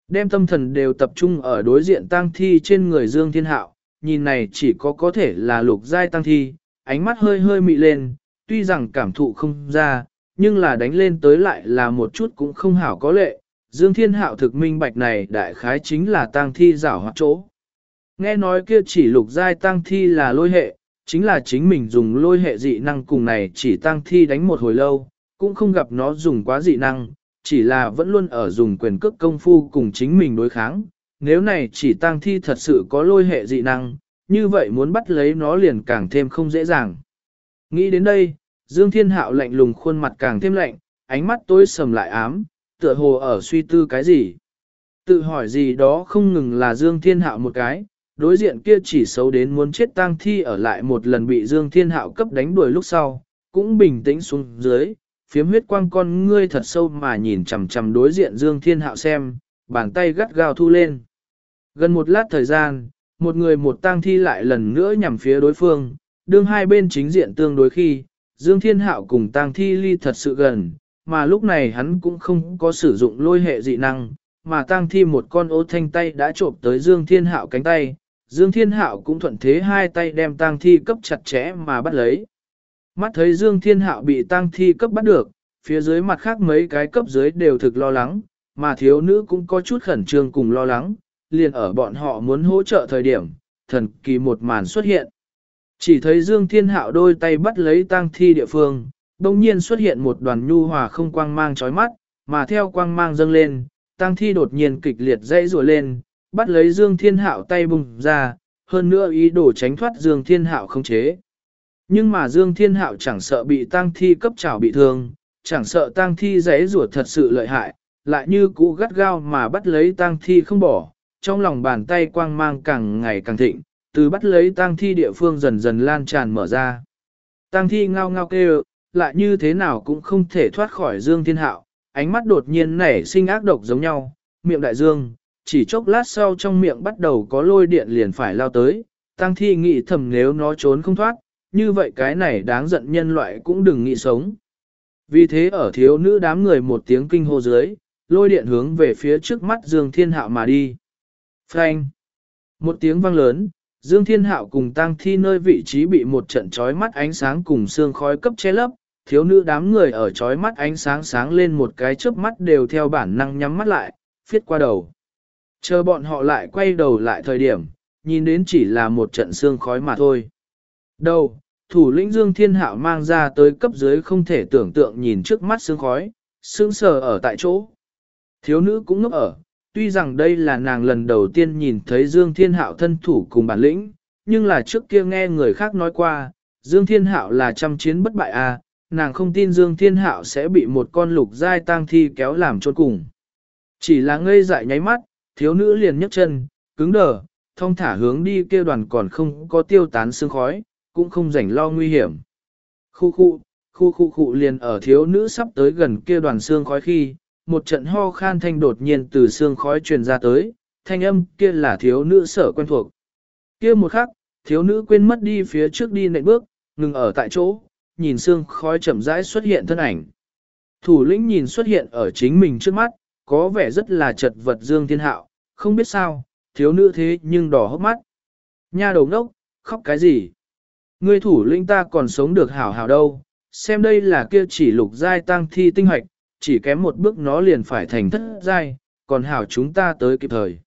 Đem tâm thần đều tập trung ở đối diện tang thi trên người Dương Thiên Hạo, nhìn này chỉ có có thể là lục giai tang thi, ánh mắt hơi hơi mị lên, tuy rằng cảm thụ không ra, nhưng là đánh lên tới lại là một chút cũng không hảo có lệ. Dương Thiên Hạo thực minh bạch này đại khái chính là tang thi giảo hoạt chỗ. Nghe nói kia chỉ lục giai tang thi là lôi hệ, chính là chính mình dùng lôi hệ dị năng cùng này chỉ tang thi đánh một hồi lâu, cũng không gặp nó dùng quá dị năng, chỉ là vẫn luôn ở dùng quyền cước công phu cùng chính mình đối kháng. Nếu này chỉ tang thi thật sự có lôi hệ dị năng, như vậy muốn bắt lấy nó liền càng thêm không dễ dàng. Nghĩ đến đây, Dương Thiên Hạo lạnh lùng khuôn mặt càng thêm lạnh, ánh mắt tối sầm lại ám, tựa hồ ở suy tư cái gì. Tự hỏi gì đó không ngừng là Dương Thiên Hạo một cái, đối diện kia chỉ xấu đến muốn chết tang thi ở lại một lần bị Dương Thiên Hạo cấp đánh đuổi lúc sau, cũng bình tĩnh xuống dưới, phiếm huyết quang con ngươi thật sâu mà nhìn chằm chằm đối diện Dương Thiên Hạo xem, bàn tay gắt gao thu lên. Gần một lát thời gian, một người một tang thi lại lần nữa nhằm phía đối phương, đương hai bên chính diện tương đối khi, Dương Thiên Hạo cùng tang thi ly thật sự gần, mà lúc này hắn cũng không có sử dụng lôi hệ dị năng, mà tang thi một con ô thanh tay đã trộm tới Dương Thiên Hạo cánh tay, Dương Thiên Hạo cũng thuận thế hai tay đem tang thi cấp chặt chẽ mà bắt lấy. Mắt thấy Dương Thiên Hạo bị tang thi cấp bắt được, phía dưới mặt khác mấy cái cấp dưới đều thực lo lắng, mà thiếu nữ cũng có chút khẩn trương cùng lo lắng, liền ở bọn họ muốn hỗ trợ thời điểm, thần kỳ một màn xuất hiện. Chỉ thấy Dương Thiên Hạo đôi tay bắt lấy tang thi địa phương, đồng nhiên xuất hiện một đoàn nhu hòa không quang mang chói mắt, mà theo quang mang dâng lên, tang thi đột nhiên kịch liệt dãy rùa lên, bắt lấy Dương Thiên Hạo tay bùng ra, hơn nữa ý đồ tránh thoát Dương Thiên Hạo không chế. Nhưng mà Dương Thiên Hạo chẳng sợ bị tang thi cấp trảo bị thương, chẳng sợ tang thi dãy ruột thật sự lợi hại, lại như cũ gắt gao mà bắt lấy tang thi không bỏ, trong lòng bàn tay quang mang càng ngày càng thịnh, từ bắt lấy tang thi địa phương dần dần lan tràn mở ra. Tang thi ngao ngao kêu, lại như thế nào cũng không thể thoát khỏi Dương Thiên Hạo, ánh mắt đột nhiên nảy sinh ác độc giống nhau, miệng đại dương, chỉ chốc lát sau trong miệng bắt đầu có lôi điện liền phải lao tới, Tang thi nghĩ thầm nếu nó trốn không thoát, như vậy cái này đáng giận nhân loại cũng đừng nghĩ sống. Vì thế ở thiếu nữ đám người một tiếng kinh hô dưới, lôi điện hướng về phía trước mắt Dương Thiên Hạo mà đi. Phanh! Một tiếng vang lớn, Dương Thiên Hạo cùng tang thi nơi vị trí bị một trận chói mắt ánh sáng cùng xương khói cấp che lấp, thiếu nữ đám người ở chói mắt ánh sáng sáng lên một cái chớp mắt đều theo bản năng nhắm mắt lại, phiết qua đầu. Chờ bọn họ lại quay đầu lại thời điểm, nhìn đến chỉ là một trận xương khói mà thôi. Đầu, thủ lĩnh Dương Thiên Hạo mang ra tới cấp dưới không thể tưởng tượng nhìn trước mắt xương khói, sương sờ ở tại chỗ. Thiếu nữ cũng ngốc ở, tuy rằng đây là nàng lần đầu tiên nhìn thấy Dương Thiên Hạo thân thủ cùng bản lĩnh, nhưng là trước kia nghe người khác nói qua, Dương Thiên Hạo là trăm chiến bất bại a, à, nàng không tin Dương Thiên Hạo sẽ bị một con lục giai tang thi kéo làm chôn cùng. Chỉ là ngây dại nháy mắt, thiếu nữ liền nhấc chân, cứng đờ, thông thả hướng đi kia đoàn còn không có tiêu tán sương khói, cũng không rảnh lo nguy hiểm. Khu khu, khu khu khu liền ở thiếu nữ sắp tới gần kia đoàn xương khói khi, một trận ho khan thanh đột nhiên từ xương khói truyền ra tới, thanh âm kia là thiếu nữ sở quen thuộc. Kia một khắc, thiếu nữ quên mất đi phía trước đi nệm bước, ngừng ở tại chỗ, nhìn xương khói chậm rãi xuất hiện thân ảnh. Thủ lĩnh nhìn xuất hiện ở chính mình trước mắt, có vẻ rất là chật vật Dương Thiên Hạo, không biết sao, thiếu nữ thế nhưng đỏ hốc mắt. Nha đầu ngốc, khóc cái gì? Ngươi thủ lĩnh ta còn sống được hảo hảo đâu, xem đây là kia chỉ lục giai tăng thi tinh hoạch, chỉ kém một bước nó liền phải thành thất giai, còn hảo chúng ta tới kịp thời.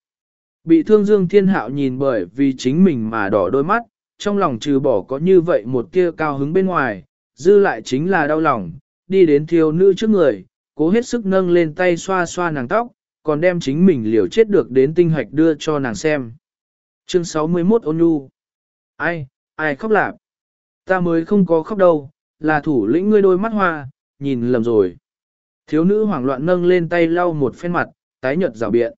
Bị thương Dương Thiên Hạo nhìn bởi vì chính mình mà đỏ đôi mắt, trong lòng trừ bỏ có như vậy một kia cao hứng bên ngoài, dư lại chính là đau lòng, đi đến thiếu nữ trước người, cố hết sức nâng lên tay xoa xoa nàng tóc, còn đem chính mình liều chết được đến tinh hoạch đưa cho nàng xem. Chương 61 ôn nhu. Ai, ai khóc lạc. Ta mới không có khóc đâu, là thủ lĩnh ngươi đôi mắt hoa, nhìn lầm rồi. Thiếu nữ hoảng loạn nâng lên tay lau một phen mặt, tái nhợt rào biện.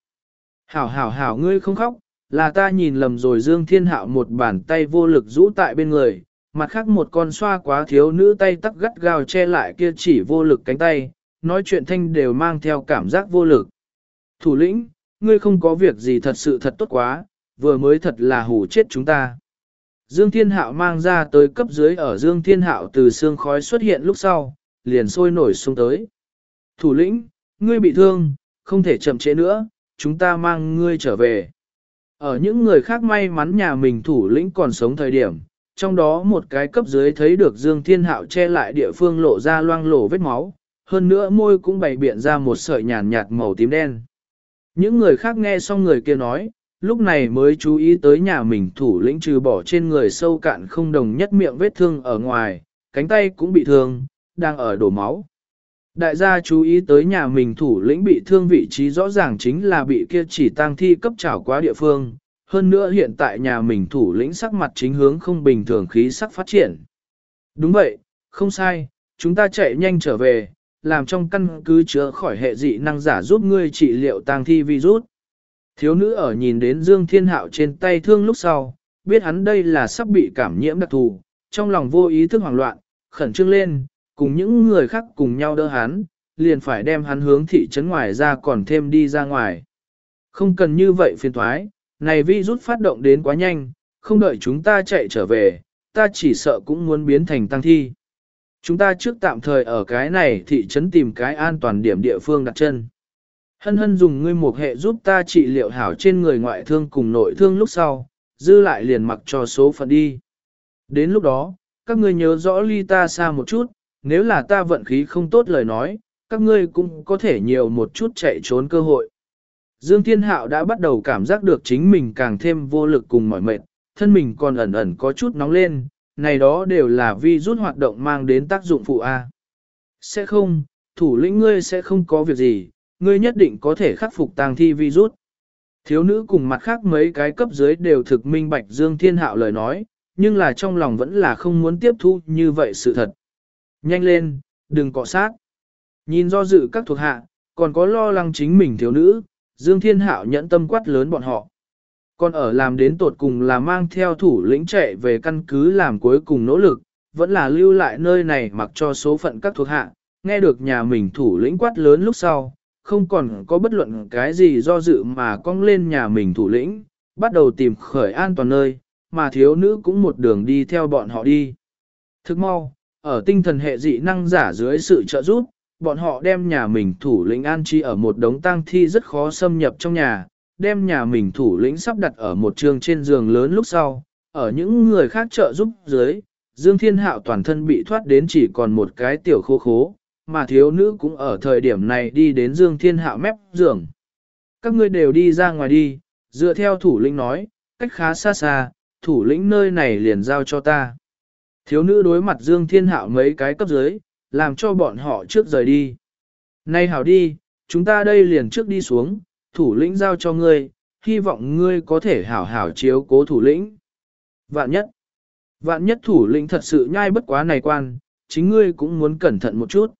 Hảo hảo hảo ngươi không khóc, là ta nhìn lầm rồi Dương Thiên Hạo một bàn tay vô lực rũ tại bên người, mặt khác một con xoa quá thiếu nữ tay tắc gắt gao che lại kia chỉ vô lực cánh tay, nói chuyện thanh đều mang theo cảm giác vô lực. Thủ lĩnh, ngươi không có việc gì thật sự thật tốt quá, vừa mới thật là hủ chết chúng ta. Dương Thiên Hạo mang ra tới cấp dưới ở Dương Thiên Hạo từ xương khói xuất hiện lúc sau, liền sôi nổi xuống tới. Thủ lĩnh, ngươi bị thương, không thể chậm trễ nữa, chúng ta mang ngươi trở về. Ở những người khác may mắn nhà mình thủ lĩnh còn sống thời điểm, trong đó một cái cấp dưới thấy được Dương Thiên Hạo che lại địa phương lộ ra loang lổ vết máu, hơn nữa môi cũng bày biện ra một sợi nhàn nhạt màu tím đen. Những người khác nghe xong người kia nói, lúc này mới chú ý tới nhà mình thủ lĩnh trừ bỏ trên người sâu cạn không đồng nhất miệng vết thương ở ngoài, cánh tay cũng bị thương, đang ở đổ máu. Đại gia chú ý tới nhà mình thủ lĩnh bị thương vị trí rõ ràng chính là bị kia chỉ tang thi cấp trảo quá địa phương, hơn nữa hiện tại nhà mình thủ lĩnh sắc mặt chính hướng không bình thường khí sắc phát triển. Đúng vậy, không sai, chúng ta chạy nhanh trở về, làm trong căn cứ chữa khỏi hệ dị năng giả giúp ngươi trị liệu tang thi virus. Thiếu nữ ở nhìn đến Dương Thiên Hạo trên tay thương lúc sau, biết hắn đây là sắp bị cảm nhiễm đặc thù, trong lòng vô ý thức hoảng loạn, khẩn trương lên, cùng những người khác cùng nhau đỡ hắn, liền phải đem hắn hướng thị trấn ngoài ra còn thêm đi ra ngoài. Không cần như vậy phiền thoái, này vi rút phát động đến quá nhanh, không đợi chúng ta chạy trở về, ta chỉ sợ cũng muốn biến thành tăng thi. Chúng ta trước tạm thời ở cái này thị trấn tìm cái an toàn điểm địa phương đặt chân. Hân hân dùng ngươi một hệ giúp ta trị liệu hảo trên người ngoại thương cùng nội thương lúc sau, dư lại liền mặc cho số phận đi. Đến lúc đó, các ngươi nhớ rõ ly ta xa một chút, nếu là ta vận khí không tốt lời nói, các ngươi cũng có thể nhiều một chút chạy trốn cơ hội. Dương Thiên Hạo đã bắt đầu cảm giác được chính mình càng thêm vô lực cùng mỏi mệt, thân mình còn ẩn ẩn có chút nóng lên, này đó đều là vi rút hoạt động mang đến tác dụng phụ A. Sẽ không, thủ lĩnh ngươi sẽ không có việc gì, ngươi nhất định có thể khắc phục tang thi virus. Thiếu nữ cùng mặt khác mấy cái cấp dưới đều thực minh bạch Dương Thiên Hạo lời nói, nhưng là trong lòng vẫn là không muốn tiếp thu như vậy sự thật. Nhanh lên, đừng cọ sát. Nhìn do dự các thuộc hạ, còn có lo lắng chính mình thiếu nữ, Dương Thiên Hạo nhẫn tâm quát lớn bọn họ. Còn ở làm đến tột cùng là mang theo thủ lĩnh chạy về căn cứ làm cuối cùng nỗ lực, vẫn là lưu lại nơi này mặc cho số phận các thuộc hạ, nghe được nhà mình thủ lĩnh quát lớn lúc sau, không còn có bất luận cái gì do dự mà cong lên nhà mình thủ lĩnh, bắt đầu tìm khởi an toàn nơi, mà thiếu nữ cũng một đường đi theo bọn họ đi. Thức mau, ở tinh thần hệ dị năng giả dưới sự trợ giúp, bọn họ đem nhà mình thủ lĩnh an trí ở một đống tang thi rất khó xâm nhập trong nhà, đem nhà mình thủ lĩnh sắp đặt ở một trường trên giường lớn lúc sau, ở những người khác trợ giúp dưới, Dương Thiên Hạo toàn thân bị thoát đến chỉ còn một cái tiểu khô khố, mà thiếu nữ cũng ở thời điểm này đi đến Dương Thiên Hạo mép giường. Các ngươi đều đi ra ngoài đi, dựa theo thủ lĩnh nói, cách khá xa xa, thủ lĩnh nơi này liền giao cho ta. Thiếu nữ đối mặt Dương Thiên Hạo mấy cái cấp dưới, làm cho bọn họ trước rời đi. nay hảo đi, chúng ta đây liền trước đi xuống, thủ lĩnh giao cho ngươi, hy vọng ngươi có thể hảo hảo chiếu cố thủ lĩnh. Vạn nhất, vạn nhất thủ lĩnh thật sự nhai bất quá này quan, chính ngươi cũng muốn cẩn thận một chút.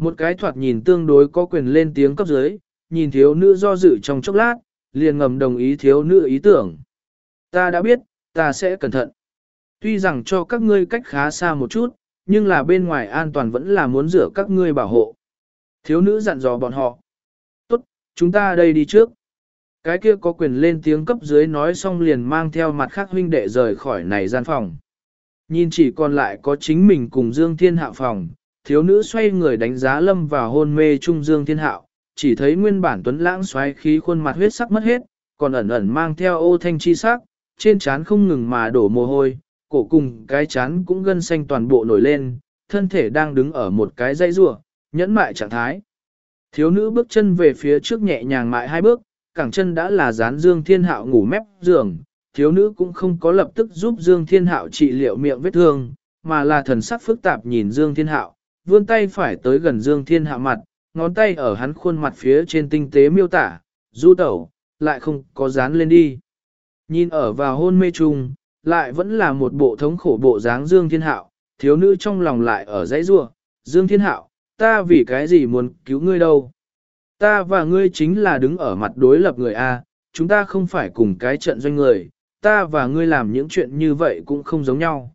Một cái thoạt nhìn tương đối có quyền lên tiếng cấp dưới, nhìn thiếu nữ do dự trong chốc lát, liền ngầm đồng ý thiếu nữ ý tưởng. Ta đã biết, ta sẽ cẩn thận. Tuy rằng cho các ngươi cách khá xa một chút, nhưng là bên ngoài an toàn vẫn là muốn rửa các ngươi bảo hộ. Thiếu nữ dặn dò bọn họ. Tốt, chúng ta đây đi trước. Cái kia có quyền lên tiếng cấp dưới nói xong liền mang theo mặt khác huynh đệ rời khỏi này gian phòng. Nhìn chỉ còn lại có chính mình cùng Dương Thiên hạ phòng, thiếu nữ xoay người đánh giá lâm vào hôn mê trung Dương Thiên Hạo, chỉ thấy nguyên bản tuấn lãng xoáy khí khuôn mặt huyết sắc mất hết, còn ẩn ẩn mang theo ô thanh chi sắc, trên trán không ngừng mà đổ mồ hôi, cổ cùng cái chán cũng gân xanh toàn bộ nổi lên, thân thể đang đứng ở một cái dây rùa, nhẫn mại trạng thái. Thiếu nữ bước chân về phía trước nhẹ nhàng mại hai bước, cẳng chân đã là dán Dương Thiên Hạo ngủ mép giường, thiếu nữ cũng không có lập tức giúp Dương Thiên Hạo trị liệu miệng vết thương, mà là thần sắc phức tạp nhìn Dương Thiên Hạo, vươn tay phải tới gần Dương Thiên Hạ mặt, ngón tay ở hắn khuôn mặt phía trên tinh tế miêu tả, du tẩu, lại không có dán lên đi. Nhìn ở vào hôn mê chung, lại vẫn là một bộ thống khổ bộ dáng Dương Thiên Hạo, thiếu nữ trong lòng lại ở dãy rua, Dương Thiên Hạo, ta vì cái gì muốn cứu ngươi đâu. Ta và ngươi chính là đứng ở mặt đối lập người A, chúng ta không phải cùng cái trận doanh người, ta và ngươi làm những chuyện như vậy cũng không giống nhau.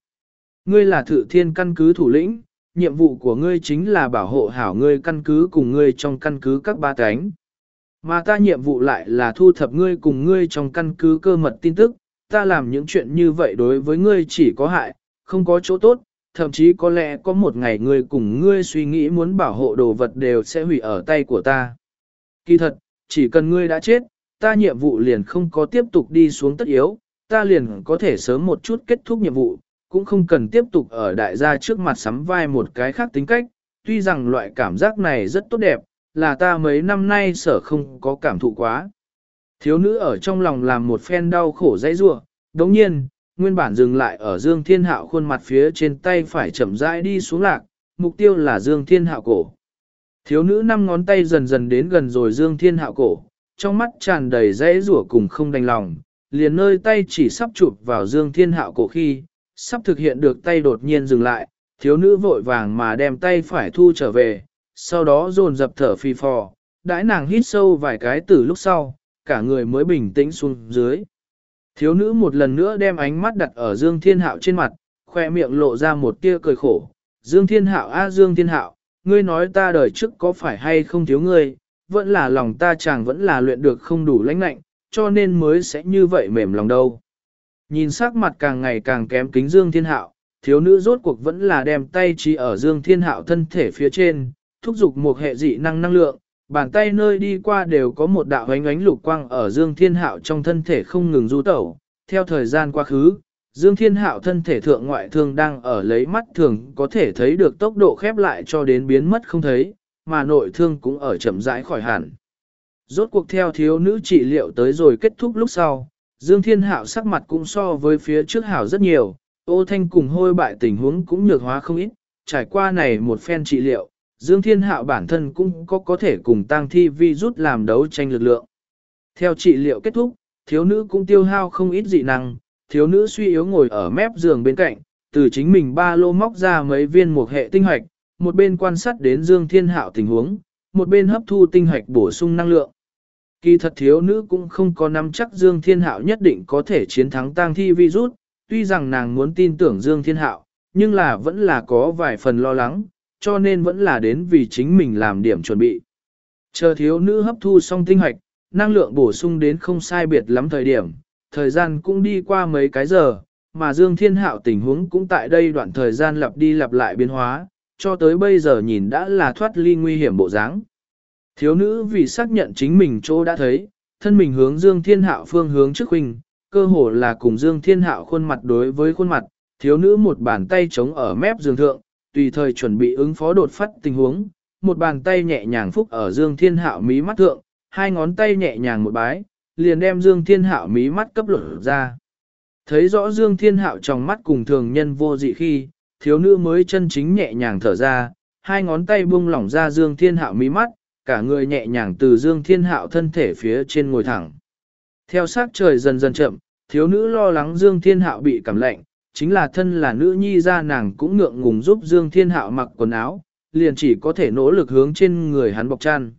Ngươi là thử thiên căn cứ thủ lĩnh, nhiệm vụ của ngươi chính là bảo hộ hảo ngươi căn cứ cùng ngươi trong căn cứ các ba cánh. Mà ta nhiệm vụ lại là thu thập ngươi cùng ngươi trong căn cứ cơ mật tin tức, ta làm những chuyện như vậy đối với ngươi chỉ có hại, không có chỗ tốt, thậm chí có lẽ có một ngày ngươi cùng ngươi suy nghĩ muốn bảo hộ đồ vật đều sẽ hủy ở tay của ta. Kỳ thật, chỉ cần ngươi đã chết, ta nhiệm vụ liền không có tiếp tục đi xuống tất yếu, ta liền có thể sớm một chút kết thúc nhiệm vụ, cũng không cần tiếp tục ở đại gia trước mặt sắm vai một cái khác tính cách, tuy rằng loại cảm giác này rất tốt đẹp, là ta mấy năm nay sở không có cảm thụ quá. Thiếu nữ ở trong lòng làm một phen đau khổ dãy rua, đồng nhiên, nguyên bản dừng lại ở Dương Thiên Hạo khuôn mặt phía trên tay phải chậm rãi đi xuống lạc, mục tiêu là Dương Thiên Hạo cổ. Thiếu nữ năm ngón tay dần dần đến gần rồi Dương Thiên Hạo cổ, trong mắt tràn đầy dãy rủa cùng không đành lòng, liền nơi tay chỉ sắp chụp vào Dương Thiên Hạo cổ khi, sắp thực hiện được tay đột nhiên dừng lại, thiếu nữ vội vàng mà đem tay phải thu trở về, sau đó dồn dập thở phi phò, đãi nàng hít sâu vài cái từ lúc sau, cả người mới bình tĩnh xuống dưới. Thiếu nữ một lần nữa đem ánh mắt đặt ở Dương Thiên Hạo trên mặt, khoe miệng lộ ra một tia cười khổ. Dương Thiên Hạo a Dương Thiên Hạo, ngươi nói ta đời trước có phải hay không thiếu ngươi, vẫn là lòng ta chàng vẫn là luyện được không đủ lãnh lạnh, cho nên mới sẽ như vậy mềm lòng đâu. Nhìn sắc mặt càng ngày càng kém kính Dương Thiên Hạo, thiếu nữ rốt cuộc vẫn là đem tay chỉ ở Dương Thiên Hạo thân thể phía trên, thúc giục một hệ dị năng năng lượng, bàn tay nơi đi qua đều có một đạo ánh ánh lục quang ở Dương Thiên Hạo trong thân thể không ngừng du tẩu. Theo thời gian quá khứ, Dương Thiên Hạo thân thể thượng ngoại thương đang ở lấy mắt thường có thể thấy được tốc độ khép lại cho đến biến mất không thấy, mà nội thương cũng ở chậm rãi khỏi hẳn. Rốt cuộc theo thiếu nữ trị liệu tới rồi kết thúc lúc sau, Dương Thiên Hạo sắc mặt cũng so với phía trước hảo rất nhiều, ô thanh cùng hôi bại tình huống cũng nhược hóa không ít, trải qua này một phen trị liệu, Dương Thiên Hạo bản thân cũng có có thể cùng tăng thi vi rút làm đấu tranh lực lượng. Theo trị liệu kết thúc, thiếu nữ cũng tiêu hao không ít dị năng, thiếu nữ suy yếu ngồi ở mép giường bên cạnh, từ chính mình ba lô móc ra mấy viên một hệ tinh hoạch, một bên quan sát đến Dương Thiên Hạo tình huống, một bên hấp thu tinh hoạch bổ sung năng lượng. Kỳ thật thiếu nữ cũng không có nắm chắc Dương Thiên Hạo nhất định có thể chiến thắng tang thi virus, tuy rằng nàng muốn tin tưởng Dương Thiên Hạo, nhưng là vẫn là có vài phần lo lắng, cho nên vẫn là đến vì chính mình làm điểm chuẩn bị. Chờ thiếu nữ hấp thu xong tinh hoạch, năng lượng bổ sung đến không sai biệt lắm thời điểm, thời gian cũng đi qua mấy cái giờ, mà Dương Thiên Hạo tình huống cũng tại đây đoạn thời gian lặp đi lặp lại biến hóa, cho tới bây giờ nhìn đã là thoát ly nguy hiểm bộ dáng. Thiếu nữ vì xác nhận chính mình chỗ đã thấy, thân mình hướng Dương Thiên Hạo phương hướng trước huynh, cơ hồ là cùng Dương Thiên Hạo khuôn mặt đối với khuôn mặt, thiếu nữ một bàn tay chống ở mép giường thượng, tùy thời chuẩn bị ứng phó đột phát tình huống, một bàn tay nhẹ nhàng phúc ở Dương Thiên Hạo mí mắt thượng, hai ngón tay nhẹ nhàng một bái, liền đem Dương Thiên Hạo mí mắt cấp lột ra. Thấy rõ Dương Thiên Hạo trong mắt cùng thường nhân vô dị khi, thiếu nữ mới chân chính nhẹ nhàng thở ra, hai ngón tay buông lỏng ra Dương Thiên Hạo mí mắt, cả người nhẹ nhàng từ Dương Thiên Hạo thân thể phía trên ngồi thẳng. Theo sát trời dần dần chậm, thiếu nữ lo lắng Dương Thiên Hạo bị cảm lạnh, chính là thân là nữ nhi ra nàng cũng ngượng ngùng giúp Dương Thiên Hạo mặc quần áo, liền chỉ có thể nỗ lực hướng trên người hắn bọc chăn.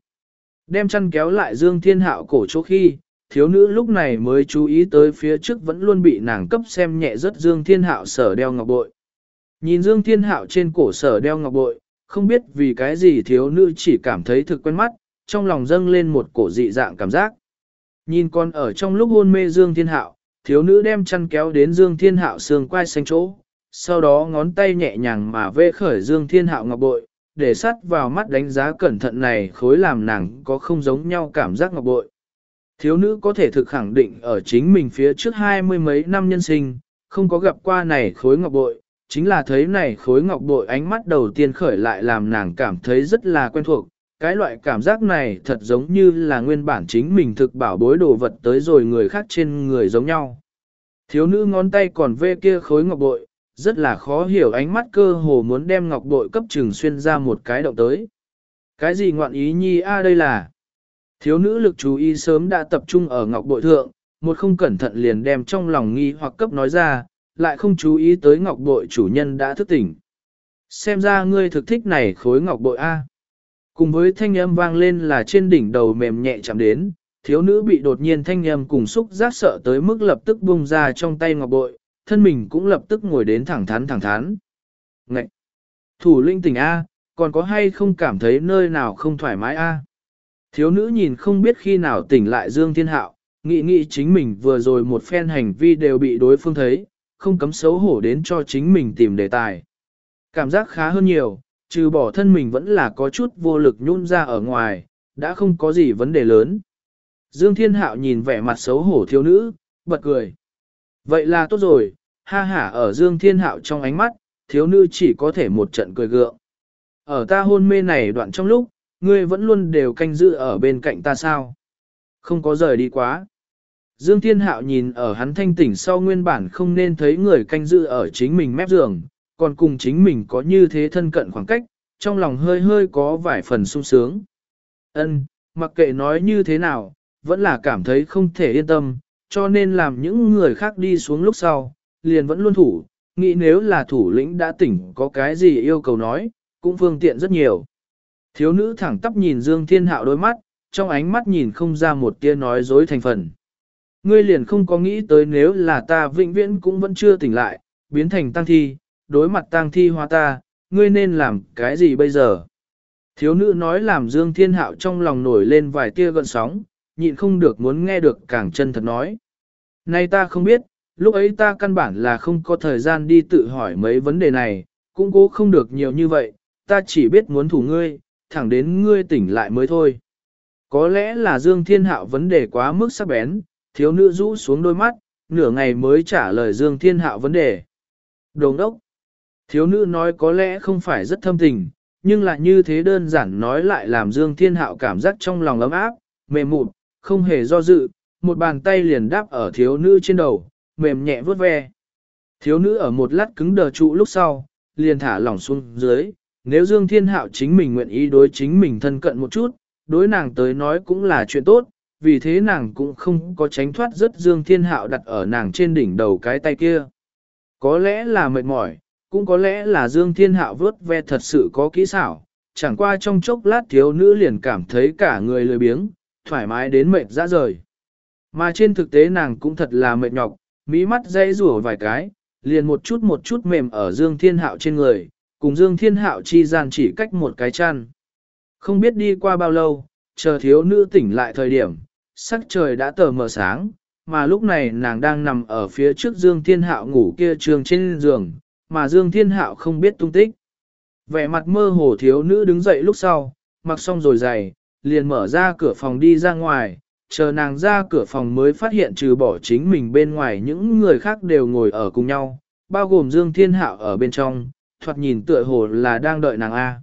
Đem chăn kéo lại Dương Thiên Hạo cổ chỗ khi, thiếu nữ lúc này mới chú ý tới phía trước vẫn luôn bị nàng cấp xem nhẹ rất Dương Thiên Hạo sở đeo ngọc bội. Nhìn Dương Thiên Hạo trên cổ sở đeo ngọc bội, không biết vì cái gì thiếu nữ chỉ cảm thấy thực quen mắt, trong lòng dâng lên một cổ dị dạng cảm giác. Nhìn con ở trong lúc hôn mê Dương Thiên Hạo, thiếu nữ đem chăn kéo đến Dương Thiên Hạo xương quai xanh chỗ, sau đó ngón tay nhẹ nhàng mà vê khởi Dương Thiên Hạo ngọc bội, để sắt vào mắt đánh giá cẩn thận này khối làm nàng có không giống nhau cảm giác ngọc bội. Thiếu nữ có thể thực khẳng định ở chính mình phía trước hai mươi mấy năm nhân sinh, không có gặp qua này khối ngọc bội, chính là thấy này khối ngọc bội ánh mắt đầu tiên khởi lại làm nàng cảm thấy rất là quen thuộc. Cái loại cảm giác này thật giống như là nguyên bản chính mình thực bảo bối đồ vật tới rồi người khác trên người giống nhau. Thiếu nữ ngón tay còn vê kia khối ngọc bội, rất là khó hiểu ánh mắt cơ hồ muốn đem ngọc bội cấp trừng xuyên ra một cái động tới. Cái gì ngoạn ý nhi a đây là? Thiếu nữ lực chú ý sớm đã tập trung ở ngọc bội thượng, một không cẩn thận liền đem trong lòng nghi hoặc cấp nói ra, lại không chú ý tới ngọc bội chủ nhân đã thức tỉnh. Xem ra ngươi thực thích này khối ngọc bội A. Cùng với thanh âm vang lên là trên đỉnh đầu mềm nhẹ chạm đến, thiếu nữ bị đột nhiên thanh âm cùng xúc giác sợ tới mức lập tức bung ra trong tay ngọc bội, thân mình cũng lập tức ngồi đến thẳng thắn thẳng thắn. Ngậy! Thủ linh tỉnh A, còn có hay không cảm thấy nơi nào không thoải mái A? Thiếu nữ nhìn không biết khi nào tỉnh lại Dương Thiên Hạo, nghĩ nghĩ chính mình vừa rồi một phen hành vi đều bị đối phương thấy, không cấm xấu hổ đến cho chính mình tìm đề tài. Cảm giác khá hơn nhiều, trừ bỏ thân mình vẫn là có chút vô lực nhún ra ở ngoài, đã không có gì vấn đề lớn. Dương Thiên Hạo nhìn vẻ mặt xấu hổ thiếu nữ, bật cười. Vậy là tốt rồi, ha ha ở Dương Thiên Hạo trong ánh mắt, thiếu nữ chỉ có thể một trận cười gượng. Ở ta hôn mê này đoạn trong lúc, ngươi vẫn luôn đều canh giữ ở bên cạnh ta sao? Không có rời đi quá. Dương Thiên Hạo nhìn ở hắn thanh tỉnh sau nguyên bản không nên thấy người canh giữ ở chính mình mép giường, còn cùng chính mình có như thế thân cận khoảng cách, trong lòng hơi hơi có vài phần sung sướng. Ân, mặc kệ nói như thế nào, vẫn là cảm thấy không thể yên tâm, cho nên làm những người khác đi xuống lúc sau, liền vẫn luôn thủ, nghĩ nếu là thủ lĩnh đã tỉnh có cái gì yêu cầu nói, cũng phương tiện rất nhiều. Thiếu nữ thẳng tắp nhìn Dương Thiên Hạo đôi mắt, trong ánh mắt nhìn không ra một tia nói dối thành phần. Ngươi liền không có nghĩ tới nếu là ta vĩnh viễn cũng vẫn chưa tỉnh lại, biến thành tang thi, đối mặt tang thi hóa ta, ngươi nên làm cái gì bây giờ? Thiếu nữ nói làm Dương Thiên Hạo trong lòng nổi lên vài tia gợn sóng, nhịn không được muốn nghe được càng chân thật nói. Nay ta không biết, lúc ấy ta căn bản là không có thời gian đi tự hỏi mấy vấn đề này, cũng cố không được nhiều như vậy, ta chỉ biết muốn thủ ngươi, thẳng đến ngươi tỉnh lại mới thôi. Có lẽ là Dương Thiên Hạo vấn đề quá mức sắc bén, thiếu nữ rũ xuống đôi mắt, nửa ngày mới trả lời Dương Thiên Hạo vấn đề. Đồng đốc! Thiếu nữ nói có lẽ không phải rất thâm tình, nhưng lại như thế đơn giản nói lại làm Dương Thiên Hạo cảm giác trong lòng ấm áp, mềm mụn, không hề do dự, một bàn tay liền đáp ở thiếu nữ trên đầu, mềm nhẹ vuốt ve. Thiếu nữ ở một lát cứng đờ trụ lúc sau, liền thả lỏng xuống dưới, nếu Dương Thiên Hạo chính mình nguyện ý đối chính mình thân cận một chút, đối nàng tới nói cũng là chuyện tốt, vì thế nàng cũng không có tránh thoát rất Dương Thiên Hạo đặt ở nàng trên đỉnh đầu cái tay kia. Có lẽ là mệt mỏi, cũng có lẽ là Dương Thiên Hạo vớt ve thật sự có kỹ xảo, chẳng qua trong chốc lát thiếu nữ liền cảm thấy cả người lười biếng, thoải mái đến mệt ra rời. Mà trên thực tế nàng cũng thật là mệt nhọc, mỹ mắt dây rủa vài cái, liền một chút một chút mềm ở Dương Thiên Hạo trên người, cùng Dương Thiên Hạo chi gian chỉ cách một cái chăn. Không biết đi qua bao lâu, chờ thiếu nữ tỉnh lại thời điểm, sắc trời đã tờ mờ sáng, mà lúc này nàng đang nằm ở phía trước Dương Thiên Hạo ngủ kia trường trên giường, mà Dương Thiên Hạo không biết tung tích. Vẻ mặt mơ hồ thiếu nữ đứng dậy lúc sau, mặc xong rồi giày, liền mở ra cửa phòng đi ra ngoài, chờ nàng ra cửa phòng mới phát hiện trừ bỏ chính mình bên ngoài những người khác đều ngồi ở cùng nhau, bao gồm Dương Thiên Hạo ở bên trong, thoạt nhìn tựa hồ là đang đợi nàng A.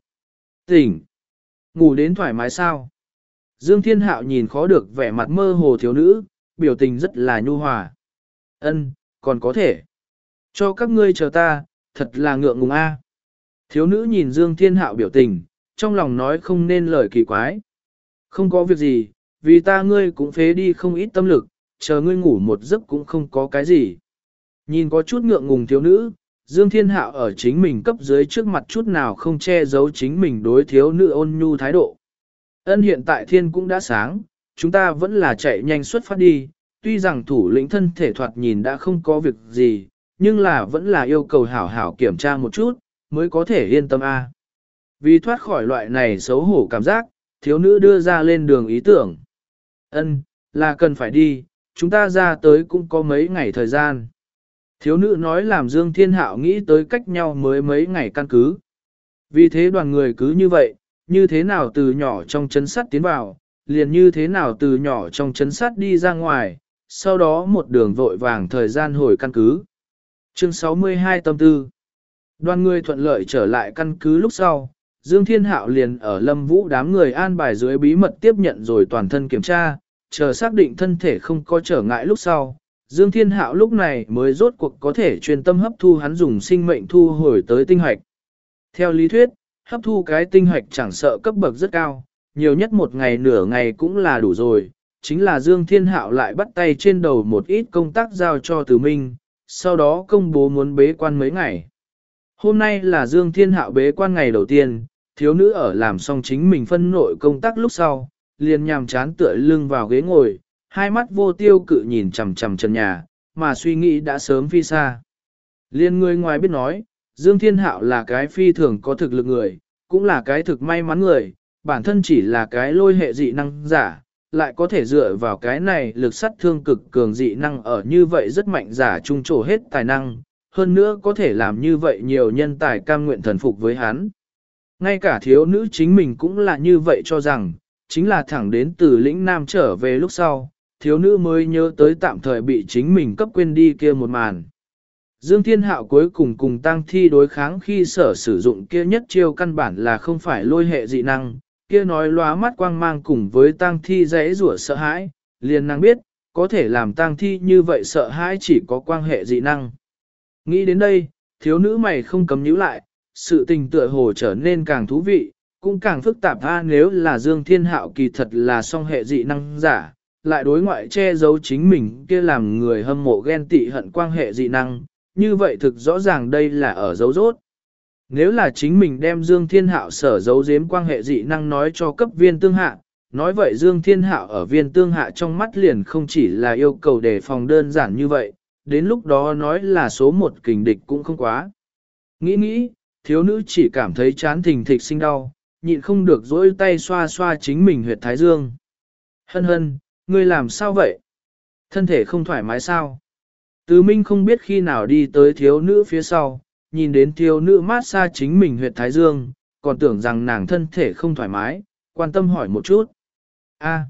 Tỉnh! Ngủ đến thoải mái sao? Dương Thiên Hạo nhìn khó được vẻ mặt mơ hồ thiếu nữ, biểu tình rất là nhu hòa. Ân, còn có thể. Cho các ngươi chờ ta, thật là ngượng ngùng a. Thiếu nữ nhìn Dương Thiên Hạo biểu tình, trong lòng nói không nên lời kỳ quái. Không có việc gì, vì ta ngươi cũng phế đi không ít tâm lực, chờ ngươi ngủ một giấc cũng không có cái gì. Nhìn có chút ngượng ngùng thiếu nữ, Dương Thiên Hạo ở chính mình cấp dưới trước mặt chút nào không che giấu chính mình đối thiếu nữ ôn nhu thái độ. Ân hiện tại thiên cũng đã sáng, chúng ta vẫn là chạy nhanh xuất phát đi, tuy rằng thủ lĩnh thân thể thoạt nhìn đã không có việc gì, nhưng là vẫn là yêu cầu hảo hảo kiểm tra một chút, mới có thể yên tâm a. Vì thoát khỏi loại này xấu hổ cảm giác, thiếu nữ đưa ra lên đường ý tưởng. Ân, là cần phải đi, chúng ta ra tới cũng có mấy ngày thời gian. Thiếu nữ nói làm Dương Thiên Hạo nghĩ tới cách nhau mới mấy ngày căn cứ. Vì thế đoàn người cứ như vậy, như thế nào từ nhỏ trong chấn sắt tiến vào, liền như thế nào từ nhỏ trong chấn sắt đi ra ngoài, sau đó một đường vội vàng thời gian hồi căn cứ. Chương 62 tâm tư Đoàn người thuận lợi trở lại căn cứ lúc sau, Dương Thiên Hạo liền ở Lâm Vũ đám người an bài dưới bí mật tiếp nhận rồi toàn thân kiểm tra, chờ xác định thân thể không có trở ngại lúc sau. Dương Thiên Hạo lúc này mới rốt cuộc có thể truyền tâm hấp thu hắn dùng sinh mệnh thu hồi tới tinh hoạch. Theo lý thuyết, hấp thu cái tinh hoạch chẳng sợ cấp bậc rất cao, nhiều nhất một ngày nửa ngày cũng là đủ rồi. Chính là Dương Thiên Hạo lại bắt tay trên đầu một ít công tác giao cho Từ Minh, sau đó công bố muốn bế quan mấy ngày. Hôm nay là Dương Thiên Hạo bế quan ngày đầu tiên, thiếu nữ ở làm xong chính mình phân nội công tác lúc sau, liền nhàm chán tựa lưng vào ghế ngồi, hai mắt vô tiêu cự nhìn chằm chằm trần nhà, mà suy nghĩ đã sớm phi xa. Liên người ngoài biết nói, Dương Thiên Hạo là cái phi thường có thực lực người, cũng là cái thực may mắn người, bản thân chỉ là cái lôi hệ dị năng giả, lại có thể dựa vào cái này lực sát thương cực cường dị năng ở như vậy rất mạnh giả trung trổ hết tài năng, hơn nữa có thể làm như vậy nhiều nhân tài cam nguyện thần phục với hắn. Ngay cả thiếu nữ chính mình cũng là như vậy cho rằng, chính là thẳng đến từ lĩnh Nam trở về lúc sau, thiếu nữ mới nhớ tới tạm thời bị chính mình cấp quên đi kia một màn. Dương Thiên Hạo cuối cùng cùng tăng thi đối kháng khi sở sử dụng kia nhất chiêu căn bản là không phải lôi hệ dị năng, kia nói lóa mắt quang mang cùng với tăng thi dễ rủa sợ hãi, liền năng biết, có thể làm tăng thi như vậy sợ hãi chỉ có quan hệ dị năng. Nghĩ đến đây, thiếu nữ mày không cấm nhíu lại, sự tình tựa hồ trở nên càng thú vị, cũng càng phức tạp tha nếu là Dương Thiên Hạo kỳ thật là song hệ dị năng giả, lại đối ngoại che giấu chính mình kia làm người hâm mộ ghen tị hận quan hệ dị năng, như vậy thực rõ ràng đây là ở dấu rốt. Nếu là chính mình đem Dương Thiên Hạo sở giấu giếm quan hệ dị năng nói cho cấp viên tương hạ, nói vậy Dương Thiên Hạo ở viên tương hạ trong mắt liền không chỉ là yêu cầu đề phòng đơn giản như vậy, đến lúc đó nói là số một kình địch cũng không quá. Nghĩ nghĩ, thiếu nữ chỉ cảm thấy chán thình thịch sinh đau, nhịn không được dỗi tay xoa xoa chính mình huyệt thái dương. Hân hân, ngươi làm sao vậy? Thân thể không thoải mái sao? Từ Minh không biết khi nào đi tới thiếu nữ phía sau, nhìn đến thiếu nữ mát xa chính mình huyệt thái dương, còn tưởng rằng nàng thân thể không thoải mái, quan tâm hỏi một chút. A,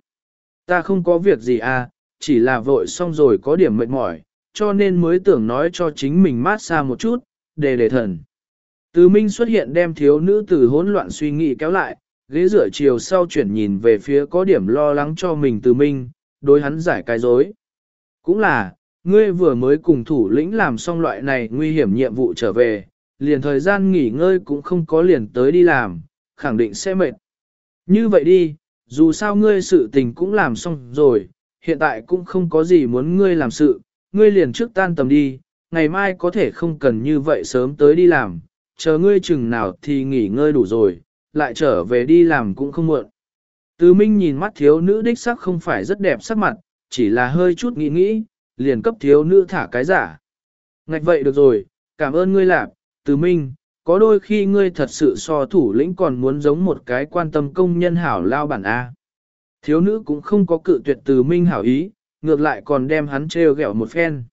ta không có việc gì à, chỉ là vội xong rồi có điểm mệt mỏi, cho nên mới tưởng nói cho chính mình mát xa một chút, để để thần. Từ Minh xuất hiện đem thiếu nữ từ hỗn loạn suy nghĩ kéo lại, ghế rửa chiều sau chuyển nhìn về phía có điểm lo lắng cho mình từ Minh, đối hắn giải cái dối. Cũng là, ngươi vừa mới cùng thủ lĩnh làm xong loại này nguy hiểm nhiệm vụ trở về, liền thời gian nghỉ ngơi cũng không có liền tới đi làm, khẳng định sẽ mệt. Như vậy đi, dù sao ngươi sự tình cũng làm xong rồi, hiện tại cũng không có gì muốn ngươi làm sự, ngươi liền trước tan tầm đi, ngày mai có thể không cần như vậy sớm tới đi làm, chờ ngươi chừng nào thì nghỉ ngơi đủ rồi, lại trở về đi làm cũng không muộn. Tứ Minh nhìn mắt thiếu nữ đích sắc không phải rất đẹp sắc mặt, chỉ là hơi chút nghĩ nghĩ, liền cấp thiếu nữ thả cái giả. Ngạch vậy được rồi, cảm ơn ngươi lạp, Từ Minh, có đôi khi ngươi thật sự so thủ lĩnh còn muốn giống một cái quan tâm công nhân hảo lao bản A. Thiếu nữ cũng không có cự tuyệt Từ Minh hảo ý, ngược lại còn đem hắn trêu ghẹo một phen.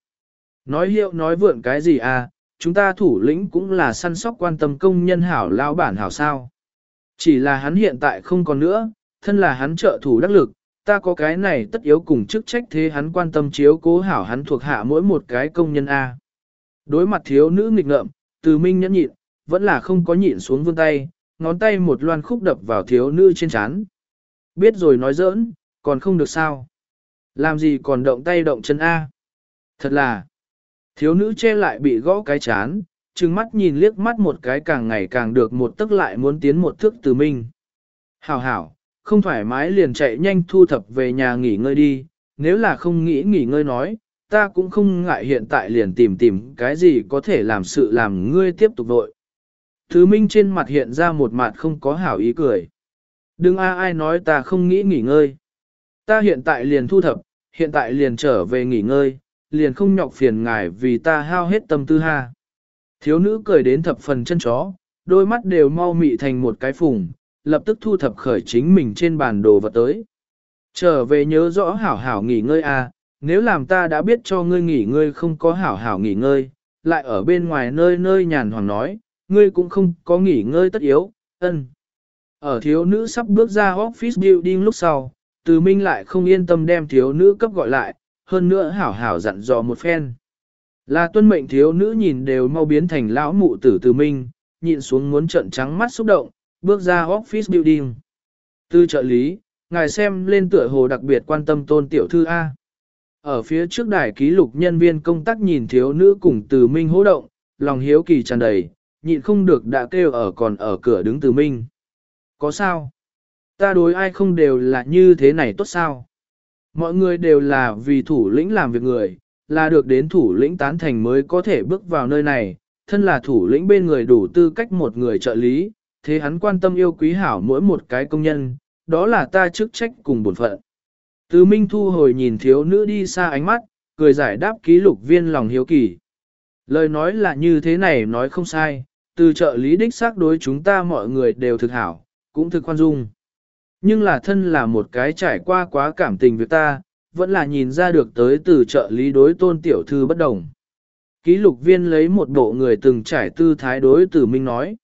Nói hiệu nói vượn cái gì à, chúng ta thủ lĩnh cũng là săn sóc quan tâm công nhân hảo lao bản hảo sao. Chỉ là hắn hiện tại không còn nữa, thân là hắn trợ thủ đắc lực, ta có cái này tất yếu cùng chức trách thế hắn quan tâm chiếu cố hảo hắn thuộc hạ mỗi một cái công nhân A. Đối mặt thiếu nữ nghịch ngợm, từ minh nhẫn nhịn, vẫn là không có nhịn xuống vươn tay, ngón tay một loan khúc đập vào thiếu nữ trên chán. Biết rồi nói giỡn, còn không được sao. Làm gì còn động tay động chân A. Thật là, thiếu nữ che lại bị gõ cái chán, trừng mắt nhìn liếc mắt một cái càng ngày càng được một tức lại muốn tiến một thước từ minh. Hảo hảo, không thoải mái liền chạy nhanh thu thập về nhà nghỉ ngơi đi, nếu là không nghĩ nghỉ ngơi nói, ta cũng không ngại hiện tại liền tìm tìm cái gì có thể làm sự làm ngươi tiếp tục vội. Thứ Minh trên mặt hiện ra một mặt không có hảo ý cười. Đừng ai ai nói ta không nghĩ nghỉ ngơi. Ta hiện tại liền thu thập, hiện tại liền trở về nghỉ ngơi, liền không nhọc phiền ngài vì ta hao hết tâm tư ha. Thiếu nữ cười đến thập phần chân chó, đôi mắt đều mau mị thành một cái phùng, lập tức thu thập khởi chính mình trên bàn đồ vật tới. Trở về nhớ rõ hảo hảo nghỉ ngơi à, nếu làm ta đã biết cho ngươi nghỉ ngơi không có hảo hảo nghỉ ngơi, lại ở bên ngoài nơi nơi nhàn hoàng nói, ngươi cũng không có nghỉ ngơi tất yếu, ân. Ở thiếu nữ sắp bước ra office building lúc sau, từ minh lại không yên tâm đem thiếu nữ cấp gọi lại, hơn nữa hảo hảo dặn dò một phen. Là tuân mệnh thiếu nữ nhìn đều mau biến thành lão mụ tử từ minh, nhịn xuống muốn trận trắng mắt xúc động, bước ra office building. tư trợ lý, ngài xem lên tựa hồ đặc biệt quan tâm tôn tiểu thư A. Ở phía trước đài ký lục nhân viên công tác nhìn thiếu nữ cùng từ minh hỗ động, lòng hiếu kỳ tràn đầy, nhịn không được đã kêu ở còn ở cửa đứng từ minh. Có sao? Ta đối ai không đều là như thế này tốt sao? Mọi người đều là vì thủ lĩnh làm việc người, là được đến thủ lĩnh tán thành mới có thể bước vào nơi này, thân là thủ lĩnh bên người đủ tư cách một người trợ lý, thế hắn quan tâm yêu quý hảo mỗi một cái công nhân, đó là ta chức trách cùng bổn phận. Từ Minh thu hồi nhìn thiếu nữ đi xa ánh mắt, cười giải đáp ký lục viên lòng hiếu kỳ. Lời nói là như thế này nói không sai, từ trợ lý đích xác đối chúng ta mọi người đều thực hảo, cũng thực khoan dung. Nhưng là thân là một cái trải qua quá cảm tình với ta, vẫn là nhìn ra được tới từ trợ lý đối tôn tiểu thư bất đồng. Ký lục viên lấy một bộ người từng trải tư thái đối tử minh nói.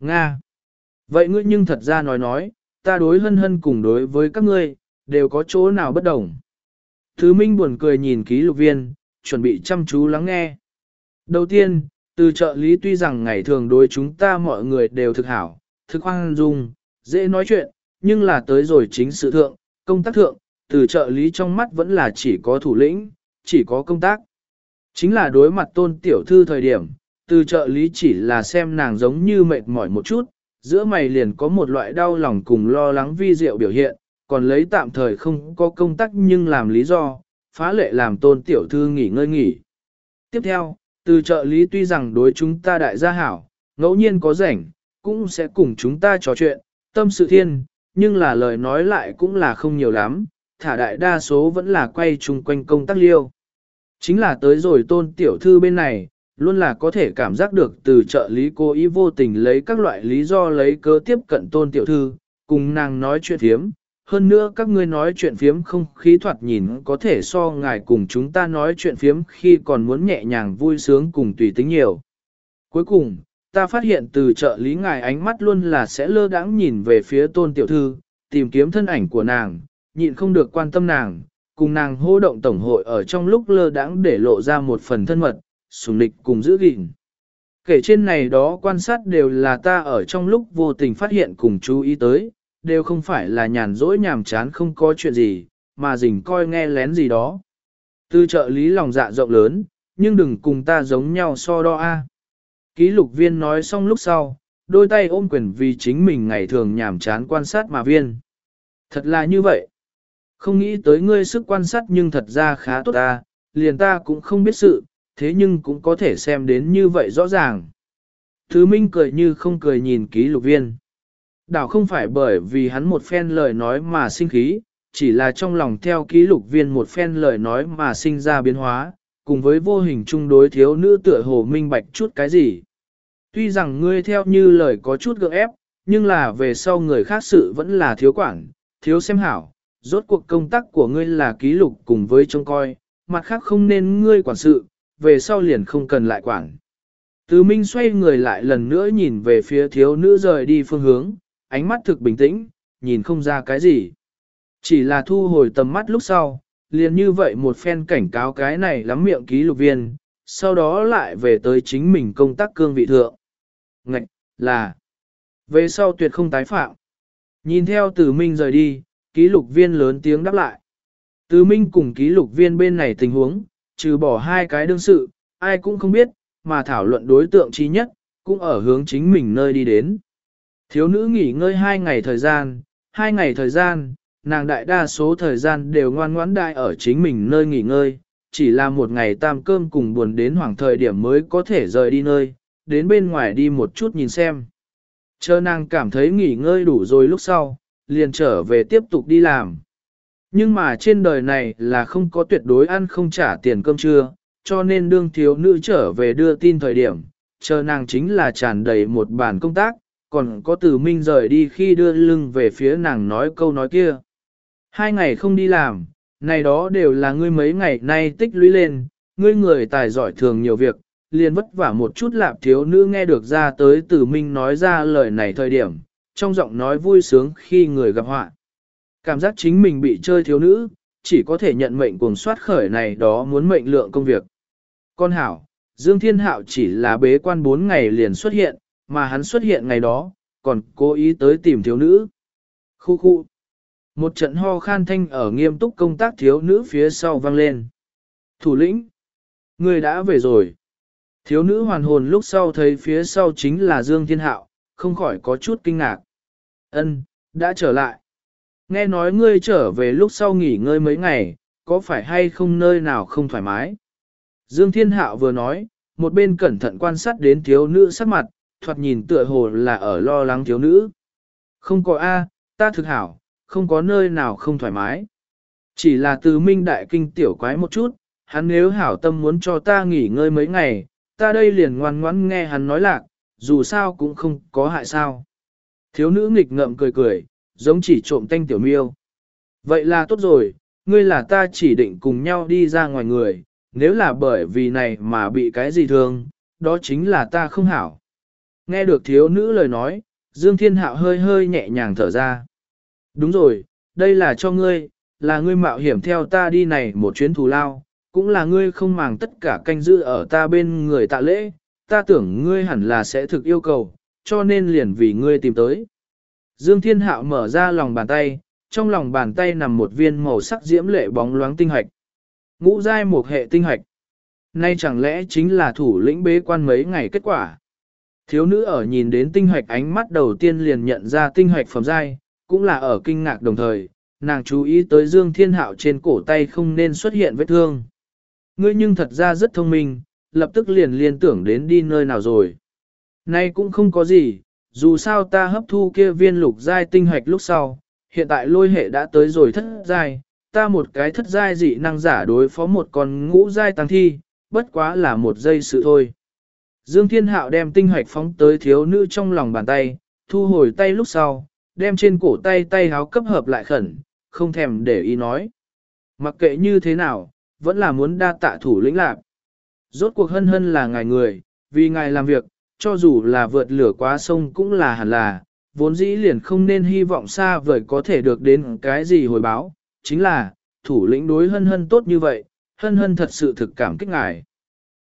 Nga! Vậy ngươi nhưng thật ra nói nói, ta đối hân hân cùng đối với các ngươi, đều có chỗ nào bất đồng. Thứ minh buồn cười nhìn ký lục viên, chuẩn bị chăm chú lắng nghe. Đầu tiên, từ trợ lý tuy rằng ngày thường đối chúng ta mọi người đều thực hảo, thực hoang dung, dễ nói chuyện, nhưng là tới rồi chính sự thượng, công tác thượng, từ trợ lý trong mắt vẫn là chỉ có thủ lĩnh, chỉ có công tác. Chính là đối mặt tôn tiểu thư thời điểm, từ trợ lý chỉ là xem nàng giống như mệt mỏi một chút, giữa mày liền có một loại đau lòng cùng lo lắng vi diệu biểu hiện, còn lấy tạm thời không có công tác nhưng làm lý do, phá lệ làm tôn tiểu thư nghỉ ngơi nghỉ. Tiếp theo, từ trợ lý tuy rằng đối chúng ta đại gia hảo, ngẫu nhiên có rảnh, cũng sẽ cùng chúng ta trò chuyện, tâm sự thiên, nhưng là lời nói lại cũng là không nhiều lắm, thả đại đa số vẫn là quay chung quanh công tác liêu. Chính là tới rồi tôn tiểu thư bên này, luôn là có thể cảm giác được từ trợ lý cô ý vô tình lấy các loại lý do lấy cớ tiếp cận tôn tiểu thư, cùng nàng nói chuyện phiếm. Hơn nữa các ngươi nói chuyện phiếm không khí thoạt nhìn có thể so ngài cùng chúng ta nói chuyện phiếm khi còn muốn nhẹ nhàng vui sướng cùng tùy tính nhiều. Cuối cùng, ta phát hiện từ trợ lý ngài ánh mắt luôn là sẽ lơ đãng nhìn về phía tôn tiểu thư, tìm kiếm thân ảnh của nàng, nhịn không được quan tâm nàng, cùng nàng hô động tổng hội ở trong lúc lơ đãng để lộ ra một phần thân mật, sùng địch cùng giữ gìn. Kể trên này đó quan sát đều là ta ở trong lúc vô tình phát hiện cùng chú ý tới, đều không phải là nhàn rỗi nhàm chán không có chuyện gì, mà dình coi nghe lén gì đó. Tư trợ lý lòng dạ rộng lớn, nhưng đừng cùng ta giống nhau so đo a. Ký lục viên nói xong lúc sau, đôi tay ôm quyền vì chính mình ngày thường nhàm chán quan sát mà viên. Thật là như vậy. Không nghĩ tới ngươi sức quan sát nhưng thật ra khá tốt ta, liền ta cũng không biết sự, thế nhưng cũng có thể xem đến như vậy rõ ràng. Thứ Minh cười như không cười nhìn ký lục viên. Đảo không phải bởi vì hắn một phen lời nói mà sinh khí, chỉ là trong lòng theo ký lục viên một phen lời nói mà sinh ra biến hóa, cùng với vô hình chung đối thiếu nữ tựa hồ minh bạch chút cái gì. Tuy rằng ngươi theo như lời có chút gượng ép, nhưng là về sau người khác sự vẫn là thiếu quản, thiếu xem hảo, rốt cuộc công tác của ngươi là ký lục cùng với trông coi, mặt khác không nên ngươi quản sự, về sau liền không cần lại quản. Từ Minh xoay người lại lần nữa nhìn về phía thiếu nữ rời đi phương hướng, ánh mắt thực bình tĩnh, nhìn không ra cái gì. Chỉ là thu hồi tầm mắt lúc sau, liền như vậy một phen cảnh cáo cái này lắm miệng ký lục viên, sau đó lại về tới chính mình công tác cương vị thượng. Ngạch, là, về sau tuyệt không tái phạm. Nhìn theo từ minh rời đi, ký lục viên lớn tiếng đáp lại. Từ minh cùng ký lục viên bên này tình huống, trừ bỏ hai cái đương sự, ai cũng không biết, mà thảo luận đối tượng chi nhất, cũng ở hướng chính mình nơi đi đến. Thiếu nữ nghỉ ngơi hai ngày thời gian, hai ngày thời gian, nàng đại đa số thời gian đều ngoan ngoãn đại ở chính mình nơi nghỉ ngơi, chỉ là một ngày tam cơm cùng buồn đến hoàng thời điểm mới có thể rời đi nơi, đến bên ngoài đi một chút nhìn xem. Chờ nàng cảm thấy nghỉ ngơi đủ rồi lúc sau, liền trở về tiếp tục đi làm. Nhưng mà trên đời này là không có tuyệt đối ăn không trả tiền cơm trưa, cho nên đương thiếu nữ trở về đưa tin thời điểm, chờ nàng chính là tràn đầy một bản công tác, còn có từ minh rời đi khi đưa lưng về phía nàng nói câu nói kia. Hai ngày không đi làm, này đó đều là ngươi mấy ngày nay tích lũy lên, ngươi người tài giỏi thường nhiều việc, liền vất vả một chút lạp thiếu nữ nghe được ra tới từ minh nói ra lời này thời điểm, trong giọng nói vui sướng khi người gặp họa. Cảm giác chính mình bị chơi thiếu nữ, chỉ có thể nhận mệnh cuồng soát khởi này đó muốn mệnh lượng công việc. Con hảo, Dương Thiên Hạo chỉ là bế quan 4 ngày liền xuất hiện, mà hắn xuất hiện ngày đó, còn cố ý tới tìm thiếu nữ. Khu khu. Một trận ho khan thanh ở nghiêm túc công tác thiếu nữ phía sau vang lên. Thủ lĩnh. Người đã về rồi. Thiếu nữ hoàn hồn lúc sau thấy phía sau chính là Dương Thiên Hạo, không khỏi có chút kinh ngạc. Ân, đã trở lại. Nghe nói ngươi trở về lúc sau nghỉ ngơi mấy ngày, có phải hay không nơi nào không thoải mái? Dương Thiên Hạo vừa nói, một bên cẩn thận quan sát đến thiếu nữ sắc mặt, thoạt nhìn tựa hồ là ở lo lắng thiếu nữ. Không có A, ta thực hảo, không có nơi nào không thoải mái. Chỉ là từ minh đại kinh tiểu quái một chút, hắn nếu hảo tâm muốn cho ta nghỉ ngơi mấy ngày, ta đây liền ngoan ngoãn nghe hắn nói lạc, dù sao cũng không có hại sao. Thiếu nữ nghịch ngợm cười cười, giống chỉ trộm tanh tiểu miêu. Vậy là tốt rồi, ngươi là ta chỉ định cùng nhau đi ra ngoài người, nếu là bởi vì này mà bị cái gì thương, đó chính là ta không hảo. Nghe được thiếu nữ lời nói, Dương Thiên Hạo hơi hơi nhẹ nhàng thở ra. Đúng rồi, đây là cho ngươi, là ngươi mạo hiểm theo ta đi này một chuyến thù lao, cũng là ngươi không màng tất cả canh giữ ở ta bên người tạ lễ, ta tưởng ngươi hẳn là sẽ thực yêu cầu, cho nên liền vì ngươi tìm tới. Dương Thiên Hạo mở ra lòng bàn tay, trong lòng bàn tay nằm một viên màu sắc diễm lệ bóng loáng tinh hạch. Ngũ giai một hệ tinh hạch. Nay chẳng lẽ chính là thủ lĩnh bế quan mấy ngày kết quả. Thiếu nữ ở nhìn đến tinh hạch ánh mắt đầu tiên liền nhận ra tinh hạch phẩm giai, cũng là ở kinh ngạc đồng thời, nàng chú ý tới Dương Thiên Hạo trên cổ tay không nên xuất hiện vết thương. Ngươi nhưng thật ra rất thông minh, lập tức liền liên tưởng đến đi nơi nào rồi. Nay cũng không có gì, dù sao ta hấp thu kia viên lục giai tinh hạch lúc sau, hiện tại lôi hệ đã tới rồi thất giai, ta một cái thất giai dị năng giả đối phó một con ngũ giai tăng thi, bất quá là một giây sự thôi. Dương Thiên Hạo đem tinh hạch phóng tới thiếu nữ trong lòng bàn tay, thu hồi tay lúc sau, đem trên cổ tay tay háo cấp hợp lại khẩn, không thèm để ý nói. Mặc kệ như thế nào, vẫn là muốn đa tạ thủ lĩnh lạc. Rốt cuộc hân hân là ngài người, vì ngài làm việc, cho dù là vượt lửa quá sông cũng là hẳn là, vốn dĩ liền không nên hy vọng xa vời có thể được đến cái gì hồi báo, chính là, thủ lĩnh đối hân hân tốt như vậy, hân hân thật sự thực cảm kích ngài.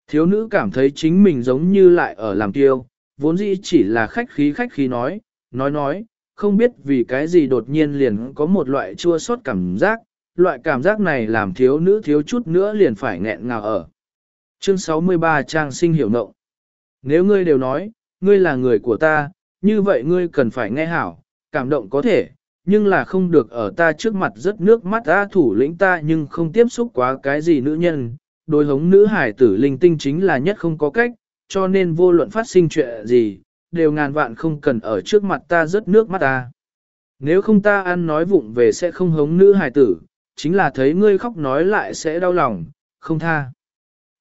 Thiếu nữ cảm thấy chính mình giống như lại ở làm tiêu, vốn dĩ chỉ là khách khí khách khí nói, nói nói, không biết vì cái gì đột nhiên liền có một loại chua xót cảm giác, loại cảm giác này làm thiếu nữ thiếu chút nữa liền phải nghẹn ngào ở. Chương 63 Trang sinh hiểu nộng nếu ngươi đều nói, ngươi là người của ta, như vậy ngươi cần phải nghe hảo, cảm động có thể, nhưng là không được ở ta trước mặt rất nước mắt ta thủ lĩnh ta nhưng không tiếp xúc quá cái gì nữ nhân. Đối hống nữ hải tử linh tinh chính là nhất không có cách, cho nên vô luận phát sinh chuyện gì, đều ngàn vạn không cần ở trước mặt ta rất nước mắt ta. Nếu không ta ăn nói vụng về sẽ không hống nữ hải tử, chính là thấy ngươi khóc nói lại sẽ đau lòng, không tha.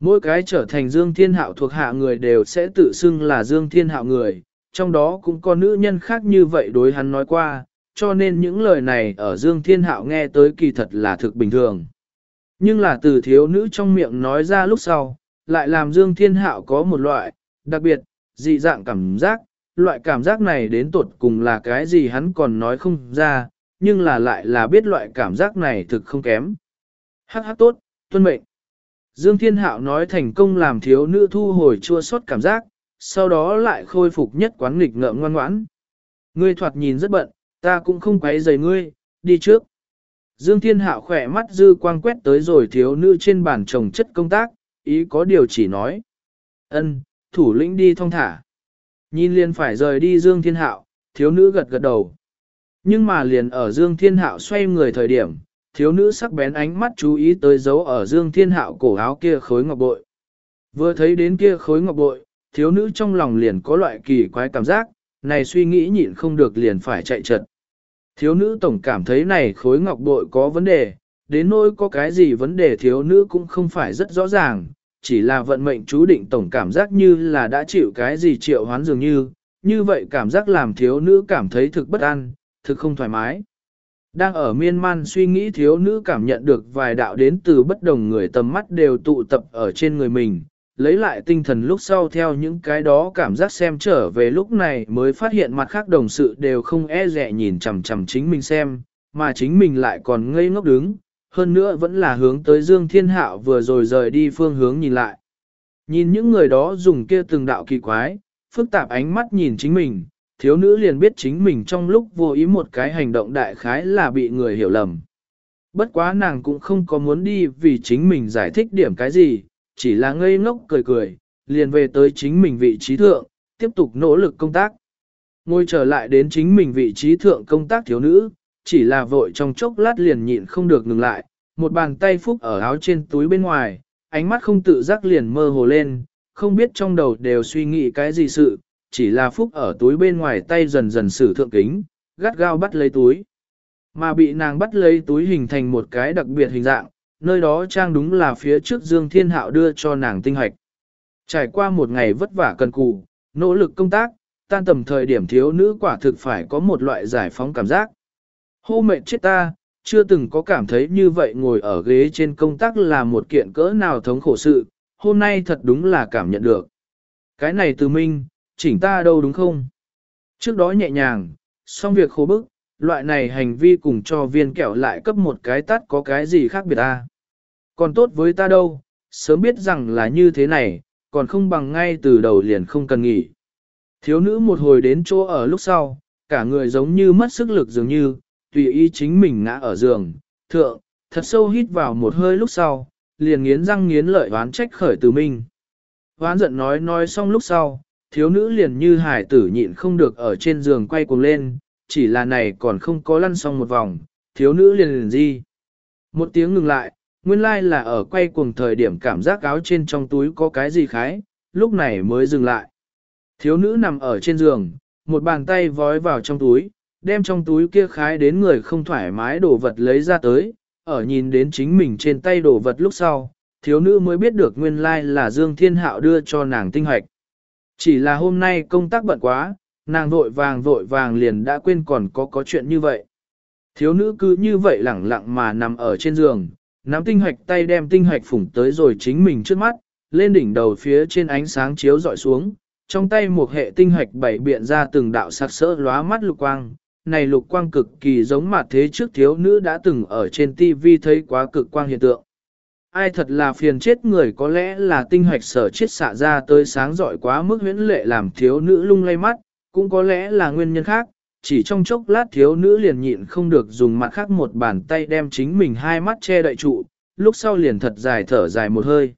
Mỗi cái trở thành Dương Thiên Hạo thuộc hạ người đều sẽ tự xưng là Dương Thiên Hạo người, trong đó cũng có nữ nhân khác như vậy đối hắn nói qua, cho nên những lời này ở Dương Thiên Hạo nghe tới kỳ thật là thực bình thường. Nhưng là từ thiếu nữ trong miệng nói ra lúc sau, lại làm Dương Thiên Hạo có một loại, đặc biệt, dị dạng cảm giác, loại cảm giác này đến tột cùng là cái gì hắn còn nói không ra, nhưng là lại là biết loại cảm giác này thực không kém. Hắc hắc tốt, tuân mệnh. Dương Thiên Hạo nói thành công làm thiếu nữ thu hồi chua xót cảm giác, sau đó lại khôi phục nhất quán nghịch ngợm ngoan ngoãn. Ngươi thoạt nhìn rất bận, ta cũng không quấy rầy ngươi, đi trước. Dương Thiên Hạo khỏe mắt dư quang quét tới rồi thiếu nữ trên bàn chồng chất công tác, ý có điều chỉ nói. Ân, thủ lĩnh đi thong thả. Nhìn liền phải rời đi Dương Thiên Hạo, thiếu nữ gật gật đầu. Nhưng mà liền ở Dương Thiên Hạo xoay người thời điểm, thiếu nữ sắc bén ánh mắt chú ý tới dấu ở Dương Thiên Hạo cổ áo kia khối ngọc bội. Vừa thấy đến kia khối ngọc bội, thiếu nữ trong lòng liền có loại kỳ quái cảm giác, này suy nghĩ nhịn không được liền phải chạy trật. Thiếu nữ tổng cảm thấy này khối ngọc bội có vấn đề, đến nỗi có cái gì vấn đề thiếu nữ cũng không phải rất rõ ràng, chỉ là vận mệnh chú định tổng cảm giác như là đã chịu cái gì triệu hoán dường như, như vậy cảm giác làm thiếu nữ cảm thấy thực bất an, thực không thoải mái. Đang ở miên man suy nghĩ thiếu nữ cảm nhận được vài đạo đến từ bất đồng người tầm mắt đều tụ tập ở trên người mình, lấy lại tinh thần lúc sau theo những cái đó cảm giác xem trở về lúc này mới phát hiện mặt khác đồng sự đều không e dè nhìn chằm chằm chính mình xem, mà chính mình lại còn ngây ngốc đứng, hơn nữa vẫn là hướng tới Dương Thiên Hạo vừa rồi rời đi phương hướng nhìn lại. Nhìn những người đó dùng kia từng đạo kỳ quái, phức tạp ánh mắt nhìn chính mình, thiếu nữ liền biết chính mình trong lúc vô ý một cái hành động đại khái là bị người hiểu lầm. Bất quá nàng cũng không có muốn đi vì chính mình giải thích điểm cái gì, chỉ là ngây ngốc cười cười, liền về tới chính mình vị trí thượng, tiếp tục nỗ lực công tác. Ngồi trở lại đến chính mình vị trí thượng công tác thiếu nữ, chỉ là vội trong chốc lát liền nhịn không được ngừng lại, một bàn tay phúc ở áo trên túi bên ngoài, ánh mắt không tự giác liền mơ hồ lên, không biết trong đầu đều suy nghĩ cái gì sự, chỉ là phúc ở túi bên ngoài tay dần dần sử thượng kính, gắt gao bắt lấy túi. Mà bị nàng bắt lấy túi hình thành một cái đặc biệt hình dạng, nơi đó trang đúng là phía trước Dương Thiên Hạo đưa cho nàng tinh hoạch. Trải qua một ngày vất vả cần cù, nỗ lực công tác, tan tầm thời điểm thiếu nữ quả thực phải có một loại giải phóng cảm giác. Hô mệt chết ta, chưa từng có cảm thấy như vậy ngồi ở ghế trên công tác là một kiện cỡ nào thống khổ sự, hôm nay thật đúng là cảm nhận được. Cái này từ minh, chỉnh ta đâu đúng không? Trước đó nhẹ nhàng, xong việc khổ bức, loại này hành vi cùng cho viên kẹo lại cấp một cái tắt có cái gì khác biệt ta. Còn tốt với ta đâu, sớm biết rằng là như thế này, còn không bằng ngay từ đầu liền không cần nghỉ. Thiếu nữ một hồi đến chỗ ở lúc sau, cả người giống như mất sức lực dường như, tùy ý chính mình ngã ở giường, thượng, thật sâu hít vào một hơi lúc sau, liền nghiến răng nghiến lợi oán trách khởi từ mình, Hoán giận nói nói xong lúc sau, thiếu nữ liền như hải tử nhịn không được ở trên giường quay cuồng lên, chỉ là này còn không có lăn xong một vòng, thiếu nữ liền liền gì. Một tiếng ngừng lại, nguyên lai là ở quay cuồng thời điểm cảm giác áo trên trong túi có cái gì khái, lúc này mới dừng lại. Thiếu nữ nằm ở trên giường, một bàn tay vói vào trong túi, đem trong túi kia khái đến người không thoải mái đồ vật lấy ra tới, ở nhìn đến chính mình trên tay đồ vật lúc sau, thiếu nữ mới biết được nguyên lai là Dương Thiên Hạo đưa cho nàng tinh hoạch. Chỉ là hôm nay công tác bận quá, nàng vội vàng vội vàng liền đã quên còn có có chuyện như vậy. Thiếu nữ cứ như vậy lẳng lặng mà nằm ở trên giường, nắm tinh hoạch tay đem tinh hoạch phủng tới rồi chính mình trước mắt, lên đỉnh đầu phía trên ánh sáng chiếu dọi xuống, trong tay một hệ tinh hoạch bảy biện ra từng đạo sắc sỡ lóa mắt lục quang. Này lục quang cực kỳ giống mặt thế trước thiếu nữ đã từng ở trên TV thấy quá cực quang hiện tượng ai thật là phiền chết người có lẽ là tinh hoạch sở chết xạ ra tới sáng giỏi quá mức huyễn lệ làm thiếu nữ lung lay mắt, cũng có lẽ là nguyên nhân khác, chỉ trong chốc lát thiếu nữ liền nhịn không được dùng mặt khác một bàn tay đem chính mình hai mắt che đậy trụ, lúc sau liền thật dài thở dài một hơi.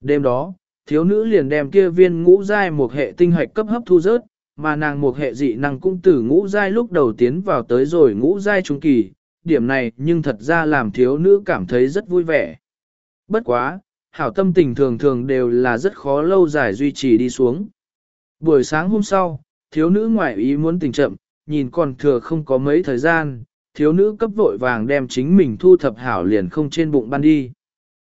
Đêm đó, thiếu nữ liền đem kia viên ngũ giai một hệ tinh hoạch cấp hấp thu rớt, mà nàng một hệ dị năng cũng từ ngũ giai lúc đầu tiến vào tới rồi ngũ giai trung kỳ, điểm này nhưng thật ra làm thiếu nữ cảm thấy rất vui vẻ. Bất quá, hảo tâm tình thường thường đều là rất khó lâu dài duy trì đi xuống. Buổi sáng hôm sau, thiếu nữ ngoại ý muốn tỉnh chậm, nhìn còn thừa không có mấy thời gian, thiếu nữ cấp vội vàng đem chính mình thu thập hảo liền không trên bụng ban đi.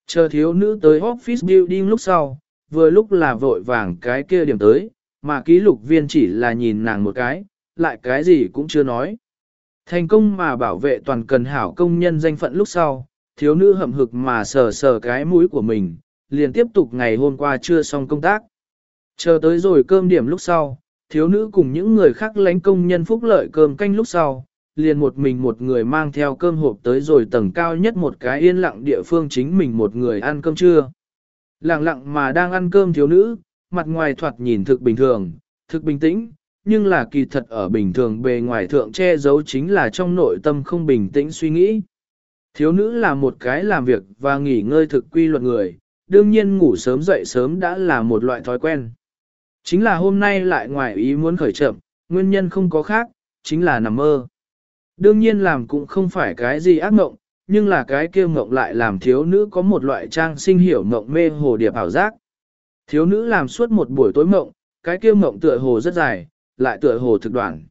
Chờ thiếu nữ tới office building lúc sau, vừa lúc là vội vàng cái kia điểm tới, mà ký lục viên chỉ là nhìn nàng một cái, lại cái gì cũng chưa nói. Thành công mà bảo vệ toàn cần hảo công nhân danh phận lúc sau, thiếu nữ hậm hực mà sờ sờ cái mũi của mình, liền tiếp tục ngày hôm qua chưa xong công tác. Chờ tới rồi cơm điểm lúc sau, thiếu nữ cùng những người khác lánh công nhân phúc lợi cơm canh lúc sau, liền một mình một người mang theo cơm hộp tới rồi tầng cao nhất một cái yên lặng địa phương chính mình một người ăn cơm trưa. Lặng lặng mà đang ăn cơm thiếu nữ, mặt ngoài thoạt nhìn thực bình thường, thực bình tĩnh, nhưng là kỳ thật ở bình thường bề ngoài thượng che giấu chính là trong nội tâm không bình tĩnh suy nghĩ. Thiếu nữ là một cái làm việc và nghỉ ngơi thực quy luật người, đương nhiên ngủ sớm dậy sớm đã là một loại thói quen. Chính là hôm nay lại ngoài ý muốn khởi chậm, nguyên nhân không có khác, chính là nằm mơ. Đương nhiên làm cũng không phải cái gì ác mộng, nhưng là cái kia mộng lại làm thiếu nữ có một loại trang sinh hiểu mộng mê hồ điệp ảo giác. Thiếu nữ làm suốt một buổi tối mộng, cái kia mộng tựa hồ rất dài, lại tựa hồ thực đoạn.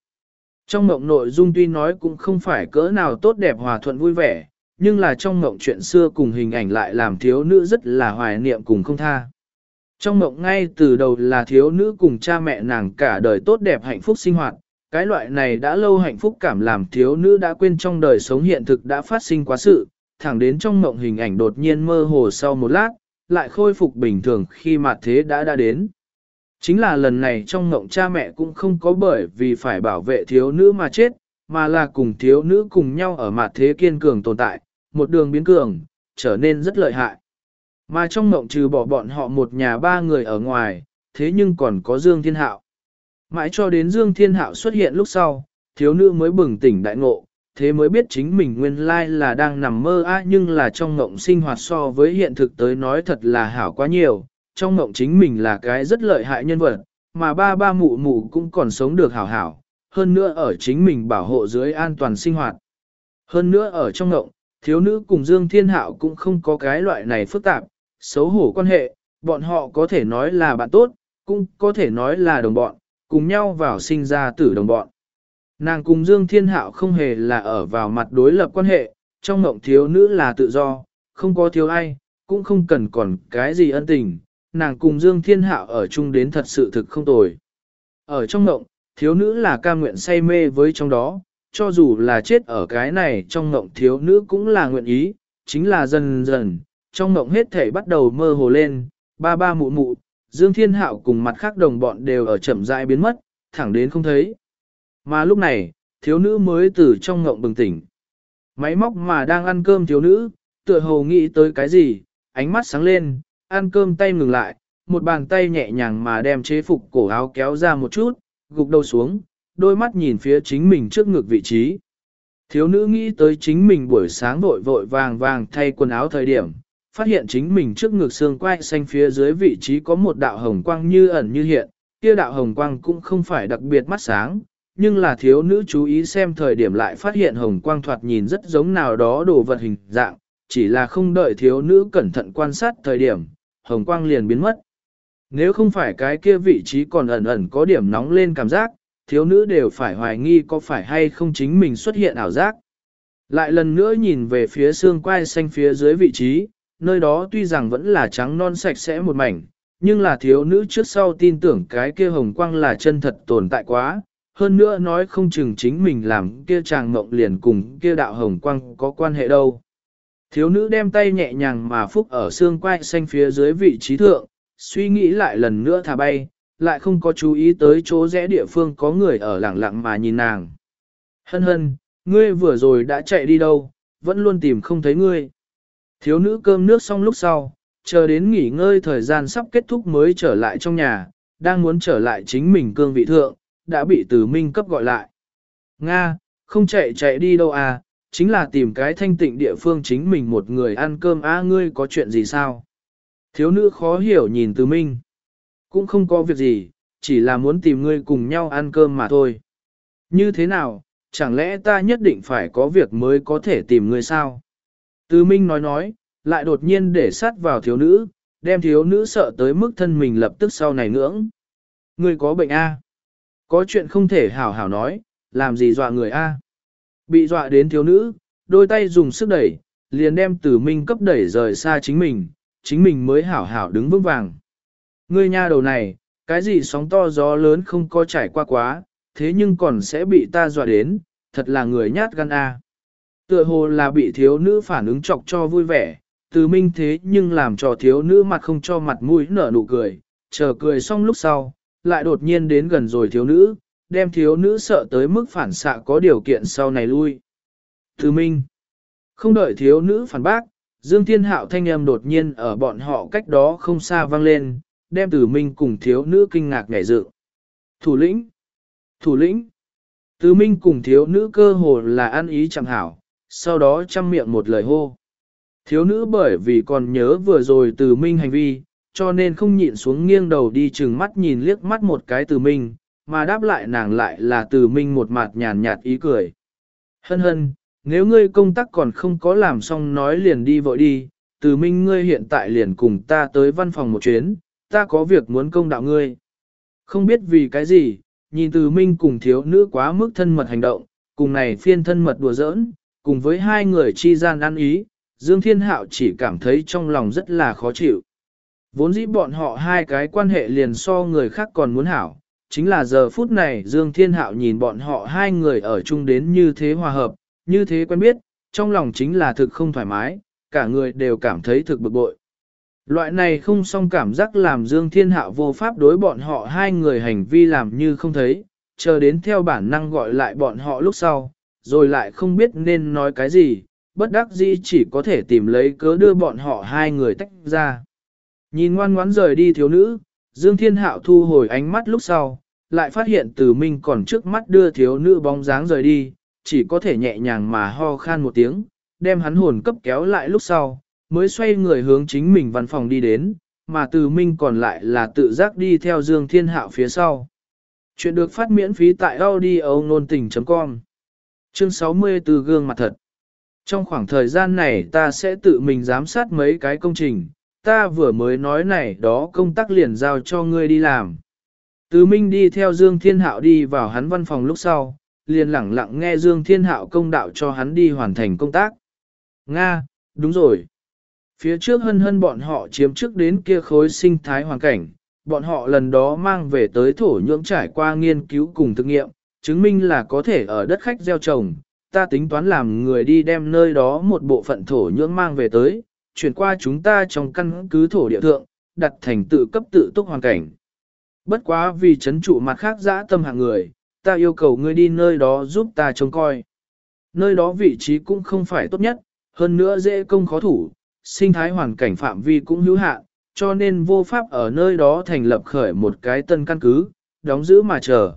Trong mộng nội dung tuy nói cũng không phải cỡ nào tốt đẹp hòa thuận vui vẻ, nhưng là trong mộng chuyện xưa cùng hình ảnh lại làm thiếu nữ rất là hoài niệm cùng không tha. Trong mộng ngay từ đầu là thiếu nữ cùng cha mẹ nàng cả đời tốt đẹp hạnh phúc sinh hoạt, cái loại này đã lâu hạnh phúc cảm làm thiếu nữ đã quên trong đời sống hiện thực đã phát sinh quá sự, thẳng đến trong mộng hình ảnh đột nhiên mơ hồ sau một lát, lại khôi phục bình thường khi mà thế đã đã đến. Chính là lần này trong mộng cha mẹ cũng không có bởi vì phải bảo vệ thiếu nữ mà chết, mà là cùng thiếu nữ cùng nhau ở mặt thế kiên cường tồn tại, một đường biến cường, trở nên rất lợi hại. Mà trong mộng trừ bỏ bọn họ một nhà ba người ở ngoài, thế nhưng còn có Dương Thiên Hạo. Mãi cho đến Dương Thiên Hạo xuất hiện lúc sau, thiếu nữ mới bừng tỉnh đại ngộ, thế mới biết chính mình nguyên lai là đang nằm mơ á nhưng là trong mộng sinh hoạt so với hiện thực tới nói thật là hảo quá nhiều, trong mộng chính mình là cái rất lợi hại nhân vật, mà ba ba mụ mụ cũng còn sống được hảo hảo, hơn nữa ở chính mình bảo hộ dưới an toàn sinh hoạt. Hơn nữa ở trong mộng, thiếu nữ cùng Dương Thiên Hạo cũng không có cái loại này phức tạp, xấu hổ quan hệ, bọn họ có thể nói là bạn tốt, cũng có thể nói là đồng bọn, cùng nhau vào sinh ra tử đồng bọn. Nàng cùng Dương Thiên Hạo không hề là ở vào mặt đối lập quan hệ, trong mộng thiếu nữ là tự do, không có thiếu ai, cũng không cần còn cái gì ân tình, nàng cùng Dương Thiên Hạo ở chung đến thật sự thực không tồi. Ở trong mộng, thiếu nữ là ca nguyện say mê với trong đó, cho dù là chết ở cái này trong mộng thiếu nữ cũng là nguyện ý, chính là dần dần, trong mộng hết thể bắt đầu mơ hồ lên, ba ba mụ mụ, Dương Thiên Hạo cùng mặt khác đồng bọn đều ở chậm rãi biến mất, thẳng đến không thấy. Mà lúc này, thiếu nữ mới từ trong ngộng bừng tỉnh. Máy móc mà đang ăn cơm thiếu nữ, tựa hồ nghĩ tới cái gì, ánh mắt sáng lên, ăn cơm tay ngừng lại, một bàn tay nhẹ nhàng mà đem chế phục cổ áo kéo ra một chút, gục đầu xuống, đôi mắt nhìn phía chính mình trước ngực vị trí. Thiếu nữ nghĩ tới chính mình buổi sáng vội vội vàng vàng thay quần áo thời điểm, phát hiện chính mình trước ngực xương quai xanh phía dưới vị trí có một đạo hồng quang như ẩn như hiện, kia đạo hồng quang cũng không phải đặc biệt mắt sáng, nhưng là thiếu nữ chú ý xem thời điểm lại phát hiện hồng quang thoạt nhìn rất giống nào đó đồ vật hình dạng, chỉ là không đợi thiếu nữ cẩn thận quan sát thời điểm, hồng quang liền biến mất. Nếu không phải cái kia vị trí còn ẩn ẩn có điểm nóng lên cảm giác, thiếu nữ đều phải hoài nghi có phải hay không chính mình xuất hiện ảo giác. Lại lần nữa nhìn về phía xương quai xanh phía dưới vị trí, nơi đó tuy rằng vẫn là trắng non sạch sẽ một mảnh, nhưng là thiếu nữ trước sau tin tưởng cái kia hồng quang là chân thật tồn tại quá, hơn nữa nói không chừng chính mình làm kia chàng mộng liền cùng kia đạo hồng quang có quan hệ đâu. Thiếu nữ đem tay nhẹ nhàng mà phúc ở xương quai xanh phía dưới vị trí thượng, suy nghĩ lại lần nữa thả bay, lại không có chú ý tới chỗ rẽ địa phương có người ở lặng lặng mà nhìn nàng. Hân hân, ngươi vừa rồi đã chạy đi đâu, vẫn luôn tìm không thấy ngươi. Thiếu nữ cơm nước xong lúc sau, chờ đến nghỉ ngơi thời gian sắp kết thúc mới trở lại trong nhà, đang muốn trở lại chính mình cương vị thượng, đã bị từ minh cấp gọi lại. Nga, không chạy chạy đi đâu à, chính là tìm cái thanh tịnh địa phương chính mình một người ăn cơm à? ngươi có chuyện gì sao? Thiếu nữ khó hiểu nhìn từ minh. Cũng không có việc gì, chỉ là muốn tìm ngươi cùng nhau ăn cơm mà thôi. Như thế nào, chẳng lẽ ta nhất định phải có việc mới có thể tìm ngươi sao? Từ Minh nói nói, lại đột nhiên để sát vào thiếu nữ, đem thiếu nữ sợ tới mức thân mình lập tức sau này ngưỡng. Ngươi có bệnh A. Có chuyện không thể hảo hảo nói, làm gì dọa người A. Bị dọa đến thiếu nữ, đôi tay dùng sức đẩy, liền đem từ Minh cấp đẩy rời xa chính mình, chính mình mới hảo hảo đứng vững vàng. Ngươi nha đầu này, cái gì sóng to gió lớn không có trải qua quá, thế nhưng còn sẽ bị ta dọa đến, thật là người nhát gan A. Tựa hồ là bị thiếu nữ phản ứng chọc cho vui vẻ, từ minh thế nhưng làm cho thiếu nữ mặt không cho mặt mũi nở nụ cười, chờ cười xong lúc sau, lại đột nhiên đến gần rồi thiếu nữ, đem thiếu nữ sợ tới mức phản xạ có điều kiện sau này lui. Từ minh, không đợi thiếu nữ phản bác, Dương Thiên Hạo thanh âm đột nhiên ở bọn họ cách đó không xa vang lên, đem tử minh cùng thiếu nữ kinh ngạc nhảy dự Thủ lĩnh! Thủ lĩnh! Tử minh cùng thiếu nữ cơ hồ là ăn ý chẳng hảo, sau đó chăm miệng một lời hô. Thiếu nữ bởi vì còn nhớ vừa rồi tử minh hành vi, cho nên không nhịn xuống nghiêng đầu đi chừng mắt nhìn liếc mắt một cái tử minh, mà đáp lại nàng lại là tử minh một mặt nhàn nhạt ý cười. Hân hân, nếu ngươi công tác còn không có làm xong nói liền đi vội đi, từ minh ngươi hiện tại liền cùng ta tới văn phòng một chuyến, ta có việc muốn công đạo ngươi. Không biết vì cái gì, nhìn từ minh cùng thiếu nữ quá mức thân mật hành động, cùng này phiên thân mật đùa giỡn, cùng với hai người chi gian ăn ý, Dương Thiên Hạo chỉ cảm thấy trong lòng rất là khó chịu. Vốn dĩ bọn họ hai cái quan hệ liền so người khác còn muốn hảo, chính là giờ phút này Dương Thiên Hạo nhìn bọn họ hai người ở chung đến như thế hòa hợp, như thế quen biết, trong lòng chính là thực không thoải mái, cả người đều cảm thấy thực bực bội. Loại này không song cảm giác làm Dương Thiên Hạo vô pháp đối bọn họ hai người hành vi làm như không thấy, chờ đến theo bản năng gọi lại bọn họ lúc sau, rồi lại không biết nên nói cái gì, bất đắc dĩ chỉ có thể tìm lấy cớ đưa bọn họ hai người tách ra. Nhìn ngoan ngoãn rời đi thiếu nữ, Dương Thiên Hạo thu hồi ánh mắt lúc sau, lại phát hiện từ minh còn trước mắt đưa thiếu nữ bóng dáng rời đi, chỉ có thể nhẹ nhàng mà ho khan một tiếng, đem hắn hồn cấp kéo lại lúc sau, mới xoay người hướng chính mình văn phòng đi đến, mà từ minh còn lại là tự giác đi theo Dương Thiên Hạo phía sau. Chuyện được phát miễn phí tại audio nôn tình.com Chương 60 từ gương mặt thật Trong khoảng thời gian này ta sẽ tự mình giám sát mấy cái công trình, ta vừa mới nói này đó công tác liền giao cho ngươi đi làm. Từ Minh đi theo Dương Thiên Hạo đi vào hắn văn phòng lúc sau, liền lẳng lặng nghe Dương Thiên Hạo công đạo cho hắn đi hoàn thành công tác. Nga, đúng rồi. Phía trước hân hân bọn họ chiếm trước đến kia khối sinh thái hoàn cảnh, bọn họ lần đó mang về tới thổ nhưỡng trải qua nghiên cứu cùng thực nghiệm, chứng minh là có thể ở đất khách gieo trồng. Ta tính toán làm người đi đem nơi đó một bộ phận thổ nhưỡng mang về tới, chuyển qua chúng ta trong căn cứ thổ địa thượng, đặt thành tự cấp tự túc hoàn cảnh. Bất quá vì chấn trụ mặt khác dã tâm hạng người, ta yêu cầu ngươi đi nơi đó giúp ta trông coi. Nơi đó vị trí cũng không phải tốt nhất, hơn nữa dễ công khó thủ, sinh thái hoàn cảnh phạm vi cũng hữu hạn, cho nên vô pháp ở nơi đó thành lập khởi một cái tân căn cứ, đóng giữ mà chờ.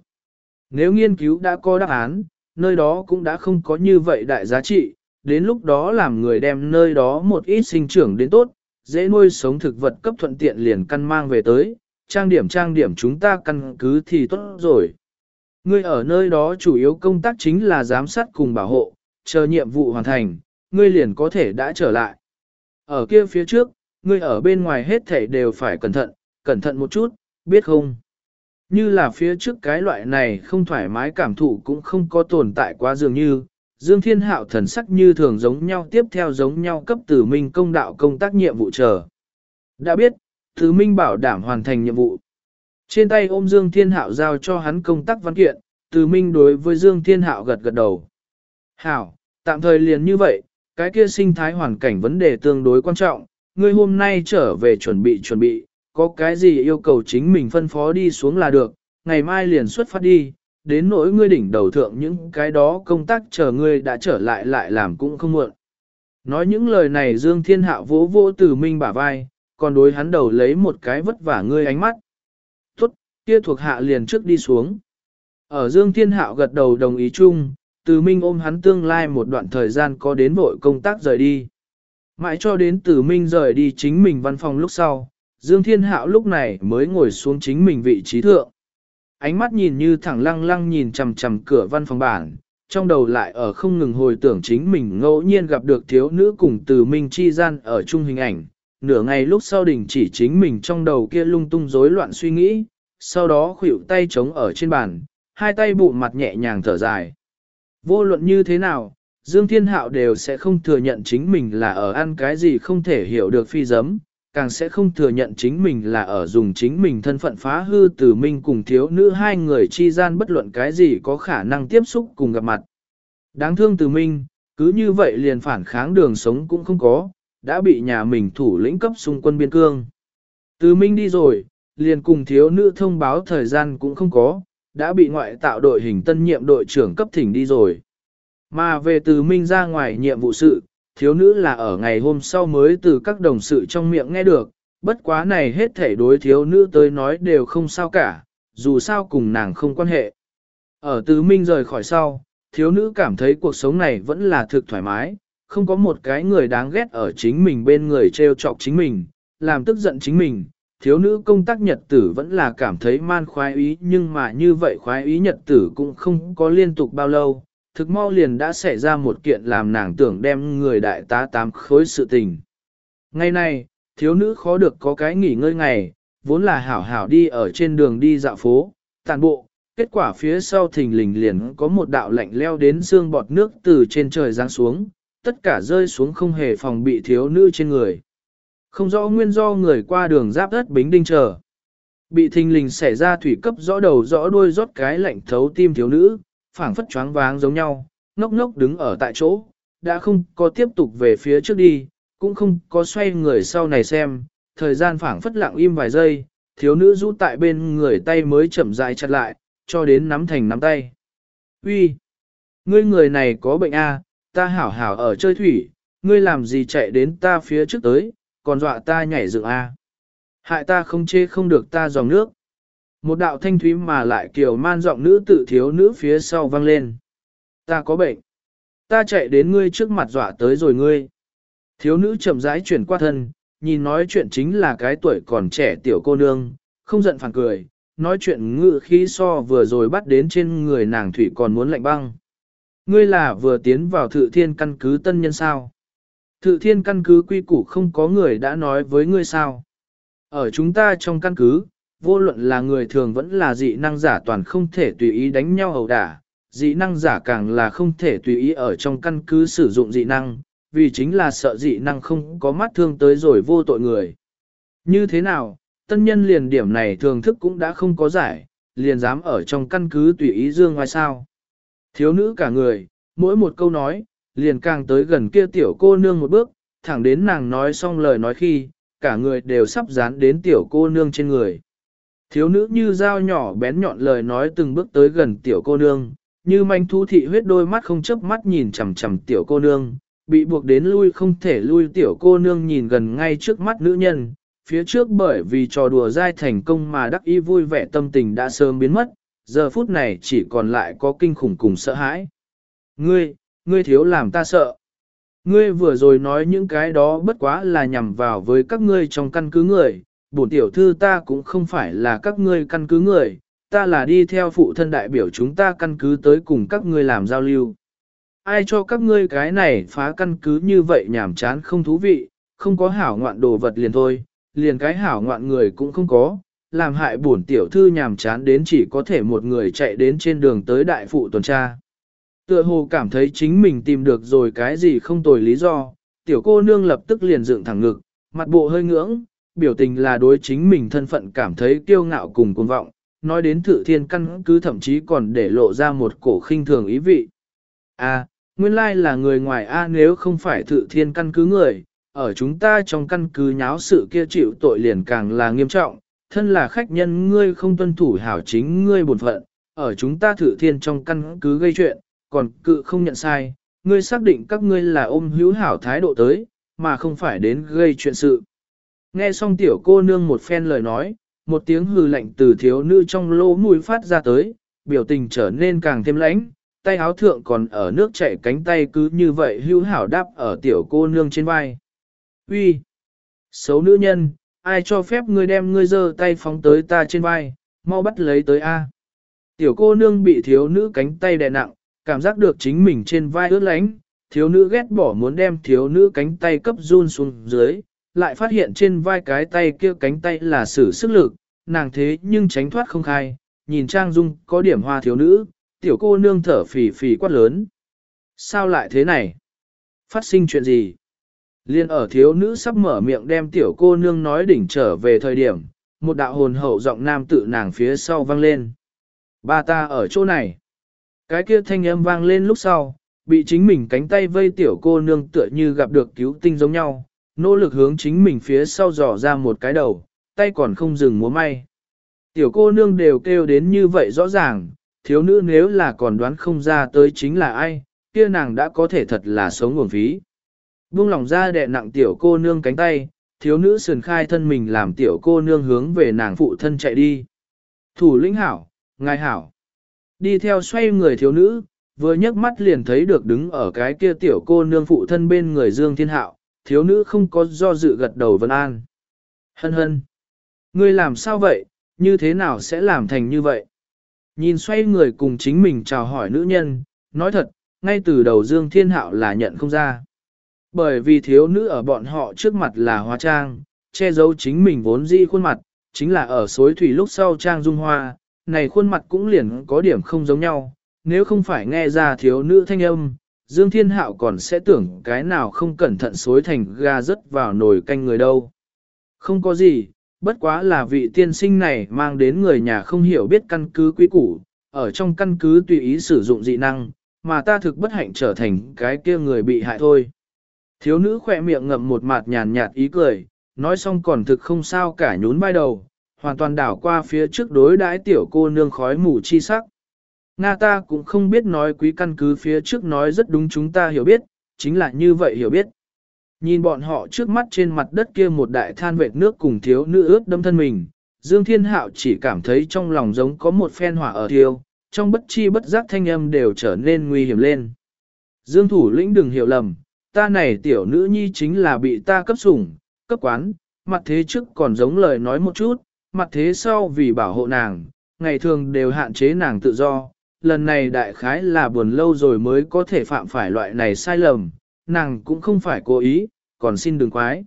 Nếu nghiên cứu đã có đáp án, nơi đó cũng đã không có như vậy đại giá trị, đến lúc đó làm người đem nơi đó một ít sinh trưởng đến tốt, dễ nuôi sống thực vật cấp thuận tiện liền căn mang về tới, trang điểm trang điểm chúng ta căn cứ thì tốt rồi. Ngươi ở nơi đó chủ yếu công tác chính là giám sát cùng bảo hộ, chờ nhiệm vụ hoàn thành, ngươi liền có thể đã trở lại. Ở kia phía trước, ngươi ở bên ngoài hết thảy đều phải cẩn thận, cẩn thận một chút, biết không? Như là phía trước cái loại này không thoải mái cảm thụ cũng không có tồn tại quá dường như, Dương Thiên Hạo thần sắc như thường giống nhau tiếp theo giống nhau cấp tử minh công đạo công tác nhiệm vụ chờ. Đã biết, tử minh bảo đảm hoàn thành nhiệm vụ. Trên tay ôm Dương Thiên Hạo giao cho hắn công tác văn kiện, tử minh đối với Dương Thiên Hạo gật gật đầu. Hảo, tạm thời liền như vậy, cái kia sinh thái hoàn cảnh vấn đề tương đối quan trọng, ngươi hôm nay trở về chuẩn bị chuẩn bị, có cái gì yêu cầu chính mình phân phó đi xuống là được, ngày mai liền xuất phát đi, đến nỗi ngươi đỉnh đầu thượng những cái đó công tác chờ ngươi đã trở lại lại làm cũng không muộn. Nói những lời này Dương Thiên hạ vỗ vỗ từ minh bả vai, còn đối hắn đầu lấy một cái vất vả ngươi ánh mắt. Tốt, kia thuộc hạ liền trước đi xuống. Ở Dương Thiên Hạo gật đầu đồng ý chung, từ minh ôm hắn tương lai một đoạn thời gian có đến vội công tác rời đi. Mãi cho đến từ minh rời đi chính mình văn phòng lúc sau, Dương Thiên Hạo lúc này mới ngồi xuống chính mình vị trí thượng ánh mắt nhìn như thẳng lăng lăng nhìn chằm chằm cửa văn phòng bản, trong đầu lại ở không ngừng hồi tưởng chính mình ngẫu nhiên gặp được thiếu nữ cùng từ minh chi gian ở chung hình ảnh. Nửa ngày lúc sau đình chỉ chính mình trong đầu kia lung tung rối loạn suy nghĩ, sau đó khuỵu tay trống ở trên bàn, hai tay bụng mặt nhẹ nhàng thở dài. Vô luận như thế nào, Dương Thiên Hạo đều sẽ không thừa nhận chính mình là ở ăn cái gì không thể hiểu được phi giấm, càng sẽ không thừa nhận chính mình là ở dùng chính mình thân phận phá hư từ minh cùng thiếu nữ hai người chi gian bất luận cái gì có khả năng tiếp xúc cùng gặp mặt. Đáng thương từ minh, cứ như vậy liền phản kháng đường sống cũng không có, đã bị nhà mình thủ lĩnh cấp xung quân biên cương. Từ minh đi rồi, liền cùng thiếu nữ thông báo thời gian cũng không có, đã bị ngoại tạo đội hình tân nhiệm đội trưởng cấp thỉnh đi rồi. Mà về từ minh ra ngoài nhiệm vụ sự, thiếu nữ là ở ngày hôm sau mới từ các đồng sự trong miệng nghe được, bất quá này hết thể đối thiếu nữ tới nói đều không sao cả, dù sao cùng nàng không quan hệ. Ở Từ minh rời khỏi sau, thiếu nữ cảm thấy cuộc sống này vẫn là thực thoải mái, không có một cái người đáng ghét ở chính mình bên người treo chọc chính mình, làm tức giận chính mình. Thiếu nữ công tác nhật tử vẫn là cảm thấy man khoái ý nhưng mà như vậy khoái ý nhật tử cũng không có liên tục bao lâu, thực mau liền đã xảy ra một kiện làm nàng tưởng đem người đại tá tám khối sự tình. Ngày nay, thiếu nữ khó được có cái nghỉ ngơi ngày, vốn là hảo hảo đi ở trên đường đi dạo phố, tàn bộ, kết quả phía sau thình lình liền có một đạo lạnh leo đến xương bọt nước từ trên trời giáng xuống, tất cả rơi xuống không hề phòng bị thiếu nữ trên người. Không rõ nguyên do người qua đường giáp đất bính đinh chờ. Bị thình lình xảy ra thủy cấp rõ đầu rõ đuôi rót cái lạnh thấu tim thiếu nữ, phảng phất choáng váng giống nhau, ngốc ngốc đứng ở tại chỗ, đã không có tiếp tục về phía trước đi, cũng không có xoay người sau này xem, thời gian phảng phất lặng im vài giây, thiếu nữ rũ tại bên người tay mới chậm rãi chặt lại, cho đến nắm thành nắm tay. Uy, Ngươi người này có bệnh a? À, ta hảo hảo ở chơi thủy, ngươi làm gì chạy đến ta phía trước tới, còn dọa ta nhảy dựng a? À? Hại ta không chê không được ta dòng nước. Một đạo thanh thúy mà lại kiểu man giọng nữ tự thiếu nữ phía sau vang lên. Ta có bệnh. Ta chạy đến ngươi trước mặt dọa tới rồi ngươi. Thiếu nữ chậm rãi chuyển qua thân, nhìn nói chuyện chính là cái tuổi còn trẻ tiểu cô nương, không giận phản cười, nói chuyện ngự khí so vừa rồi bắt đến trên người nàng thủy còn muốn lạnh băng. Ngươi là vừa tiến vào thự thiên căn cứ tân nhân sao? Thự thiên căn cứ quy củ không có người đã nói với ngươi sao? Ở chúng ta trong căn cứ, vô luận là người thường vẫn là dị năng giả toàn không thể tùy ý đánh nhau ẩu đả, dị năng giả càng là không thể tùy ý ở trong căn cứ sử dụng dị năng, vì chính là sợ dị năng không có mắt thương tới rồi vô tội người. Như thế nào, tân nhân liền điểm này thường thức cũng đã không có giải, liền dám ở trong căn cứ tùy ý dương ngoài sao. Thiếu nữ cả người, mỗi một câu nói, liền càng tới gần kia tiểu cô nương một bước, thẳng đến nàng nói xong lời nói khi, cả người đều sắp dán đến tiểu cô nương trên người. Thiếu nữ như dao nhỏ bén nhọn lời nói từng bước tới gần tiểu cô nương, như manh thu thị huyết đôi mắt không chớp mắt nhìn chằm chằm tiểu cô nương, bị buộc đến lui không thể lui tiểu cô nương nhìn gần ngay trước mắt nữ nhân, phía trước bởi vì trò đùa dai thành công mà đắc y vui vẻ tâm tình đã sớm biến mất, giờ phút này chỉ còn lại có kinh khủng cùng sợ hãi. Ngươi, ngươi thiếu làm ta sợ. Ngươi vừa rồi nói những cái đó bất quá là nhằm vào với các ngươi trong căn cứ người, bổn tiểu thư ta cũng không phải là các ngươi căn cứ người, ta là đi theo phụ thân đại biểu chúng ta căn cứ tới cùng các ngươi làm giao lưu. Ai cho các ngươi cái này phá căn cứ như vậy nhảm chán không thú vị, không có hảo ngoạn đồ vật liền thôi, liền cái hảo ngoạn người cũng không có, làm hại bổn tiểu thư nhàm chán đến chỉ có thể một người chạy đến trên đường tới đại phụ tuần tra. Tựa hồ cảm thấy chính mình tìm được rồi cái gì không tồi lý do, tiểu cô nương lập tức liền dựng thẳng ngực, mặt bộ hơi ngưỡng, biểu tình là đối chính mình thân phận cảm thấy kiêu ngạo cùng cuồng vọng, nói đến thử thiên căn cứ thậm chí còn để lộ ra một cổ khinh thường ý vị. A, à, nguyên lai là người ngoài A nếu không phải thử thiên căn cứ người, ở chúng ta trong căn cứ nháo sự kia chịu tội liền càng là nghiêm trọng, thân là khách nhân ngươi không tuân thủ hảo chính ngươi bổn phận, ở chúng ta thử thiên trong căn cứ gây chuyện, còn cự không nhận sai, ngươi xác định các ngươi là ôm hữu hảo thái độ tới, mà không phải đến gây chuyện sự. Nghe xong tiểu cô nương một phen lời nói, một tiếng hừ lạnh từ thiếu nữ trong lỗ mũi phát ra tới, biểu tình trở nên càng thêm lãnh, tay áo thượng còn ở nước chảy cánh tay cứ như vậy hữu hảo đáp ở tiểu cô nương trên vai. Uy, Xấu nữ nhân, ai cho phép ngươi đem ngươi giơ tay phóng tới ta trên vai, mau bắt lấy tới A. Tiểu cô nương bị thiếu nữ cánh tay đè nặng, cảm giác được chính mình trên vai ướt lánh, thiếu nữ ghét bỏ muốn đem thiếu nữ cánh tay cấp run xuống dưới, lại phát hiện trên vai cái tay kia cánh tay là sử sức lực, nàng thế nhưng tránh thoát không khai, nhìn Trang Dung có điểm hoa thiếu nữ, tiểu cô nương thở phì phì quát lớn. Sao lại thế này? Phát sinh chuyện gì? Liên ở thiếu nữ sắp mở miệng đem tiểu cô nương nói đỉnh trở về thời điểm, một đạo hồn hậu giọng nam tự nàng phía sau vang lên. Ba ta ở chỗ này. Cái kia thanh âm vang lên lúc sau, bị chính mình cánh tay vây tiểu cô nương tựa như gặp được cứu tinh giống nhau, nỗ lực hướng chính mình phía sau dò ra một cái đầu, tay còn không dừng múa may. Tiểu cô nương đều kêu đến như vậy rõ ràng, thiếu nữ nếu là còn đoán không ra tới chính là ai, kia nàng đã có thể thật là sống nguồn phí. Buông lòng ra đè nặng tiểu cô nương cánh tay, thiếu nữ sườn khai thân mình làm tiểu cô nương hướng về nàng phụ thân chạy đi. Thủ lĩnh hảo, ngài hảo. Đi theo xoay người thiếu nữ, vừa nhấc mắt liền thấy được đứng ở cái kia tiểu cô nương phụ thân bên người Dương Thiên Hạo, thiếu nữ không có do dự gật đầu vân an. Hân hân. Ngươi làm sao vậy, như thế nào sẽ làm thành như vậy? Nhìn xoay người cùng chính mình chào hỏi nữ nhân, nói thật, ngay từ đầu Dương Thiên Hạo là nhận không ra. Bởi vì thiếu nữ ở bọn họ trước mặt là hóa trang, che giấu chính mình vốn dĩ khuôn mặt, chính là ở suối thủy lúc sau trang dung hoa, này khuôn mặt cũng liền có điểm không giống nhau, nếu không phải nghe ra thiếu nữ thanh âm, Dương Thiên Hạo còn sẽ tưởng cái nào không cẩn thận xối thành ga rớt vào nồi canh người đâu. Không có gì, bất quá là vị tiên sinh này mang đến người nhà không hiểu biết căn cứ quý củ, ở trong căn cứ tùy ý sử dụng dị năng, mà ta thực bất hạnh trở thành cái kia người bị hại thôi. Thiếu nữ khỏe miệng ngậm một mặt nhàn nhạt ý cười, nói xong còn thực không sao cả nhún vai đầu, hoàn toàn đảo qua phía trước đối đãi tiểu cô nương khói mù chi sắc. Nga ta cũng không biết nói quý căn cứ phía trước nói rất đúng chúng ta hiểu biết, chính là như vậy hiểu biết. Nhìn bọn họ trước mắt trên mặt đất kia một đại than vệt nước cùng thiếu nữ ướt đâm thân mình, Dương Thiên Hạo chỉ cảm thấy trong lòng giống có một phen hỏa ở thiêu, trong bất chi bất giác thanh âm đều trở nên nguy hiểm lên. Dương thủ lĩnh đừng hiểu lầm, ta này tiểu nữ nhi chính là bị ta cấp sủng, cấp quán, mặt thế trước còn giống lời nói một chút, mặt thế sau vì bảo hộ nàng, ngày thường đều hạn chế nàng tự do, lần này đại khái là buồn lâu rồi mới có thể phạm phải loại này sai lầm, nàng cũng không phải cố ý, còn xin đừng quái.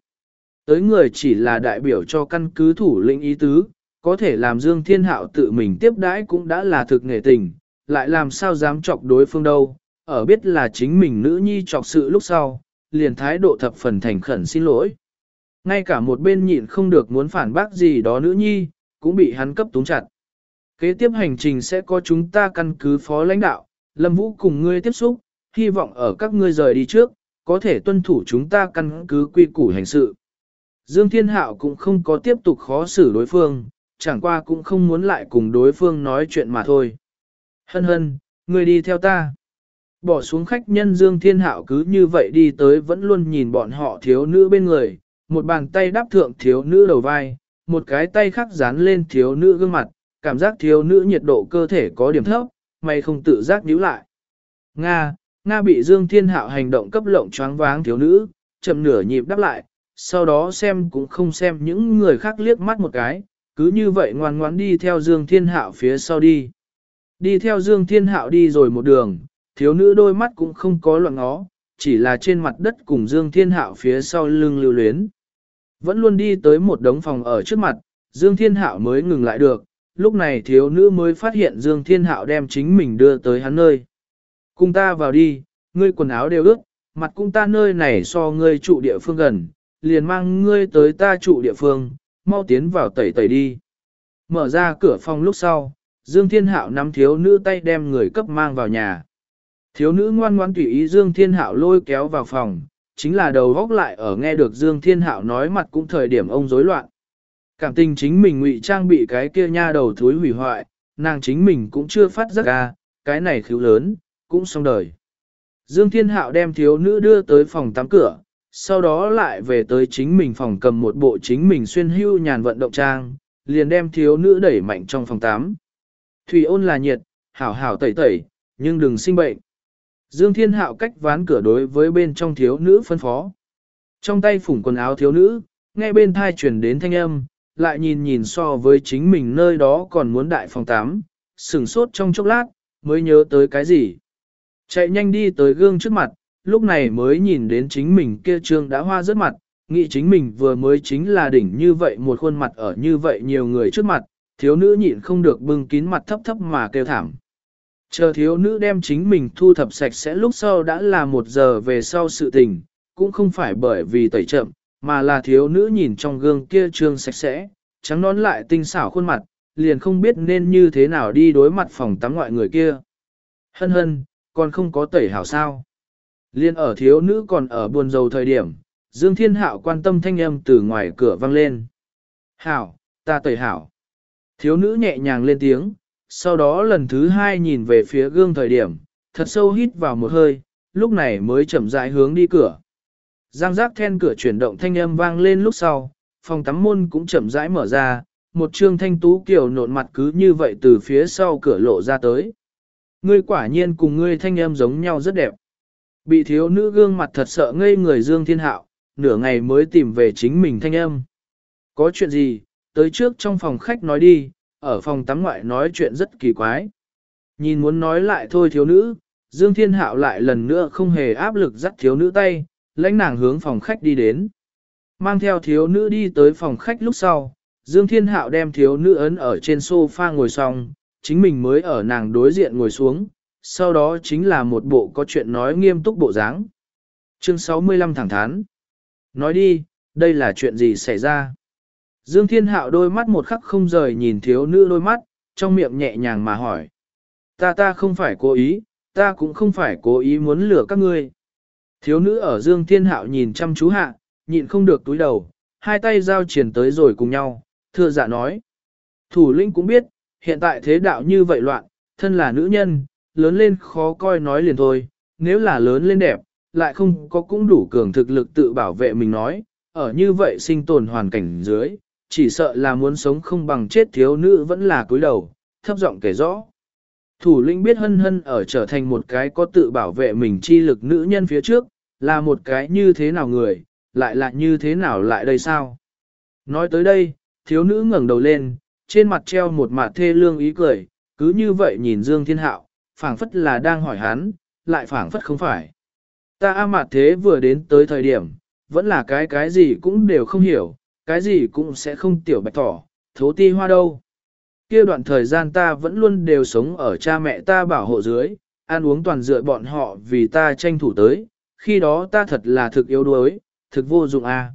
Tới người chỉ là đại biểu cho căn cứ thủ lĩnh ý tứ, có thể làm Dương Thiên Hạo tự mình tiếp đãi cũng đã là thực nghệ tình, lại làm sao dám chọc đối phương đâu, ở biết là chính mình nữ nhi chọc sự lúc sau, liền thái độ thập phần thành khẩn xin lỗi. Ngay cả một bên nhịn không được muốn phản bác gì đó nữ nhi, cũng bị hắn cấp túng chặt. Kế tiếp hành trình sẽ có chúng ta căn cứ phó lãnh đạo, Lâm Vũ cùng ngươi tiếp xúc, hy vọng ở các ngươi rời đi trước, có thể tuân thủ chúng ta căn cứ quy củ hành sự. Dương Thiên Hạo cũng không có tiếp tục khó xử đối phương, chẳng qua cũng không muốn lại cùng đối phương nói chuyện mà thôi. Hân hân, ngươi đi theo ta. Bỏ xuống khách nhân Dương Thiên Hạo cứ như vậy đi tới vẫn luôn nhìn bọn họ thiếu nữ bên người, một bàn tay đáp thượng thiếu nữ đầu vai, một cái tay khác dán lên thiếu nữ gương mặt, cảm giác thiếu nữ nhiệt độ cơ thể có điểm thấp, mày không tự giác nhíu lại. Nga, Nga bị Dương Thiên Hạo hành động cấp lộng choáng váng thiếu nữ, chậm nửa nhịp đáp lại, sau đó xem cũng không xem những người khác liếc mắt một cái, cứ như vậy ngoan ngoãn đi theo Dương Thiên Hạo phía sau đi. Đi theo Dương Thiên Hạo đi rồi một đường, thiếu nữ đôi mắt cũng không có loạn ngó, chỉ là trên mặt đất cùng Dương Thiên Hạo phía sau lưng lưu luyến. Vẫn luôn đi tới một đống phòng ở trước mặt, Dương Thiên Hạo mới ngừng lại được, lúc này thiếu nữ mới phát hiện Dương Thiên Hạo đem chính mình đưa tới hắn nơi. Cùng ta vào đi, ngươi quần áo đều ướt, mặt cũng ta nơi này so ngươi trụ địa phương gần, liền mang ngươi tới ta trụ địa phương, mau tiến vào tẩy tẩy đi. Mở ra cửa phòng lúc sau, Dương Thiên Hạo nắm thiếu nữ tay đem người cấp mang vào nhà. Thiếu nữ ngoan ngoãn tùy ý Dương Thiên Hạo lôi kéo vào phòng, chính là đầu góc lại ở nghe được Dương Thiên Hạo nói mặt cũng thời điểm ông rối loạn. Cảm tình chính mình ngụy trang bị cái kia nha đầu thối hủy hoại, nàng chính mình cũng chưa phát giác ra, cái này thiếu lớn, cũng xong đời. Dương Thiên Hạo đem thiếu nữ đưa tới phòng tắm cửa, sau đó lại về tới chính mình phòng cầm một bộ chính mình xuyên hưu nhàn vận động trang, liền đem thiếu nữ đẩy mạnh trong phòng tắm. Thủy ôn là nhiệt, hảo hảo tẩy tẩy, nhưng đừng sinh bệnh. Dương Thiên Hạo cách ván cửa đối với bên trong thiếu nữ phân phó. Trong tay phủng quần áo thiếu nữ, nghe bên thai truyền đến thanh âm, lại nhìn nhìn so với chính mình nơi đó còn muốn đại phòng tám, sửng sốt trong chốc lát, mới nhớ tới cái gì. Chạy nhanh đi tới gương trước mặt, lúc này mới nhìn đến chính mình kia trương đã hoa rất mặt, nghĩ chính mình vừa mới chính là đỉnh như vậy một khuôn mặt ở như vậy nhiều người trước mặt, thiếu nữ nhịn không được bưng kín mặt thấp thấp mà kêu thảm. Chờ thiếu nữ đem chính mình thu thập sạch sẽ lúc sau đã là một giờ về sau sự tình, cũng không phải bởi vì tẩy chậm, mà là thiếu nữ nhìn trong gương kia trương sạch sẽ, trắng nón lại tinh xảo khuôn mặt, liền không biết nên như thế nào đi đối mặt phòng tắm ngoại người kia. Hân hân, còn không có tẩy hảo sao. Liên ở thiếu nữ còn ở buồn dầu thời điểm, Dương Thiên Hạo quan tâm thanh âm từ ngoài cửa vang lên. Hảo, ta tẩy hảo. Thiếu nữ nhẹ nhàng lên tiếng, sau đó lần thứ hai nhìn về phía gương thời điểm, thật sâu hít vào một hơi, lúc này mới chậm rãi hướng đi cửa. Giang giác then cửa chuyển động thanh âm vang lên lúc sau, phòng tắm môn cũng chậm rãi mở ra, một trương thanh tú kiểu nộn mặt cứ như vậy từ phía sau cửa lộ ra tới. Ngươi quả nhiên cùng ngươi thanh âm giống nhau rất đẹp. Bị thiếu nữ gương mặt thật sợ ngây người Dương Thiên Hạo, nửa ngày mới tìm về chính mình thanh âm. Có chuyện gì, tới trước trong phòng khách nói đi, ở phòng tắm ngoại nói chuyện rất kỳ quái. Nhìn muốn nói lại thôi thiếu nữ, Dương Thiên Hạo lại lần nữa không hề áp lực dắt thiếu nữ tay, lãnh nàng hướng phòng khách đi đến. Mang theo thiếu nữ đi tới phòng khách lúc sau, Dương Thiên Hạo đem thiếu nữ ấn ở trên sofa ngồi xong, chính mình mới ở nàng đối diện ngồi xuống, sau đó chính là một bộ có chuyện nói nghiêm túc bộ dáng. Chương 65 thẳng thắn. Nói đi, đây là chuyện gì xảy ra? Dương Thiên Hạo đôi mắt một khắc không rời nhìn thiếu nữ đôi mắt, trong miệng nhẹ nhàng mà hỏi. Ta ta không phải cố ý, ta cũng không phải cố ý muốn lừa các ngươi. Thiếu nữ ở Dương Thiên Hạo nhìn chăm chú hạ, nhịn không được túi đầu, hai tay giao triển tới rồi cùng nhau, thưa dạ nói. Thủ lĩnh cũng biết, hiện tại thế đạo như vậy loạn, thân là nữ nhân, lớn lên khó coi nói liền thôi, nếu là lớn lên đẹp, lại không có cũng đủ cường thực lực tự bảo vệ mình nói, ở như vậy sinh tồn hoàn cảnh dưới, chỉ sợ là muốn sống không bằng chết thiếu nữ vẫn là cúi đầu, thấp giọng kể rõ. Thủ lĩnh biết hân hân ở trở thành một cái có tự bảo vệ mình chi lực nữ nhân phía trước, là một cái như thế nào người, lại là như thế nào lại đây sao? Nói tới đây, thiếu nữ ngẩng đầu lên, trên mặt treo một mặt thê lương ý cười, cứ như vậy nhìn Dương Thiên Hạo, phảng phất là đang hỏi hắn, lại phảng phất không phải. Ta a Mạt thế vừa đến tới thời điểm, vẫn là cái cái gì cũng đều không hiểu, cái gì cũng sẽ không tiểu bạch tỏ, thố ti hoa đâu. kia đoạn thời gian ta vẫn luôn đều sống ở cha mẹ ta bảo hộ dưới, ăn uống toàn dựa bọn họ vì ta tranh thủ tới, khi đó ta thật là thực yếu đuối, thực vô dụng a.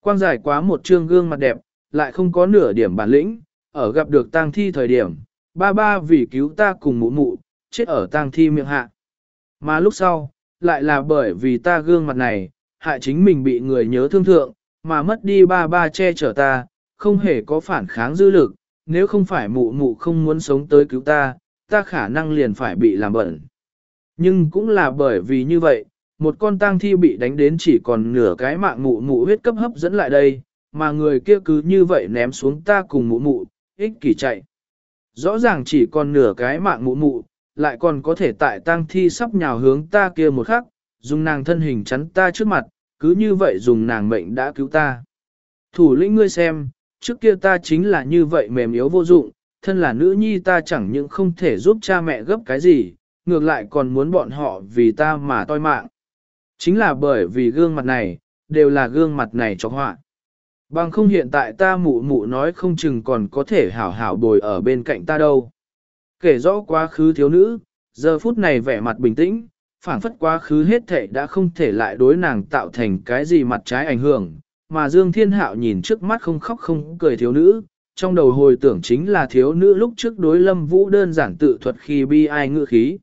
Quang giải quá một trương gương mặt đẹp, lại không có nửa điểm bản lĩnh, ở gặp được tang thi thời điểm, ba ba vì cứu ta cùng mụ mụ, chết ở tang thi miệng hạ. Mà lúc sau, lại là bởi vì ta gương mặt này, hại chính mình bị người nhớ thương thượng, mà mất đi ba ba che chở ta, không hề có phản kháng dư lực, nếu không phải mụ mụ không muốn sống tới cứu ta, ta khả năng liền phải bị làm bẩn. Nhưng cũng là bởi vì như vậy, một con tang thi bị đánh đến chỉ còn nửa cái mạng mụ mụ huyết cấp hấp dẫn lại đây, mà người kia cứ như vậy ném xuống ta cùng mụ mụ, ích kỷ chạy. Rõ ràng chỉ còn nửa cái mạng mụ mụ, lại còn có thể tại tang thi sắp nhào hướng ta kia một khắc, dùng nàng thân hình chắn ta trước mặt, cứ như vậy dùng nàng mệnh đã cứu ta. Thủ lĩnh ngươi xem, trước kia ta chính là như vậy mềm yếu vô dụng, thân là nữ nhi ta chẳng những không thể giúp cha mẹ gấp cái gì, ngược lại còn muốn bọn họ vì ta mà toi mạng. Chính là bởi vì gương mặt này, đều là gương mặt này cho họa. Bằng không hiện tại ta mụ mụ nói không chừng còn có thể hảo hảo bồi ở bên cạnh ta đâu. Kể rõ quá khứ thiếu nữ, giờ phút này vẻ mặt bình tĩnh, phản phất quá khứ hết thể đã không thể lại đối nàng tạo thành cái gì mặt trái ảnh hưởng, mà Dương Thiên Hạo nhìn trước mắt không khóc không cười thiếu nữ, trong đầu hồi tưởng chính là thiếu nữ lúc trước đối lâm vũ đơn giản tự thuật khi bi ai ngự khí.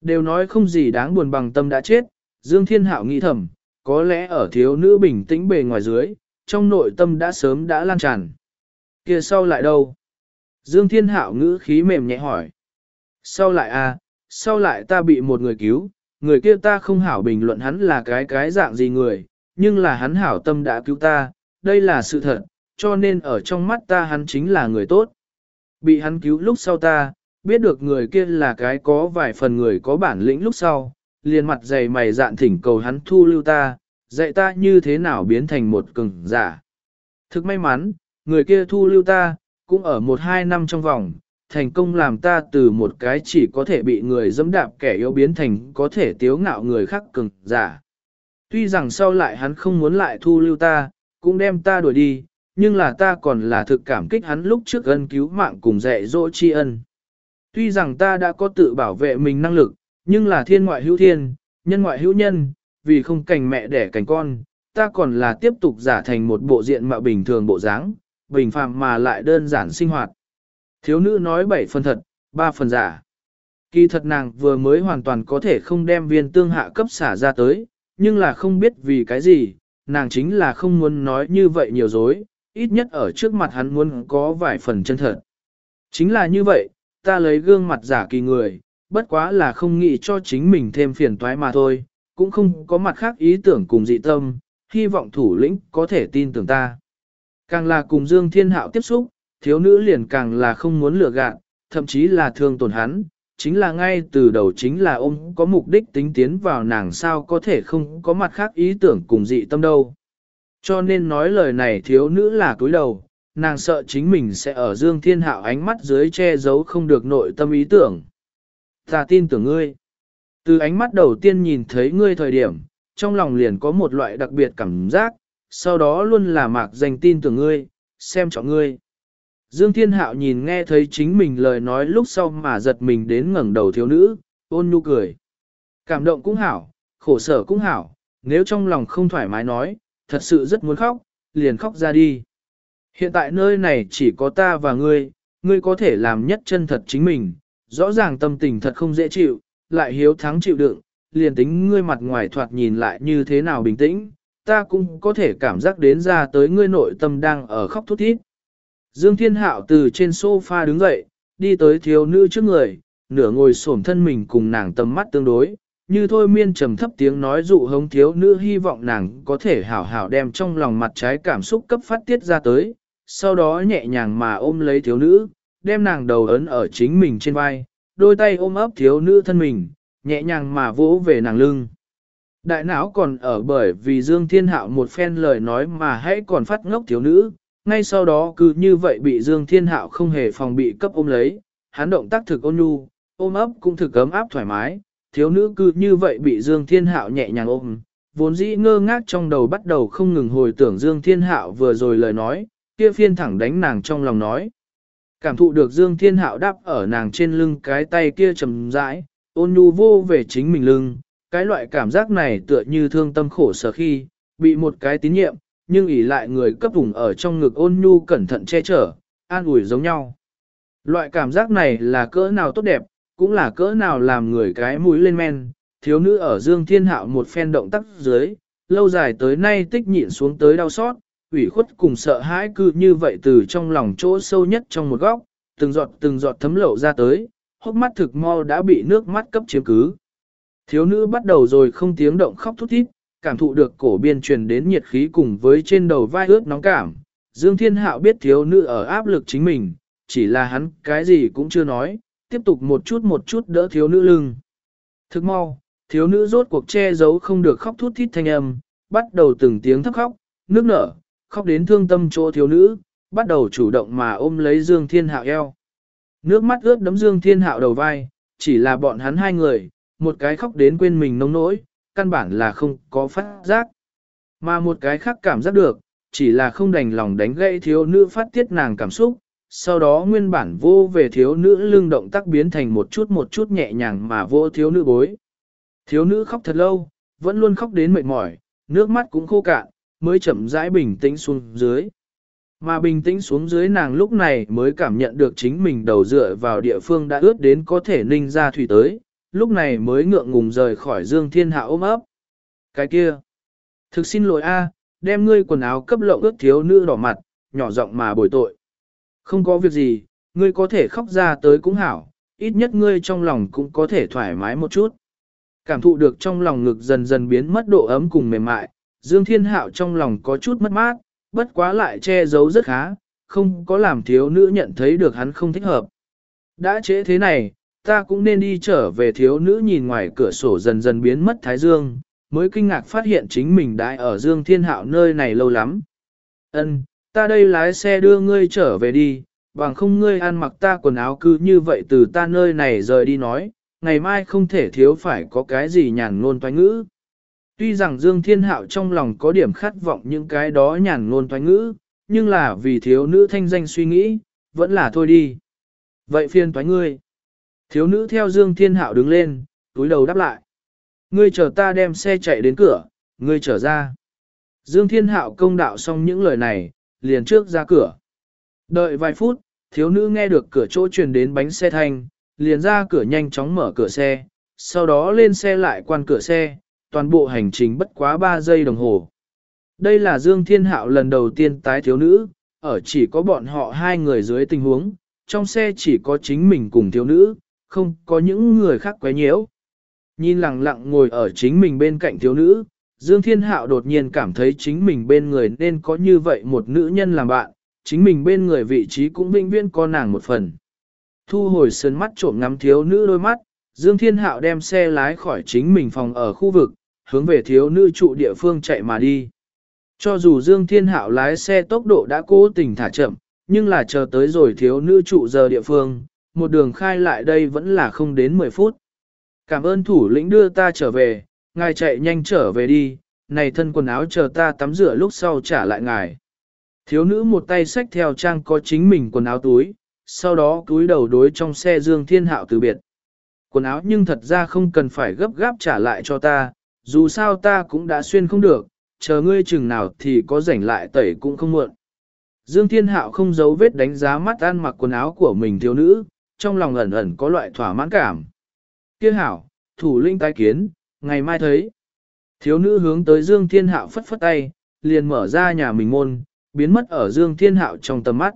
Đều nói không gì đáng buồn bằng tâm đã chết, Dương Thiên Hạo nghĩ thầm, có lẽ ở thiếu nữ bình tĩnh bề ngoài dưới, trong nội tâm đã sớm đã lan tràn. kia sau lại đâu? Dương Thiên Hạo ngữ khí mềm nhẹ hỏi. Sau lại à, sau lại ta bị một người cứu, người kia ta không hảo bình luận hắn là cái cái dạng gì người, nhưng là hắn hảo tâm đã cứu ta, đây là sự thật, cho nên ở trong mắt ta hắn chính là người tốt. Bị hắn cứu lúc sau ta, biết được người kia là cái có vài phần người có bản lĩnh lúc sau, liền mặt dày mày dạn thỉnh cầu hắn thu lưu ta, dạy ta như thế nào biến thành một cường giả. Thực may mắn, người kia thu lưu ta, cũng ở một hai năm trong vòng, thành công làm ta từ một cái chỉ có thể bị người dẫm đạp kẻ yếu biến thành có thể tiếu ngạo người khác cường giả. Tuy rằng sau lại hắn không muốn lại thu lưu ta, cũng đem ta đuổi đi, nhưng là ta còn là thực cảm kích hắn lúc trước ân cứu mạng cùng dạy dỗ tri ân. Tuy rằng ta đã có tự bảo vệ mình năng lực, nhưng là thiên ngoại hữu thiên, nhân ngoại hữu nhân, vì không cành mẹ đẻ cành con, ta còn là tiếp tục giả thành một bộ diện mạo bình thường bộ dáng, bình phàm mà lại đơn giản sinh hoạt. Thiếu nữ nói bảy phần thật, ba phần giả. Kỳ thật nàng vừa mới hoàn toàn có thể không đem viên tương hạ cấp xả ra tới, nhưng là không biết vì cái gì, nàng chính là không muốn nói như vậy nhiều dối, ít nhất ở trước mặt hắn muốn có vài phần chân thật. Chính là như vậy, ta lấy gương mặt giả kỳ người, bất quá là không nghĩ cho chính mình thêm phiền toái mà thôi, cũng không có mặt khác ý tưởng cùng dị tâm, hy vọng thủ lĩnh có thể tin tưởng ta. Càng là cùng Dương Thiên Hạo tiếp xúc, thiếu nữ liền càng là không muốn lừa gạt, thậm chí là thương tổn hắn, chính là ngay từ đầu chính là ông có mục đích tính tiến vào nàng sao có thể không có mặt khác ý tưởng cùng dị tâm đâu. Cho nên nói lời này thiếu nữ là cúi đầu, nàng sợ chính mình sẽ ở Dương Thiên Hạo ánh mắt dưới che giấu không được nội tâm ý tưởng. Ta tin tưởng ngươi. Từ ánh mắt đầu tiên nhìn thấy ngươi thời điểm, trong lòng liền có một loại đặc biệt cảm giác, sau đó luôn là mạc danh tin tưởng ngươi, xem trọng ngươi. Dương Thiên Hạo nhìn nghe thấy chính mình lời nói lúc sau mà giật mình đến ngẩng đầu thiếu nữ, ôn nhu cười. Cảm động cũng hảo, khổ sở cũng hảo, nếu trong lòng không thoải mái nói, thật sự rất muốn khóc, liền khóc ra đi. Hiện tại nơi này chỉ có ta và ngươi, ngươi có thể làm nhất chân thật chính mình, rõ ràng tâm tình thật không dễ chịu, lại hiếu thắng chịu đựng, liền tính ngươi mặt ngoài thoạt nhìn lại như thế nào bình tĩnh, ta cũng có thể cảm giác đến ra tới ngươi nội tâm đang ở khóc thút thít. Dương Thiên Hạo từ trên sofa đứng dậy, đi tới thiếu nữ trước người, nửa ngồi xổm thân mình cùng nàng tầm mắt tương đối, như thôi miên trầm thấp tiếng nói dụ hống thiếu nữ hy vọng nàng có thể hảo hảo đem trong lòng mặt trái cảm xúc cấp phát tiết ra tới, sau đó nhẹ nhàng mà ôm lấy thiếu nữ, đem nàng đầu ấn ở chính mình trên vai, đôi tay ôm ấp thiếu nữ thân mình, nhẹ nhàng mà vỗ về nàng lưng. Đại não còn ở bởi vì Dương Thiên Hạo một phen lời nói mà hãy còn phát ngốc thiếu nữ, ngay sau đó cứ như vậy bị Dương Thiên Hạo không hề phòng bị cấp ôm lấy, hắn động tác thực ôn nhu, ôm ấp cũng thực ấm áp thoải mái, thiếu nữ cứ như vậy bị Dương Thiên Hạo nhẹ nhàng ôm, vốn dĩ ngơ ngác trong đầu bắt đầu không ngừng hồi tưởng Dương Thiên Hạo vừa rồi lời nói, kia phiên thẳng đánh nàng trong lòng nói. Cảm thụ được Dương Thiên Hạo đáp ở nàng trên lưng cái tay kia trầm rãi, ôn nhu vô về chính mình lưng, cái loại cảm giác này tựa như thương tâm khổ sở khi, bị một cái tín nhiệm, nhưng ỷ lại người cấp vùng ở trong ngực ôn nhu cẩn thận che chở, an ủi giống nhau. Loại cảm giác này là cỡ nào tốt đẹp, cũng là cỡ nào làm người cái mũi lên men, thiếu nữ ở Dương Thiên Hạo một phen động tác dưới, lâu dài tới nay tích nhịn xuống tới đau xót, ủy khuất cùng sợ hãi cứ như vậy từ trong lòng chỗ sâu nhất trong một góc, từng giọt từng giọt thấm lậu ra tới, hốc mắt thực mau đã bị nước mắt cấp chiếm cứ. Thiếu nữ bắt đầu rồi không tiếng động khóc thút thít, cảm thụ được cổ biên truyền đến nhiệt khí cùng với trên đầu vai ướt nóng cảm. Dương Thiên Hạo biết thiếu nữ ở áp lực chính mình, chỉ là hắn cái gì cũng chưa nói, tiếp tục một chút một chút đỡ thiếu nữ lưng. Thức mau, thiếu nữ rốt cuộc che giấu không được khóc thút thít thanh âm, bắt đầu từng tiếng thấp khóc, nước nở, khóc đến thương tâm chỗ thiếu nữ, bắt đầu chủ động mà ôm lấy Dương Thiên Hạo eo. Nước mắt ướt đấm Dương Thiên Hạo đầu vai, chỉ là bọn hắn hai người, một cái khóc đến quên mình nông nỗi, căn bản là không có phát giác. Mà một cái khác cảm giác được, chỉ là không đành lòng đánh gãy thiếu nữ phát tiết nàng cảm xúc, sau đó nguyên bản vô về thiếu nữ lưng động tác biến thành một chút một chút nhẹ nhàng mà vô thiếu nữ bối. Thiếu nữ khóc thật lâu, vẫn luôn khóc đến mệt mỏi, nước mắt cũng khô cạn, mới chậm rãi bình tĩnh xuống dưới. Mà bình tĩnh xuống dưới nàng lúc này mới cảm nhận được chính mình đầu dựa vào địa phương đã ướt đến có thể ninh ra thủy tới, lúc này mới ngượng ngùng rời khỏi Dương Thiên Hạ ôm ấp. Cái kia, thực xin lỗi a, đem ngươi quần áo cấp lộng ướt thiếu nữ đỏ mặt, nhỏ giọng mà bồi tội. Không có việc gì, ngươi có thể khóc ra tới cũng hảo, ít nhất ngươi trong lòng cũng có thể thoải mái một chút. Cảm thụ được trong lòng ngực dần dần biến mất độ ấm cùng mềm mại, Dương Thiên Hạo trong lòng có chút mất mát, bất quá lại che giấu rất khá, không có làm thiếu nữ nhận thấy được hắn không thích hợp. Đã chế thế này, ta cũng nên đi trở về thiếu nữ nhìn ngoài cửa sổ dần dần biến mất Thái Dương, mới kinh ngạc phát hiện chính mình đã ở Dương Thiên Hạo nơi này lâu lắm. Ân, ta đây lái xe đưa ngươi trở về đi, bằng không ngươi ăn mặc ta quần áo cứ như vậy từ ta nơi này rời đi nói, ngày mai không thể thiếu phải có cái gì nhàn ngôn toán ngữ. Tuy rằng Dương Thiên Hạo trong lòng có điểm khát vọng những cái đó nhàn ngôn toán ngữ, nhưng là vì thiếu nữ thanh danh suy nghĩ, vẫn là thôi đi. Vậy phiên toái ngươi. Thiếu nữ theo Dương Thiên Hạo đứng lên, túi đầu đáp lại. Ngươi chờ ta đem xe chạy đến cửa, ngươi trở ra. Dương Thiên Hạo công đạo xong những lời này, liền trước ra cửa. Đợi vài phút, thiếu nữ nghe được cửa chỗ truyền đến bánh xe thanh, liền ra cửa nhanh chóng mở cửa xe, sau đó lên xe lại quan cửa xe, toàn bộ hành trình bất quá 3 giây đồng hồ. Đây là Dương Thiên Hạo lần đầu tiên tái thiếu nữ, ở chỉ có bọn họ hai người dưới tình huống, trong xe chỉ có chính mình cùng thiếu nữ, không có những người khác quấy nhiễu. Nhìn lặng lặng ngồi ở chính mình bên cạnh thiếu nữ, Dương Thiên Hạo đột nhiên cảm thấy chính mình bên người nên có như vậy một nữ nhân làm bạn, chính mình bên người vị trí cũng vinh viễn có nàng một phần. Thu hồi sơn mắt trộm ngắm thiếu nữ đôi mắt, Dương Thiên Hạo đem xe lái khỏi chính mình phòng ở khu vực, hướng về thiếu nữ trụ địa phương chạy mà đi. Cho dù Dương Thiên Hạo lái xe tốc độ đã cố tình thả chậm, nhưng là chờ tới rồi thiếu nữ trụ giờ địa phương, một đường khai lại đây vẫn là không đến 10 phút. Cảm ơn thủ lĩnh đưa ta trở về, ngài chạy nhanh trở về đi, này thân quần áo chờ ta tắm rửa lúc sau trả lại ngài. Thiếu nữ một tay xách theo trang có chính mình quần áo túi, sau đó túi đầu đối trong xe Dương Thiên Hạo từ biệt. Quần áo nhưng thật ra không cần phải gấp gáp trả lại cho ta, dù sao ta cũng đã xuyên không được, chờ ngươi chừng nào thì có rảnh lại tẩy cũng không muộn. Dương Thiên Hạo không giấu vết đánh giá mắt ăn mặc quần áo của mình thiếu nữ, trong lòng ẩn ẩn có loại thỏa mãn cảm. Kia hảo, thủ linh tái kiến, ngày mai thấy. Thiếu nữ hướng tới Dương Thiên Hạo phất phất tay, liền mở ra nhà mình môn, biến mất ở Dương Thiên Hạo trong tầm mắt.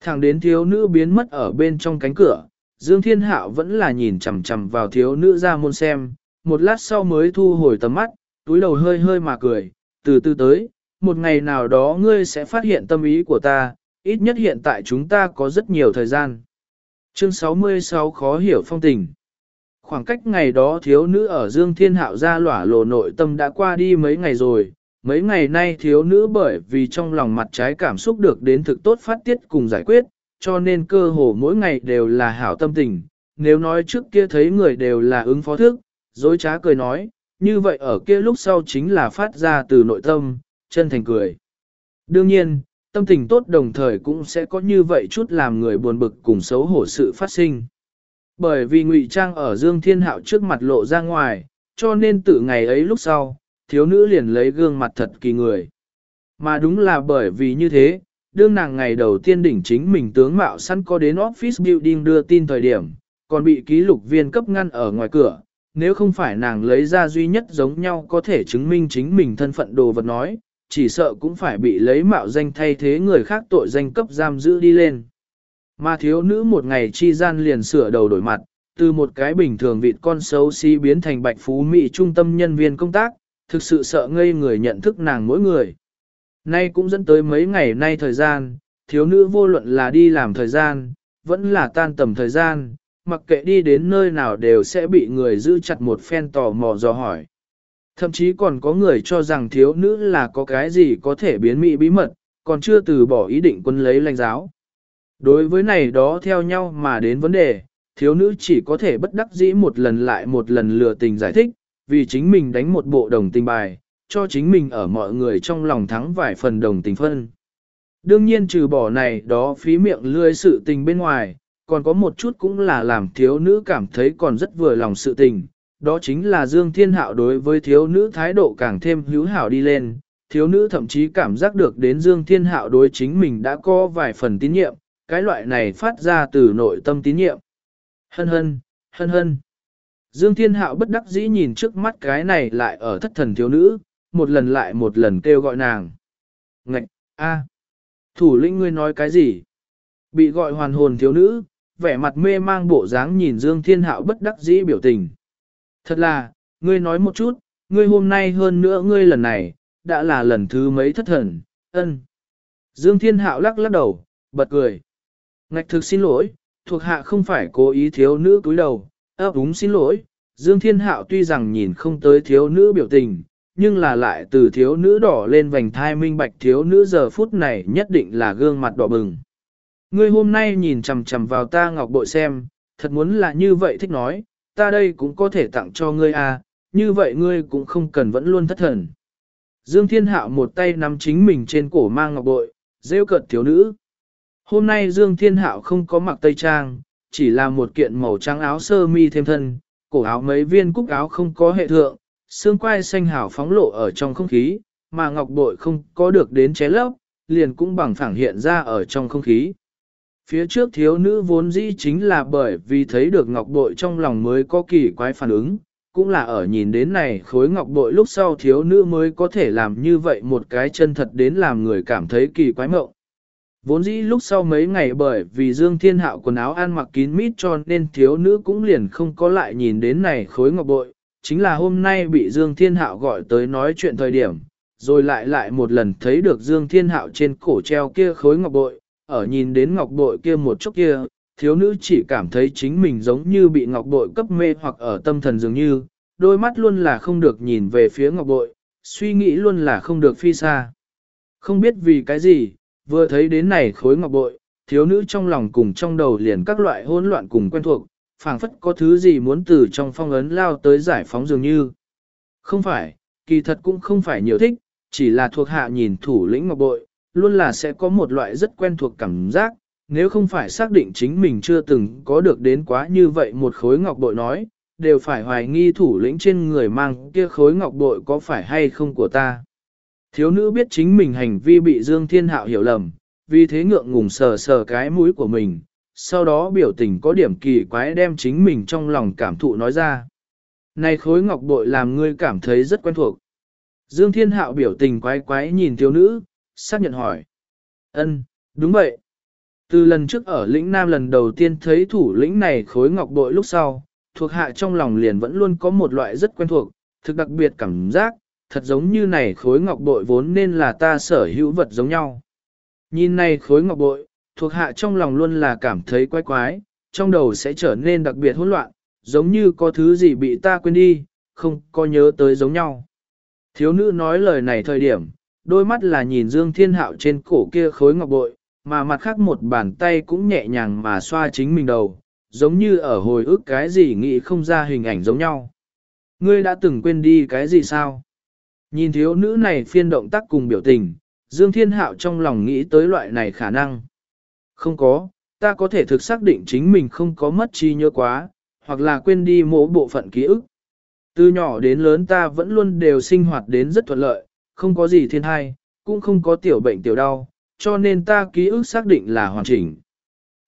Thẳng đến thiếu nữ biến mất ở bên trong cánh cửa, Dương Thiên Hạo vẫn là nhìn chằm chằm vào thiếu nữ ra môn xem, một lát sau mới thu hồi tầm mắt, túi đầu hơi hơi mà cười, từ từ tới, một ngày nào đó ngươi sẽ phát hiện tâm ý của ta, ít nhất hiện tại chúng ta có rất nhiều thời gian. Chương 66 khó hiểu phong tình. Khoảng cách ngày đó thiếu nữ ở Dương Thiên Hạo ra lỏa lộ nội tâm đã qua đi mấy ngày rồi, mấy ngày nay thiếu nữ bởi vì trong lòng mặt trái cảm xúc được đến thực tốt phát tiết cùng giải quyết, cho nên cơ hồ mỗi ngày đều là hảo tâm tình. Nếu nói trước kia thấy người đều là ứng phó thức, dối trá cười nói, như vậy ở kia lúc sau chính là phát ra từ nội tâm, chân thành cười. Đương nhiên, tâm tình tốt đồng thời cũng sẽ có như vậy chút làm người buồn bực cùng xấu hổ sự phát sinh. Bởi vì ngụy trang ở Dương Thiên Hạo trước mặt lộ ra ngoài, cho nên từ ngày ấy lúc sau, thiếu nữ liền lấy gương mặt thật kỳ người. Mà đúng là bởi vì như thế, đương nàng ngày đầu tiên đỉnh chính mình tướng mạo săn có đến office building đưa tin thời điểm, còn bị ký lục viên cấp ngăn ở ngoài cửa, nếu không phải nàng lấy ra duy nhất giống nhau có thể chứng minh chính mình thân phận đồ vật nói, chỉ sợ cũng phải bị lấy mạo danh thay thế người khác tội danh cấp giam giữ đi lên. Mà thiếu nữ một ngày chi gian liền sửa đầu đổi mặt, từ một cái bình thường vịt con xấu xí si biến thành bạch phú mỹ trung tâm nhân viên công tác, thực sự sợ ngây người nhận thức nàng mỗi người. Nay cũng dẫn tới mấy ngày nay thời gian, thiếu nữ vô luận là đi làm thời gian, vẫn là tan tầm thời gian, mặc kệ đi đến nơi nào đều sẽ bị người giữ chặt một phen tò mò dò hỏi. Thậm chí còn có người cho rằng thiếu nữ là có cái gì có thể biến mị bí mật, còn chưa từ bỏ ý định quân lấy lãnh giáo. Đối với này đó theo nhau mà đến vấn đề, thiếu nữ chỉ có thể bất đắc dĩ một lần lại một lần lừa tình giải thích, vì chính mình đánh một bộ đồng tình bài, cho chính mình ở mọi người trong lòng thắng vài phần đồng tình phân. Đương nhiên trừ bỏ này đó phí miệng lươi sự tình bên ngoài, còn có một chút cũng là làm thiếu nữ cảm thấy còn rất vừa lòng sự tình, đó chính là Dương Thiên Hạo đối với thiếu nữ thái độ càng thêm hữu hảo đi lên, thiếu nữ thậm chí cảm giác được đến Dương Thiên Hạo đối chính mình đã có vài phần tín nhiệm, cái loại này phát ra từ nội tâm tín nhiệm. Hân hân, hân hân. Dương Thiên Hạo bất đắc dĩ nhìn trước mắt cái này lại ở thất thần thiếu nữ, một lần lại một lần kêu gọi nàng. Ngạch, a, thủ lĩnh ngươi nói cái gì? Bị gọi hoàn hồn thiếu nữ, vẻ mặt mê mang bộ dáng nhìn Dương Thiên Hạo bất đắc dĩ biểu tình. Thật là, ngươi nói một chút, ngươi hôm nay hơn nữa ngươi lần này, đã là lần thứ mấy thất thần, ân. Dương Thiên Hạo lắc lắc đầu, bật cười. Ngạch thực xin lỗi, thuộc hạ không phải cố ý thiếu nữ cúi đầu, ấp úng xin lỗi. Dương Thiên Hạo tuy rằng nhìn không tới thiếu nữ biểu tình, nhưng là lại từ thiếu nữ đỏ lên vành thai minh bạch thiếu nữ giờ phút này nhất định là gương mặt đỏ bừng. Ngươi hôm nay nhìn chằm chằm vào ta ngọc bội xem, thật muốn là như vậy thích nói, ta đây cũng có thể tặng cho ngươi à, như vậy ngươi cũng không cần vẫn luôn thất thần. Dương Thiên Hạo một tay nắm chính mình trên cổ mang ngọc bội, rêu cợt thiếu nữ. Hôm nay Dương Thiên Hạo không có mặc tây trang, chỉ là một kiện màu trắng áo sơ mi thêm thân, cổ áo mấy viên cúc áo không có hệ thượng, xương quai xanh hảo phóng lộ ở trong không khí, mà ngọc bội không có được đến ché lấp, liền cũng bằng phẳng hiện ra ở trong không khí. Phía trước thiếu nữ vốn dĩ chính là bởi vì thấy được ngọc bội trong lòng mới có kỳ quái phản ứng, cũng là ở nhìn đến này khối ngọc bội lúc sau thiếu nữ mới có thể làm như vậy một cái chân thật đến làm người cảm thấy kỳ quái mộng. Vốn dĩ lúc sau mấy ngày bởi vì Dương Thiên Hạo quần áo ăn mặc kín mít cho nên thiếu nữ cũng liền không có lại nhìn đến này khối ngọc bội, chính là hôm nay bị Dương Thiên Hạo gọi tới nói chuyện thời điểm, rồi lại lại một lần thấy được Dương Thiên Hạo trên cổ treo kia khối ngọc bội, ở nhìn đến ngọc bội kia một chút kia, thiếu nữ chỉ cảm thấy chính mình giống như bị ngọc bội cấp mê hoặc ở tâm thần dường như, đôi mắt luôn là không được nhìn về phía ngọc bội, suy nghĩ luôn là không được phi xa. Không biết vì cái gì, vừa thấy đến này khối ngọc bội, thiếu nữ trong lòng cùng trong đầu liền các loại hỗn loạn cùng quen thuộc, phảng phất có thứ gì muốn từ trong phong ấn lao tới giải phóng dường như. Không phải, kỳ thật cũng không phải nhiều thích, chỉ là thuộc hạ nhìn thủ lĩnh ngọc bội, luôn là sẽ có một loại rất quen thuộc cảm giác, nếu không phải xác định chính mình chưa từng có được đến quá như vậy một khối ngọc bội nói, đều phải hoài nghi thủ lĩnh trên người mang kia khối ngọc bội có phải hay không của ta. Thiếu nữ biết chính mình hành vi bị Dương Thiên Hạo hiểu lầm, vì thế ngượng ngùng sờ sờ cái mũi của mình, sau đó biểu tình có điểm kỳ quái đem chính mình trong lòng cảm thụ nói ra. Này khối ngọc bội làm ngươi cảm thấy rất quen thuộc. Dương Thiên Hạo biểu tình quái quái nhìn thiếu nữ, xác nhận hỏi. Ân, đúng vậy. Từ lần trước ở lĩnh Nam lần đầu tiên thấy thủ lĩnh này khối ngọc bội lúc sau, thuộc hạ trong lòng liền vẫn luôn có một loại rất quen thuộc, thực đặc biệt cảm giác, thật giống như này khối ngọc bội vốn nên là ta sở hữu vật giống nhau. Nhìn này khối ngọc bội, thuộc hạ trong lòng luôn là cảm thấy quái quái, trong đầu sẽ trở nên đặc biệt hỗn loạn, giống như có thứ gì bị ta quên đi, không có nhớ tới giống nhau. Thiếu nữ nói lời này thời điểm, đôi mắt là nhìn Dương Thiên Hạo trên cổ kia khối ngọc bội, mà mặt khác một bàn tay cũng nhẹ nhàng mà xoa chính mình đầu, giống như ở hồi ức cái gì nghĩ không ra hình ảnh giống nhau. Ngươi đã từng quên đi cái gì sao? Nhìn thiếu nữ này phiên động tác cùng biểu tình, Dương Thiên Hạo trong lòng nghĩ tới loại này khả năng. Không có, ta có thể thực xác định chính mình không có mất trí nhớ quá, hoặc là quên đi mỗi bộ phận ký ức. Từ nhỏ đến lớn ta vẫn luôn đều sinh hoạt đến rất thuận lợi, không có gì thiên thai, cũng không có tiểu bệnh tiểu đau, cho nên ta ký ức xác định là hoàn chỉnh.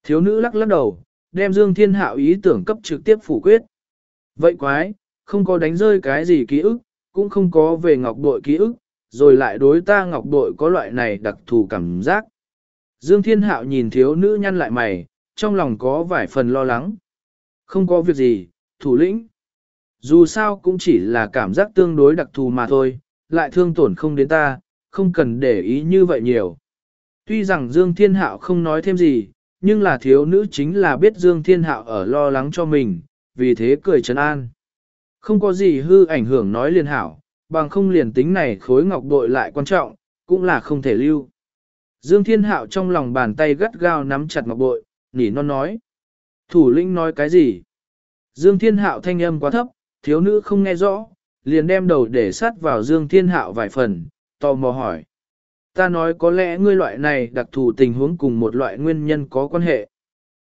Thiếu nữ lắc lắc đầu, đem Dương Thiên Hạo ý tưởng cấp trực tiếp phủ quyết. Vậy quái, không có đánh rơi cái gì ký ức, cũng không có về ngọc bội ký ức, rồi lại đối ta ngọc bội có loại này đặc thù cảm giác. Dương Thiên Hạo nhìn thiếu nữ nhăn lại mày, trong lòng có vài phần lo lắng. Không có việc gì, thủ lĩnh. Dù sao cũng chỉ là cảm giác tương đối đặc thù mà thôi, lại thương tổn không đến ta, không cần để ý như vậy nhiều. Tuy rằng Dương Thiên Hạo không nói thêm gì, nhưng là thiếu nữ chính là biết Dương Thiên Hạo ở lo lắng cho mình, vì thế cười trấn an. Không có gì hư ảnh hưởng nói liền hảo, bằng không liền tính này khối ngọc bội lại quan trọng, cũng là không thể lưu. Dương Thiên Hạo trong lòng bàn tay gắt gao nắm chặt ngọc bội, nỉ non nói. Thủ lĩnh nói cái gì? Dương Thiên Hạo thanh âm quá thấp, thiếu nữ không nghe rõ, liền đem đầu để sát vào Dương Thiên Hạo vài phần, tò mò hỏi. Ta nói có lẽ ngươi loại này đặc thù tình huống cùng một loại nguyên nhân có quan hệ.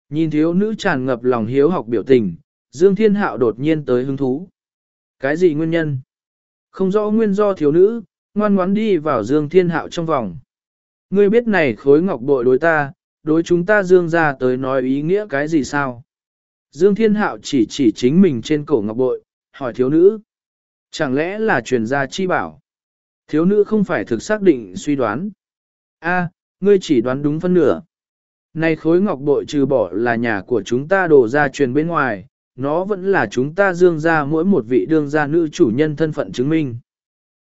Nhìn thiếu nữ tràn ngập lòng hiếu học biểu tình, Dương Thiên Hạo đột nhiên tới hứng thú. Cái gì nguyên nhân? Không rõ nguyên do thiếu nữ, ngoan ngoãn đi vào Dương Thiên Hạo trong vòng. Ngươi biết này khối ngọc bội đối ta, đối chúng ta Dương ra tới nói ý nghĩa cái gì sao? Dương Thiên Hạo chỉ chỉ chính mình trên cổ ngọc bội, hỏi thiếu nữ. Chẳng lẽ là truyền gia chi bảo? Thiếu nữ không phải thực xác định suy đoán. A, ngươi chỉ đoán đúng phân nửa. Này khối ngọc bội trừ bỏ là nhà của chúng ta đổ ra truyền bên ngoài, nó vẫn là chúng ta dương ra mỗi một vị đương gia nữ chủ nhân thân phận chứng minh.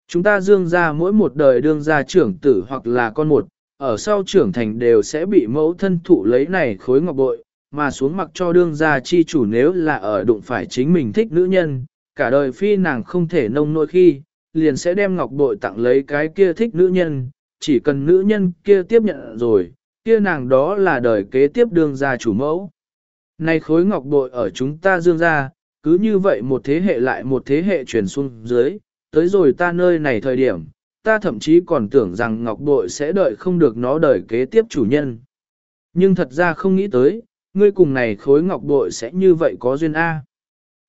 Chúng ta dương ra mỗi một đời đương gia trưởng tử hoặc là con một, ở sau trưởng thành đều sẽ bị mẫu thân thụ lấy này khối ngọc bội, mà xuống mặc cho đương gia chi chủ nếu là ở đụng phải chính mình thích nữ nhân, cả đời phi nàng không thể nông nỗi khi, liền sẽ đem ngọc bội tặng lấy cái kia thích nữ nhân, chỉ cần nữ nhân kia tiếp nhận rồi, kia nàng đó là đời kế tiếp đương gia chủ mẫu. nay khối ngọc bội ở chúng ta dương ra, cứ như vậy một thế hệ lại một thế hệ truyền xuống dưới, tới rồi ta nơi này thời điểm, ta thậm chí còn tưởng rằng ngọc bội sẽ đợi không được nó đời kế tiếp chủ nhân. Nhưng thật ra không nghĩ tới, ngươi cùng này khối ngọc bội sẽ như vậy có duyên A.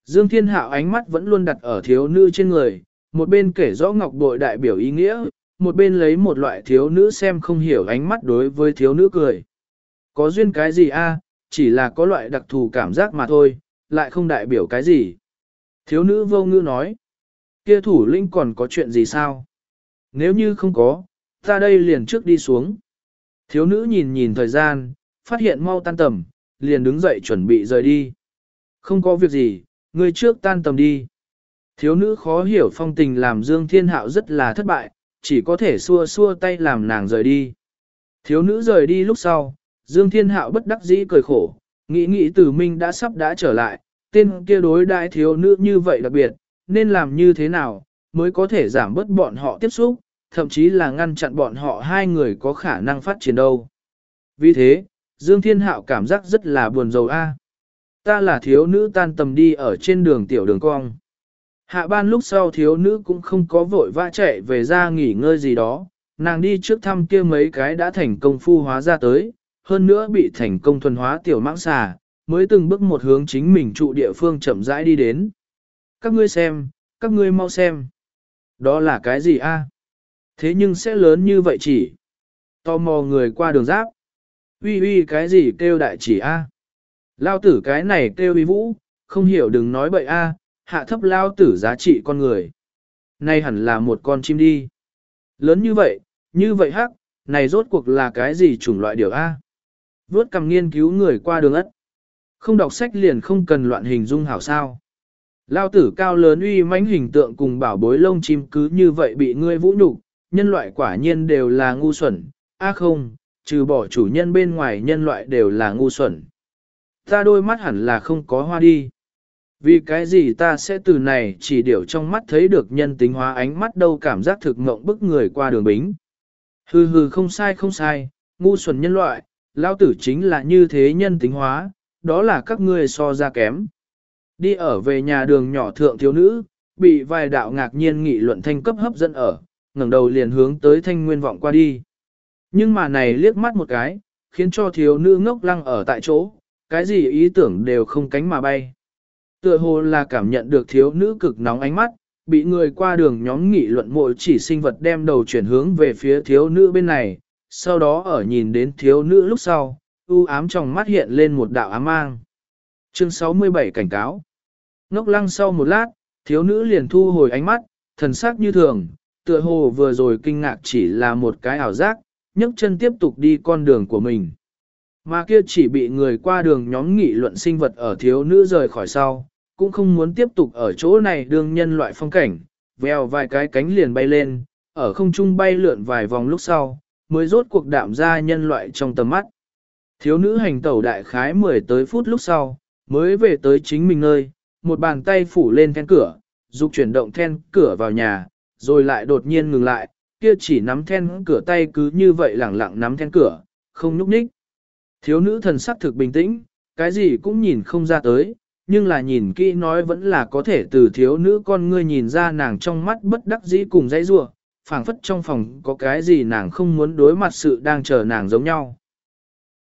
Dương Thiên Hạo ánh mắt vẫn luôn đặt ở thiếu nữ trên người, một bên kể rõ ngọc bội đại biểu ý nghĩa, một bên lấy một loại thiếu nữ xem không hiểu ánh mắt đối với thiếu nữ cười. Có duyên cái gì a? chỉ là có loại đặc thù cảm giác mà thôi, lại không đại biểu cái gì. Thiếu nữ vô ngữ nói, kia thủ linh còn có chuyện gì sao? Nếu như không có, ta đây liền trước đi xuống. Thiếu nữ nhìn nhìn thời gian, phát hiện mau tan tầm, liền đứng dậy chuẩn bị rời đi. Không có việc gì, ngươi trước tan tầm đi. Thiếu nữ khó hiểu phong tình làm Dương Thiên Hạo rất là thất bại, chỉ có thể xua xua tay làm nàng rời đi. Thiếu nữ rời đi lúc sau, Dương Thiên Hạo bất đắc dĩ cười khổ, nghĩ nghĩ tử minh đã sắp đã trở lại, tên kia đối đại thiếu nữ như vậy đặc biệt, nên làm như thế nào, mới có thể giảm bớt bọn họ tiếp xúc, thậm chí là ngăn chặn bọn họ hai người có khả năng phát triển đâu. Vì thế, Dương Thiên Hạo cảm giác rất là buồn rầu a. Ta là thiếu nữ tan tầm đi ở trên đường tiểu đường cong. Hạ ban lúc sau thiếu nữ cũng không có vội vã chạy về ra nghỉ ngơi gì đó, nàng đi trước thăm kia mấy cái đã thành công phu hóa ra tới, hơn nữa bị thành công thuần hóa tiểu mãng xà, mới từng bước một hướng chính mình trụ địa phương chậm rãi đi đến. Các ngươi xem, các ngươi mau xem. Đó là cái gì a? Thế nhưng sẽ lớn như vậy chỉ. Tò mò người qua đường giáp. Uy uy cái gì kêu đại chỉ a? Lao tử cái này kêu uy vũ, không hiểu đừng nói bậy a, hạ thấp lao tử giá trị con người. Nay hẳn là một con chim đi. Lớn như vậy, như vậy hắc, này rốt cuộc là cái gì chủng loại điều A? Vốt cầm nghiên cứu người qua đường ất. Không đọc sách liền không cần loạn hình dung hảo sao. Lao tử cao lớn uy mãnh hình tượng cùng bảo bối lông chim cứ như vậy bị ngươi vũ nhục, nhân loại quả nhiên đều là ngu xuẩn, a không, trừ bỏ chủ nhân bên ngoài nhân loại đều là ngu xuẩn. Ta đôi mắt hẳn là không có hoa đi. Vì cái gì ta sẽ từ này chỉ điều trong mắt thấy được nhân tính hóa ánh mắt đâu cảm giác thực ngộng bức người qua đường bính. Hừ hừ không sai không sai, ngu xuẩn nhân loại, lao tử chính là như thế nhân tính hóa, đó là các ngươi so ra kém. Đi ở về nhà đường nhỏ thượng thiếu nữ, bị vài đạo ngạc nhiên nghị luận thanh cấp hấp dẫn ở, ngẩng đầu liền hướng tới thanh nguyên vọng qua đi. Nhưng mà này liếc mắt một cái, khiến cho thiếu nữ ngốc lăng ở tại chỗ, cái gì ý tưởng đều không cánh mà bay. Tựa hồ là cảm nhận được thiếu nữ cực nóng ánh mắt, bị người qua đường nhóm nghị luận mội chỉ sinh vật đem đầu chuyển hướng về phía thiếu nữ bên này, sau đó ở nhìn đến thiếu nữ lúc sau, u ám trong mắt hiện lên một đạo ám mang. Chương 67 cảnh cáo. Ngốc lăng sau một lát, thiếu nữ liền thu hồi ánh mắt, thần sắc như thường, tựa hồ vừa rồi kinh ngạc chỉ là một cái ảo giác, nhấc chân tiếp tục đi con đường của mình. Mà kia chỉ bị người qua đường nhóm nghị luận sinh vật ở thiếu nữ rời khỏi sau, cũng không muốn tiếp tục ở chỗ này đương nhân loại phong cảnh, vèo vài cái cánh liền bay lên, ở không trung bay lượn vài vòng lúc sau, mới rốt cuộc đạm ra nhân loại trong tầm mắt. Thiếu nữ hành tẩu đại khái 10 tới phút lúc sau, mới về tới chính mình nơi, một bàn tay phủ lên then cửa, dục chuyển động then cửa vào nhà, rồi lại đột nhiên ngừng lại, kia chỉ nắm then cửa tay cứ như vậy lẳng lặng nắm then cửa, không nhúc nhích. Thiếu nữ thần sắc thực bình tĩnh, cái gì cũng nhìn không ra tới, nhưng là nhìn kỹ nói vẫn là có thể từ thiếu nữ con ngươi nhìn ra nàng trong mắt bất đắc dĩ cùng dãy rua, phảng phất trong phòng có cái gì nàng không muốn đối mặt sự đang chờ nàng giống nhau.